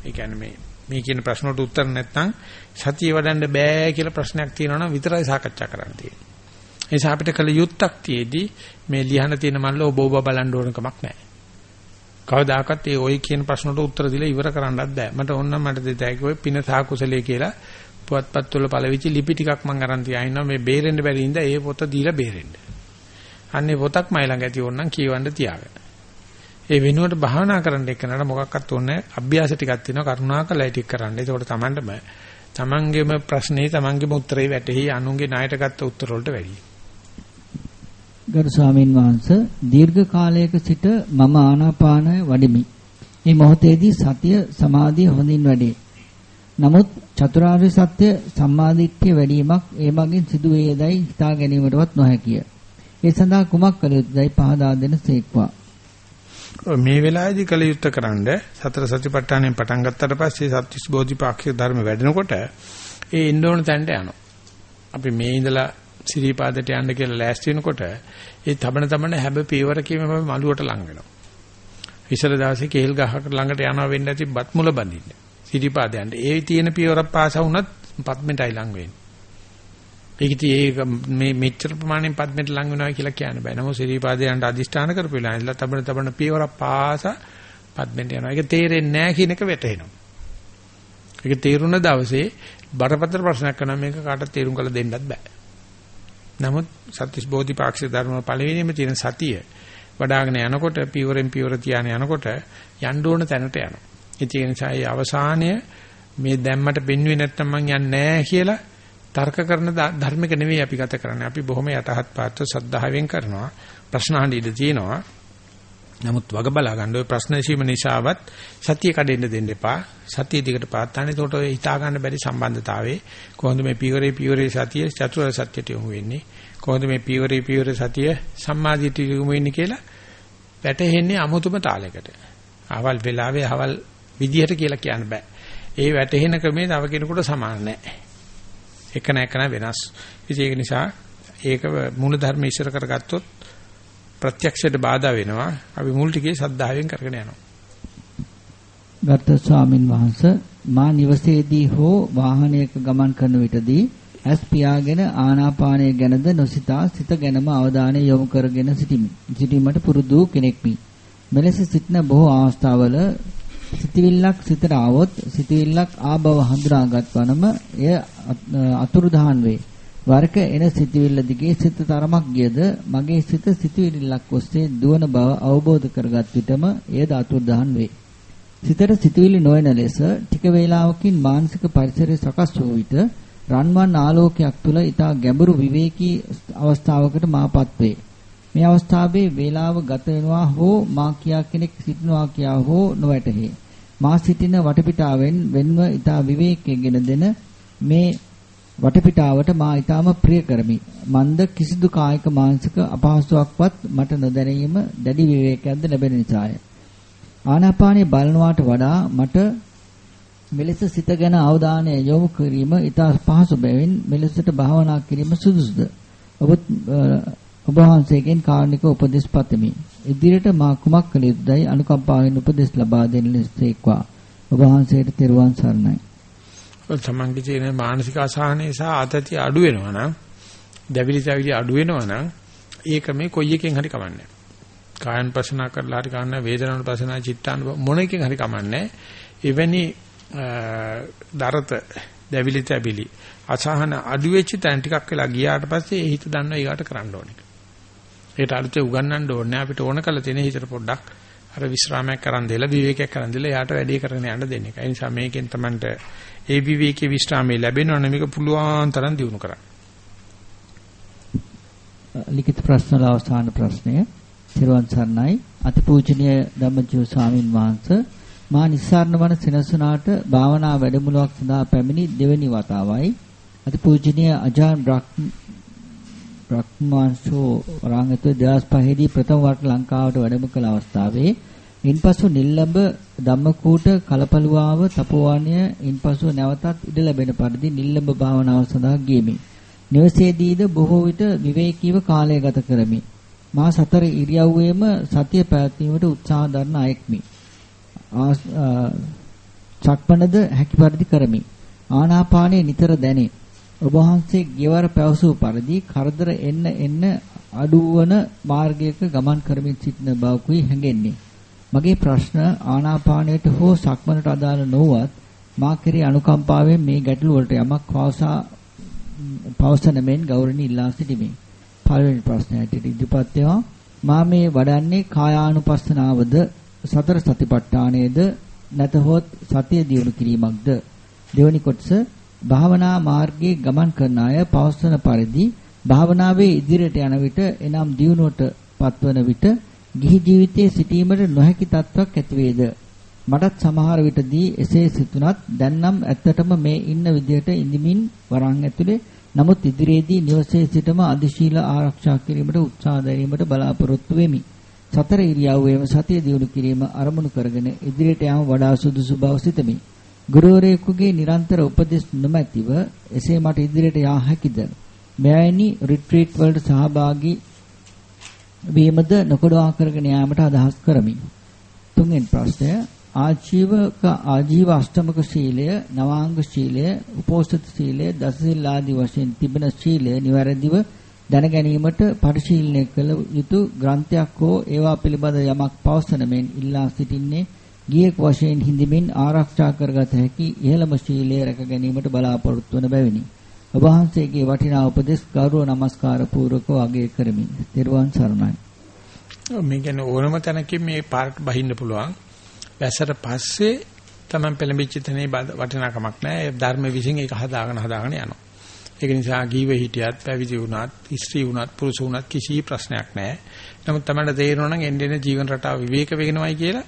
ඒ කියන්නේ මේ මේ කියන ප්‍රශ්නට උත්තර නැත්නම් සතිය වඩන්න බෑ කියලා ප්‍රශ්නයක් තියෙනවා නම් විතරයි සාකච්ඡා කරන්න තියෙන්නේ. ඒ නිසා අපිට කල යුත්තක් තියේදී මේ ලියහන තියෙන මල්ල ඔබ ඔබ බලන්න ඕන කමක් නැහැ. කවදාකවත් ඒ ওই කියන ප්‍රශ්නට උත්තර දීලා ඉවර කරන්නත් බෑ. මට ඕනනම් මට දෙතෑකි ඔය පින සාකුසලයේ කියලා පුවත්පත් වල පළවිචි ලිපි ටිකක් මම අරන් තියාිනවා මේ බේරෙන්න බැරි ඉඳ ඒ පොත දීලා බේරෙන්න. අන්නේ පොතක් මයි ළඟ ඇති ඕනනම් කියවන්න තියාගන්න. ඒ වෙනුවට භාවනා කරන්න එක්කනට මොකක්වත් ඕනේ අභ්‍යාස ටිකක් තියෙනවා කරුණාකරලා ටික කරන්න. ඒකට තමන්ටම තමන්ගේම ප්‍රශ්නේ තමන්ගේම උත්තරේ වැටෙහි අනුන්ගේ ණයට ගත්ත උත්තර වලට වැඩියි. ගරු ස්වාමීන් වහන්සේ දීර්ඝ කාලයක සිට මම ආනාපානය වඩිමි. මේ මොහොතේදී සතිය සමාධිය හොඳින් වැඩේ. නමුත් චතුරාර්ය සත්‍ය සම්මාදිට්ඨිය වැඩිවීමක් ඒ මගින් සිදු වේදයි හිතා ගැනීමටවත් නොහැකිය. ඒ සඳහා කුමක් කළ යුතුදයි පහදා දෙන සේක්වා. මේ වෙලාවේදී කල යුත්තේ කරන්ඩ සතර සතිපට්ඨානෙන් පටන් ගත්තට පස්සේ සත්‍විස් බෝධිපාක්ෂික ධර්ම වැඩෙනකොට ඒ ඉන්න ඕන තැනට යනවා. අපි මේ ඉඳලා සිරිපාදයට යන්න කියලා ලෑස්ති වෙනකොට ඒ තබන තබන හැබ පීවරකීම මලුවට ලං වෙනවා. ඉස්සර දවසේ කේල් ගහකට ළඟට යනවා වෙන්න ඇති බත් මුල බඳින්න. සිරිපාදයන්ට ඒ තියෙන පීවරක් පාසා වුණත් පත්මෙන්ටයි ලං වෙන්නේ. ඒක ඒක මේ මෙච්චර ප්‍රමාණයෙන් පද්මෙට ලඟ වෙනවා කියලා කියන්න බෑ. නමුත් ශ්‍රීපාදයන්ට අදිෂ්ඨාන කරපු වෙලාව ඉඳලා තබන තබන පියවර පාස පද්මෙට යනවා. ඒක තේරෙන්නේ නැහැ කියන එක වැටහෙනවා. ඒක තේරුණ දවසේ බරපතල ප්‍රශ්නයක් කරනවා මේක කාටවත් තේරුම් කරලා දෙන්නත් බෑ. නමුත් සත්‍විස් බෝධිපාක්ෂික ධර්ම පළවෙනිම තියෙන සතිය වඩාගෙන යනකොට පියවරෙන් පියවර තියාන යනකොට යන්න ඕන තැනට යනවා. ඒ නිසා ඒ අවසානය මේ දැම්මට බින්නුවේ නැත්තම් මං යන්නේ නැහැ කියලා තර්ක කරන ධර්මික නෙවෙයි අපි ගත කරන්නේ. අපි බොහොම යටහත් පාත්ව සද්ධාවෙන් කරනවා. ප්‍රශ්න අහන්න ඉඩ තියෙනවා. නමුත් වග බලා ගන්න ඔය ප්‍රශ්න ඇසීම නිසාවත් සතිය කඩෙන්න දෙන්න එපා. සතිය දිගට පාත්තන්නේ. ඒකට ඔය හිතා ගන්න බැරි සම්බන්ධතාවයේ කොහොමද මේ පීවරේ පීවරේ සතිය චතුරාර්ය සත්‍යයට යොමු වෙන්නේ? කොහොමද මේ පීවරේ පීවරේ සතිය සම්මාදිට යොමු වෙන්නේ කියලා වැටහෙන්නේ අමුතුම තාලයකට. අවල් වෙලාවේ අවල් විදියට කියලා කියන්න බෑ. ඒ වැටහෙන ක්‍රමේ තව කෙනෙකුට සමාන නැහැ. එක නැකන වෙනස්. ඒක නිසා ඒක මූල ධර්ම ඉස්සර කරගත්තොත් ප්‍රත්‍යක්ෂයට බාධා වෙනවා. අපි මුල් ටිකේ සද්ධාවෙන් කරගෙන යනවා. ගර්ථ ස්වාමින් වහන්සේ මා නිවසේදී හෝ වාහනයක ගමන් කරන විටදී ඇස් පියාගෙන ආනාපානය ගැනද නොසිතා සිත ගැනම අවධානය යොමු කරගෙන සිටිමි. සිටීමට පුරුදු කෙනෙක්මි. මෙලෙස සිටින බොහෝ අවස්ථාවල සිතවිල්ලක් සිතට ආවොත් සිතවිල්ලක් ආබව හඳුනාගත් වනම එය අතුරුදහන් වේ. වරක එන සිතවිල්ල දිගේ සිත තරමක් ගියද මගේ සිත සිතවිල්ලක් ඔස්සේ දුවන බව අවබෝධ කරගත් විටම එයද අතුරුදහන් වේ. සිතට සිතවිලි නොවන ලෙස ටික වේලාවකින් මානසික පරිසරය සකස් වූ විට රන්වන් ආලෝකයක් තුල ඊටා ගැඹුරු විවේකී අවස්ථාවකට මාපත් වේ. මේ අවස්ථාවේ වේලාව ගත වෙනවා හෝ මා කියා කෙනෙක් සිටිනවා කියා හෝ නොවැටහේ. මා සිටින වටපිටාවෙන් වෙන්ව ඊටා විවේකයෙන් දෙන මේ වටපිටාවට මා ඊටාම ප්‍රිය කරමි. මන්ද කිසිදු කායික මානසික අපහසුාවක්වත් මට නොදැනීම දැඩි විවේකයක්ද ලැබෙන නිසාය. ආනාපානිය බලනවාට වඩා මට මෙලෙස සිත ගැන අවධානය යොමු කිරීම ඉතා පහසු බැවින් මෙලෙසට භාවනා කිරීම සුදුසුද? ඔබ ඔබ වහන්සේගෙන් කාරණික උපදෙස් පතමි. ඉදිරියට මා කුමක් කළ යුතුදයි අනුකම්පාවෙන් උපදෙස් ලබා දෙන්න ලෙසේක්වා. ඔබ වහන්සේට තෙරුවන් සරණයි. තමන්ගේ තියෙන මානසික අසහනය සහ ආතතිය අඩු වෙනවා නම් දැවිලි තැවිලි අඩු වෙනවා නම් ඒක මේ කොයි එකෙන් හරි කමන්නේ කායන් පසනා කරලා හරි කමන්නේ වේදනාන පසනා චිත්තාන මොන එකෙන් හරි කමන්නේ එවැනි දරත දැවිලි තැවිලි අසහන අඩු වෙච්ච තැන් ටිකක් වෙලා ගියාට පස්සේ ඒ හිත දන්නවා ඊගාට කරන්න ඕනේ. ඒකට අලුතේ උගන්වන්න ඕනේ අපිට ඕන කළ තියෙන හිතට පොඩ්ඩක් අර විශ්‍රාමයක් කරන් දෙලා විවේකයක් කරන් දෙලා යාට වැඩේ කරගෙන යන්න දෙන්න එක. ඒ නිසා මේකෙන් තමන්ට ඒ විවේකී විශ්‍රාමයේ ලැබෙනවනේ මේක පුළුවන් තරම් දිනු කරන්න. ලිඛිත ප්‍රශ්න වල අවසාන ප්‍රශ්නය සිරුවන් සර්ණයි අතිපූජනීය ධම්මජීව ස්වාමින් වහන්සේ මා නිස්සාරණ වන සෙනසුනාට භාවනා වැඩමුළුවක් සඳහා පැමිණි දෙවැනි වතාවයි අතිපූජනීය අජාන් බ්‍රහ්මාංශෝ වරාංගතු 2005 දී ප්‍රථම වරට ලංකාවට වැඩම කළ අවස්ථාවේ ඉන්පසු නිල්ලඹ ධම්මකූට කලපලුවාව තපෝවාණය ඉන්පසු නැවතත් ඉඩ ලැබෙන පරිදි නිල්ලඹ භාවනාව සඳහා ගියමි. නිවසේදීද බොහෝ විට විවේකීව කාලය ගත කරමි. මා සතර ඉරියව්වේම සතිය පැවැත්වීමට උත්සාහ දරන අයෙක්මි. චක්පනද හැකි පරිදි කරමි. ආනාපානයේ නිතර දැනේ. ඔබ වහන්සේ ගෙවර පැවසූ පරිදි කරදර එන්න එන්න අඩුවන මාර්ගයක ගමන් කරමින් සිටින බවකුයි හැඟෙන්නේ. මගේ ප්‍රශ්න ආනාපානයට හෝ සක්මනට අදාළ නොවත් මා කෙරේ අනුකම්පාවෙන් මේ ගැටළු වලට යමක් පවසා පවසන මෙන් ගෞරවණීය ඉල්ලා සිටිමි. පළවෙනි ප්‍රශ්නයට ඉදිරිපත් වෙනවා මා මේ වඩන්නේ කායානුපස්සනාවද සතර සතිපට්ඨානයේද නැතහොත් සතිය දියුණු කිරීමක්ද දෙවැනි කොටස භාවනා මාර්ගයේ ගමන් කරන අය පවස්වන පරිදි භාවනාවේ ඉදිරියට යන විට එනම් දියුණුවට පත්වන විට ගිහි ජීවිතයේ සිටීමට නොහැකි තත්ත්වයක් ඇති වේද? මටත් සමහර විටදී එසේ සිතුනත් දැන් නම් ඇත්තටම මේ ඉන්න විදියට ඉඳිමින් වරන් ඇතුලේ නමුත් ඉදිරියේදී නිවසේ සිටම අධිශීල ආරක්ෂා කිරීමට උත්සාහ දැරීමට බලාපොරොත්තු වෙමි. සතර ඉරියව්වේම සතිය දියුණු කිරීම අරමුණු කරගෙන ඉදිරියට යාම වඩා සුදුසු බව සිතමි. ගුරුවරයෙකුගේ නිරන්තර උපදෙස් නොමැතිව එසේ මට ඉදිරියට යා හැකිද? මෙවැනි රිට්‍රීට් වලට සහභාගී වීමද නොකඩවා කරගෙන යාමට අදහස් කරමි. තුන්වෙනි ප්‍රශ්නය ආජීවක ආජීව අෂ්ටමක ශීලය, නවාංග ශීලය, උපෝසත ශීලය, දසසිල් ආදී වශයෙන් තිබෙන ශීලය නිවැරදිව දැන ගැනීමට පරිශීලනය කළ යුතු ග්‍රන්ථයක් හෝ ඒවා පිළිබඳ යමක් පවසන මෙන් ඉල්ලා සිටින්නේ ගියෙක් වශයෙන් හිඳමින් ආරක්ෂා කරගත හැකි ඉහළම ශීලයේ රැක ගැනීමට බලාපොරොත්තු වන බැවිනි. ඔබ වහන්සේගේ වටිනා උපදෙස් ගෞරව නමස්කාර පූර්වකව අගය කරමි. ත්වන් සරණයි. මේ කියන්නේ ඕනම තැනකින් මේ පාර්ට් බහින්න පුළුවන්. වැසට පස්සේ තමයි පෙළඹිච්ච තැනේ වටිනාකමක් නැහැ. ධර්ම විසින් ඒක හදාගෙන හදාගෙන යනවා. ඒක නිසා ගීව හිටියත් පැවිදි වුණත් ස්ත්‍රී වුණත් පුරුෂ වුණත් කිසි ප්‍රශ්නයක් නැහැ. නමුත් තමයි තේරෙනවා නම් එන්නේ ජීවන රටාව විවේක වෙනවයි කියලා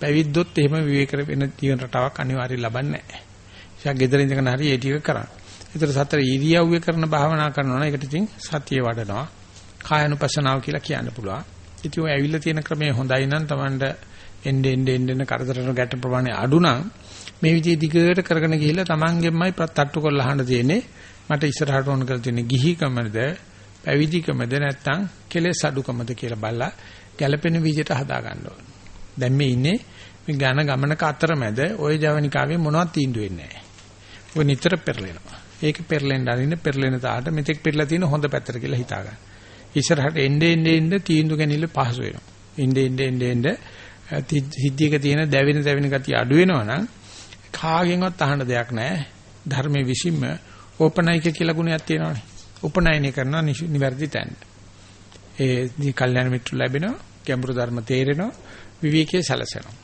පැවිද්දොත් එහෙම විවේක වෙන ජීවන රටාවක් අනිවාර්යයෙන් ලබන්නේ නැහැ. ඒ නිසා gedara ඉඳගෙන හරි ඒ ටික කරන්න. ඒතර සතර ඉරියව්වේ කරන භාවනා කරනවා නම් ඒකට ඉතින් සතිය වඩනවා. කායනුපස්සනාව කියලා කියන්න පුළුවන්. ඉතින් ඔය ඇවිල්ලා තියෙන ක්‍රමය හොඳයි නම් Tamanට එන්නේ එන්නේ එන්නේ කරදරන ගැට ප්‍රමාණය අඩු නම් මේ විදිහේ දිගට කරගෙන ගිහිල්ලා Tamanගෙන්මයි තට්ටු කරලා අහන්න තියෙන්නේ. මට ඉස්සරහට ඕන කරලා තියෙන්නේ ගිහිකමද පැවිදිකමද නැත්නම් කෙලෙස් අඩුකමද කියලා බලලා ගැළපෙන විදිහට හදා ගන්න ඕන. දැන් මේ ඉන්නේ මේ ඝන ගමනක අතරමැද ওই ජවනිකාවේ මොනවද තීන්දුව වෙන්නේ නැහැ. ඔය නිතර පෙරලෙනවා. ඒක පෙරලෙන්න අරින්න පෙරලෙන තාට මෙතෙක් පෙරලා තියෙන හොඳ පැත්තට කියලා හිතා ගන්න. ඉස්සරහට එන්නේ එන්නේ එන්නේ තීන්දුව ගැනීම පහසු වෙනවා. එන්නේ එන්නේ එන්නේ සිද්ධියක තියෙන දැවෙන දැවෙන ගතිය අඩු වෙනවනම් කාගෙන්වත් අහන්න දෙයක් නැහැ. ධර්මයේ විසින්ම ඕපනයික කියලා ගුණයක් තියෙනවානේ. උපනයනය කරනවා නිවැරදි තැන. ඒ දී කල්යනා මිත්‍ර ලැබෙනවා, ගැඹුරු ධර්ම තේරෙනවා, විවේකයේ සැලසෙනවා.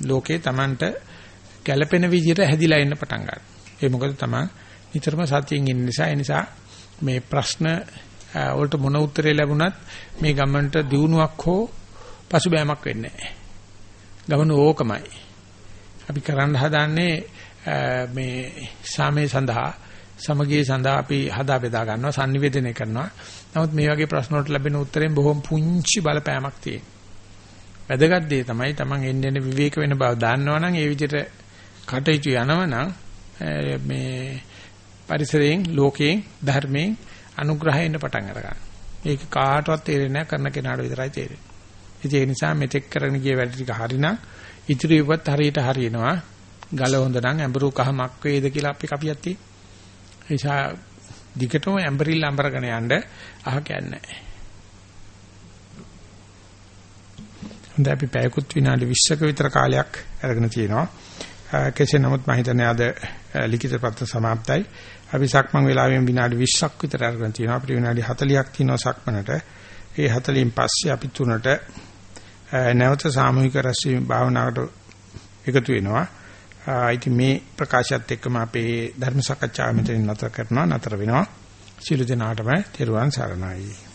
ලෝකේ Tamanට ගැළපෙන විදිහට හැදිලා එන්න පටන් ගන්නවා. ඒ මොකද Taman නිතරම සතියෙන් ඉන්න නිසා ඒ නිසා මේ ප්‍රශ්න වලට මොන උත්තරේ ලැබුණත් මේ ගමන්ට දියුණුවක් හෝ පසුබෑමක් වෙන්නේ නැහැ. ගමන ඕකමයි. අපි කරන්න හදාන්නේ මේ සාමයේ සඳහා සමගිය සඳහා අපි හදා බෙදා ගන්නවා sannivedana කරනවා. නමුත් මේ වගේ ප්‍රශ්න වලට ලැබෙන උත්තරෙන් බොහොම පුංචි බලපෑමක් තියෙනවා. වැදගත් දේ තමයි Taman එන්න එන්න විවේක වෙන බව දන්නවනම් ඒ විදිහට කටයුතු යනවනම් මේ පරිසරයෙන් ලෝකයෙන් ධර්මයෙන් අනුග්‍රහයෙන් පටන් අරගන්න. ඒක කාටවත් තේරෙන්නේ නැහැ කරන කෙනාට විතරයි තේරෙන්නේ. ඒ නිසා මෙතෙක් කරගෙන ගිය වැඩ ටික හරිනම් ඉදිරියවත් හරියට හරියනවා. ගල හොඳ නම් ඇඹරු කහමක් වේද කියලා අපි කපියක් තියෙනවා. ඒ නිසා දිගටම ඇඹරිල්ල අඹරගෙන යන්න අහ කියන්නේ. හොඳයි අපි පැයකුත් විනාඩි 20ක විතර කාලයක් අරගෙන තියෙනවා. කෙසේ නමුත් මම හිතන්නේ අද ලිඛිත පත්‍ර સમાප්තයි. අපි සක්මන් වෙලාවෙන් විනාඩි 20ක් විතර අරගෙන තියෙනවා. අපිට විනාඩි 40ක් තියෙනවා සක්මනට. ඒ 40න් පස්සේ අපි තුනට නැවත සාමූහික රැස්වීම භාවනාවට එකතු වෙනවා. ඉතින් මේ ප්‍රකාශයත් එක්කම අපේ ධර්ම සාකච්ඡාව මෙතනින් නතර කරනවා නතර වෙනවා. සියලු දෙනාටම තෙරුවන් සරණයි.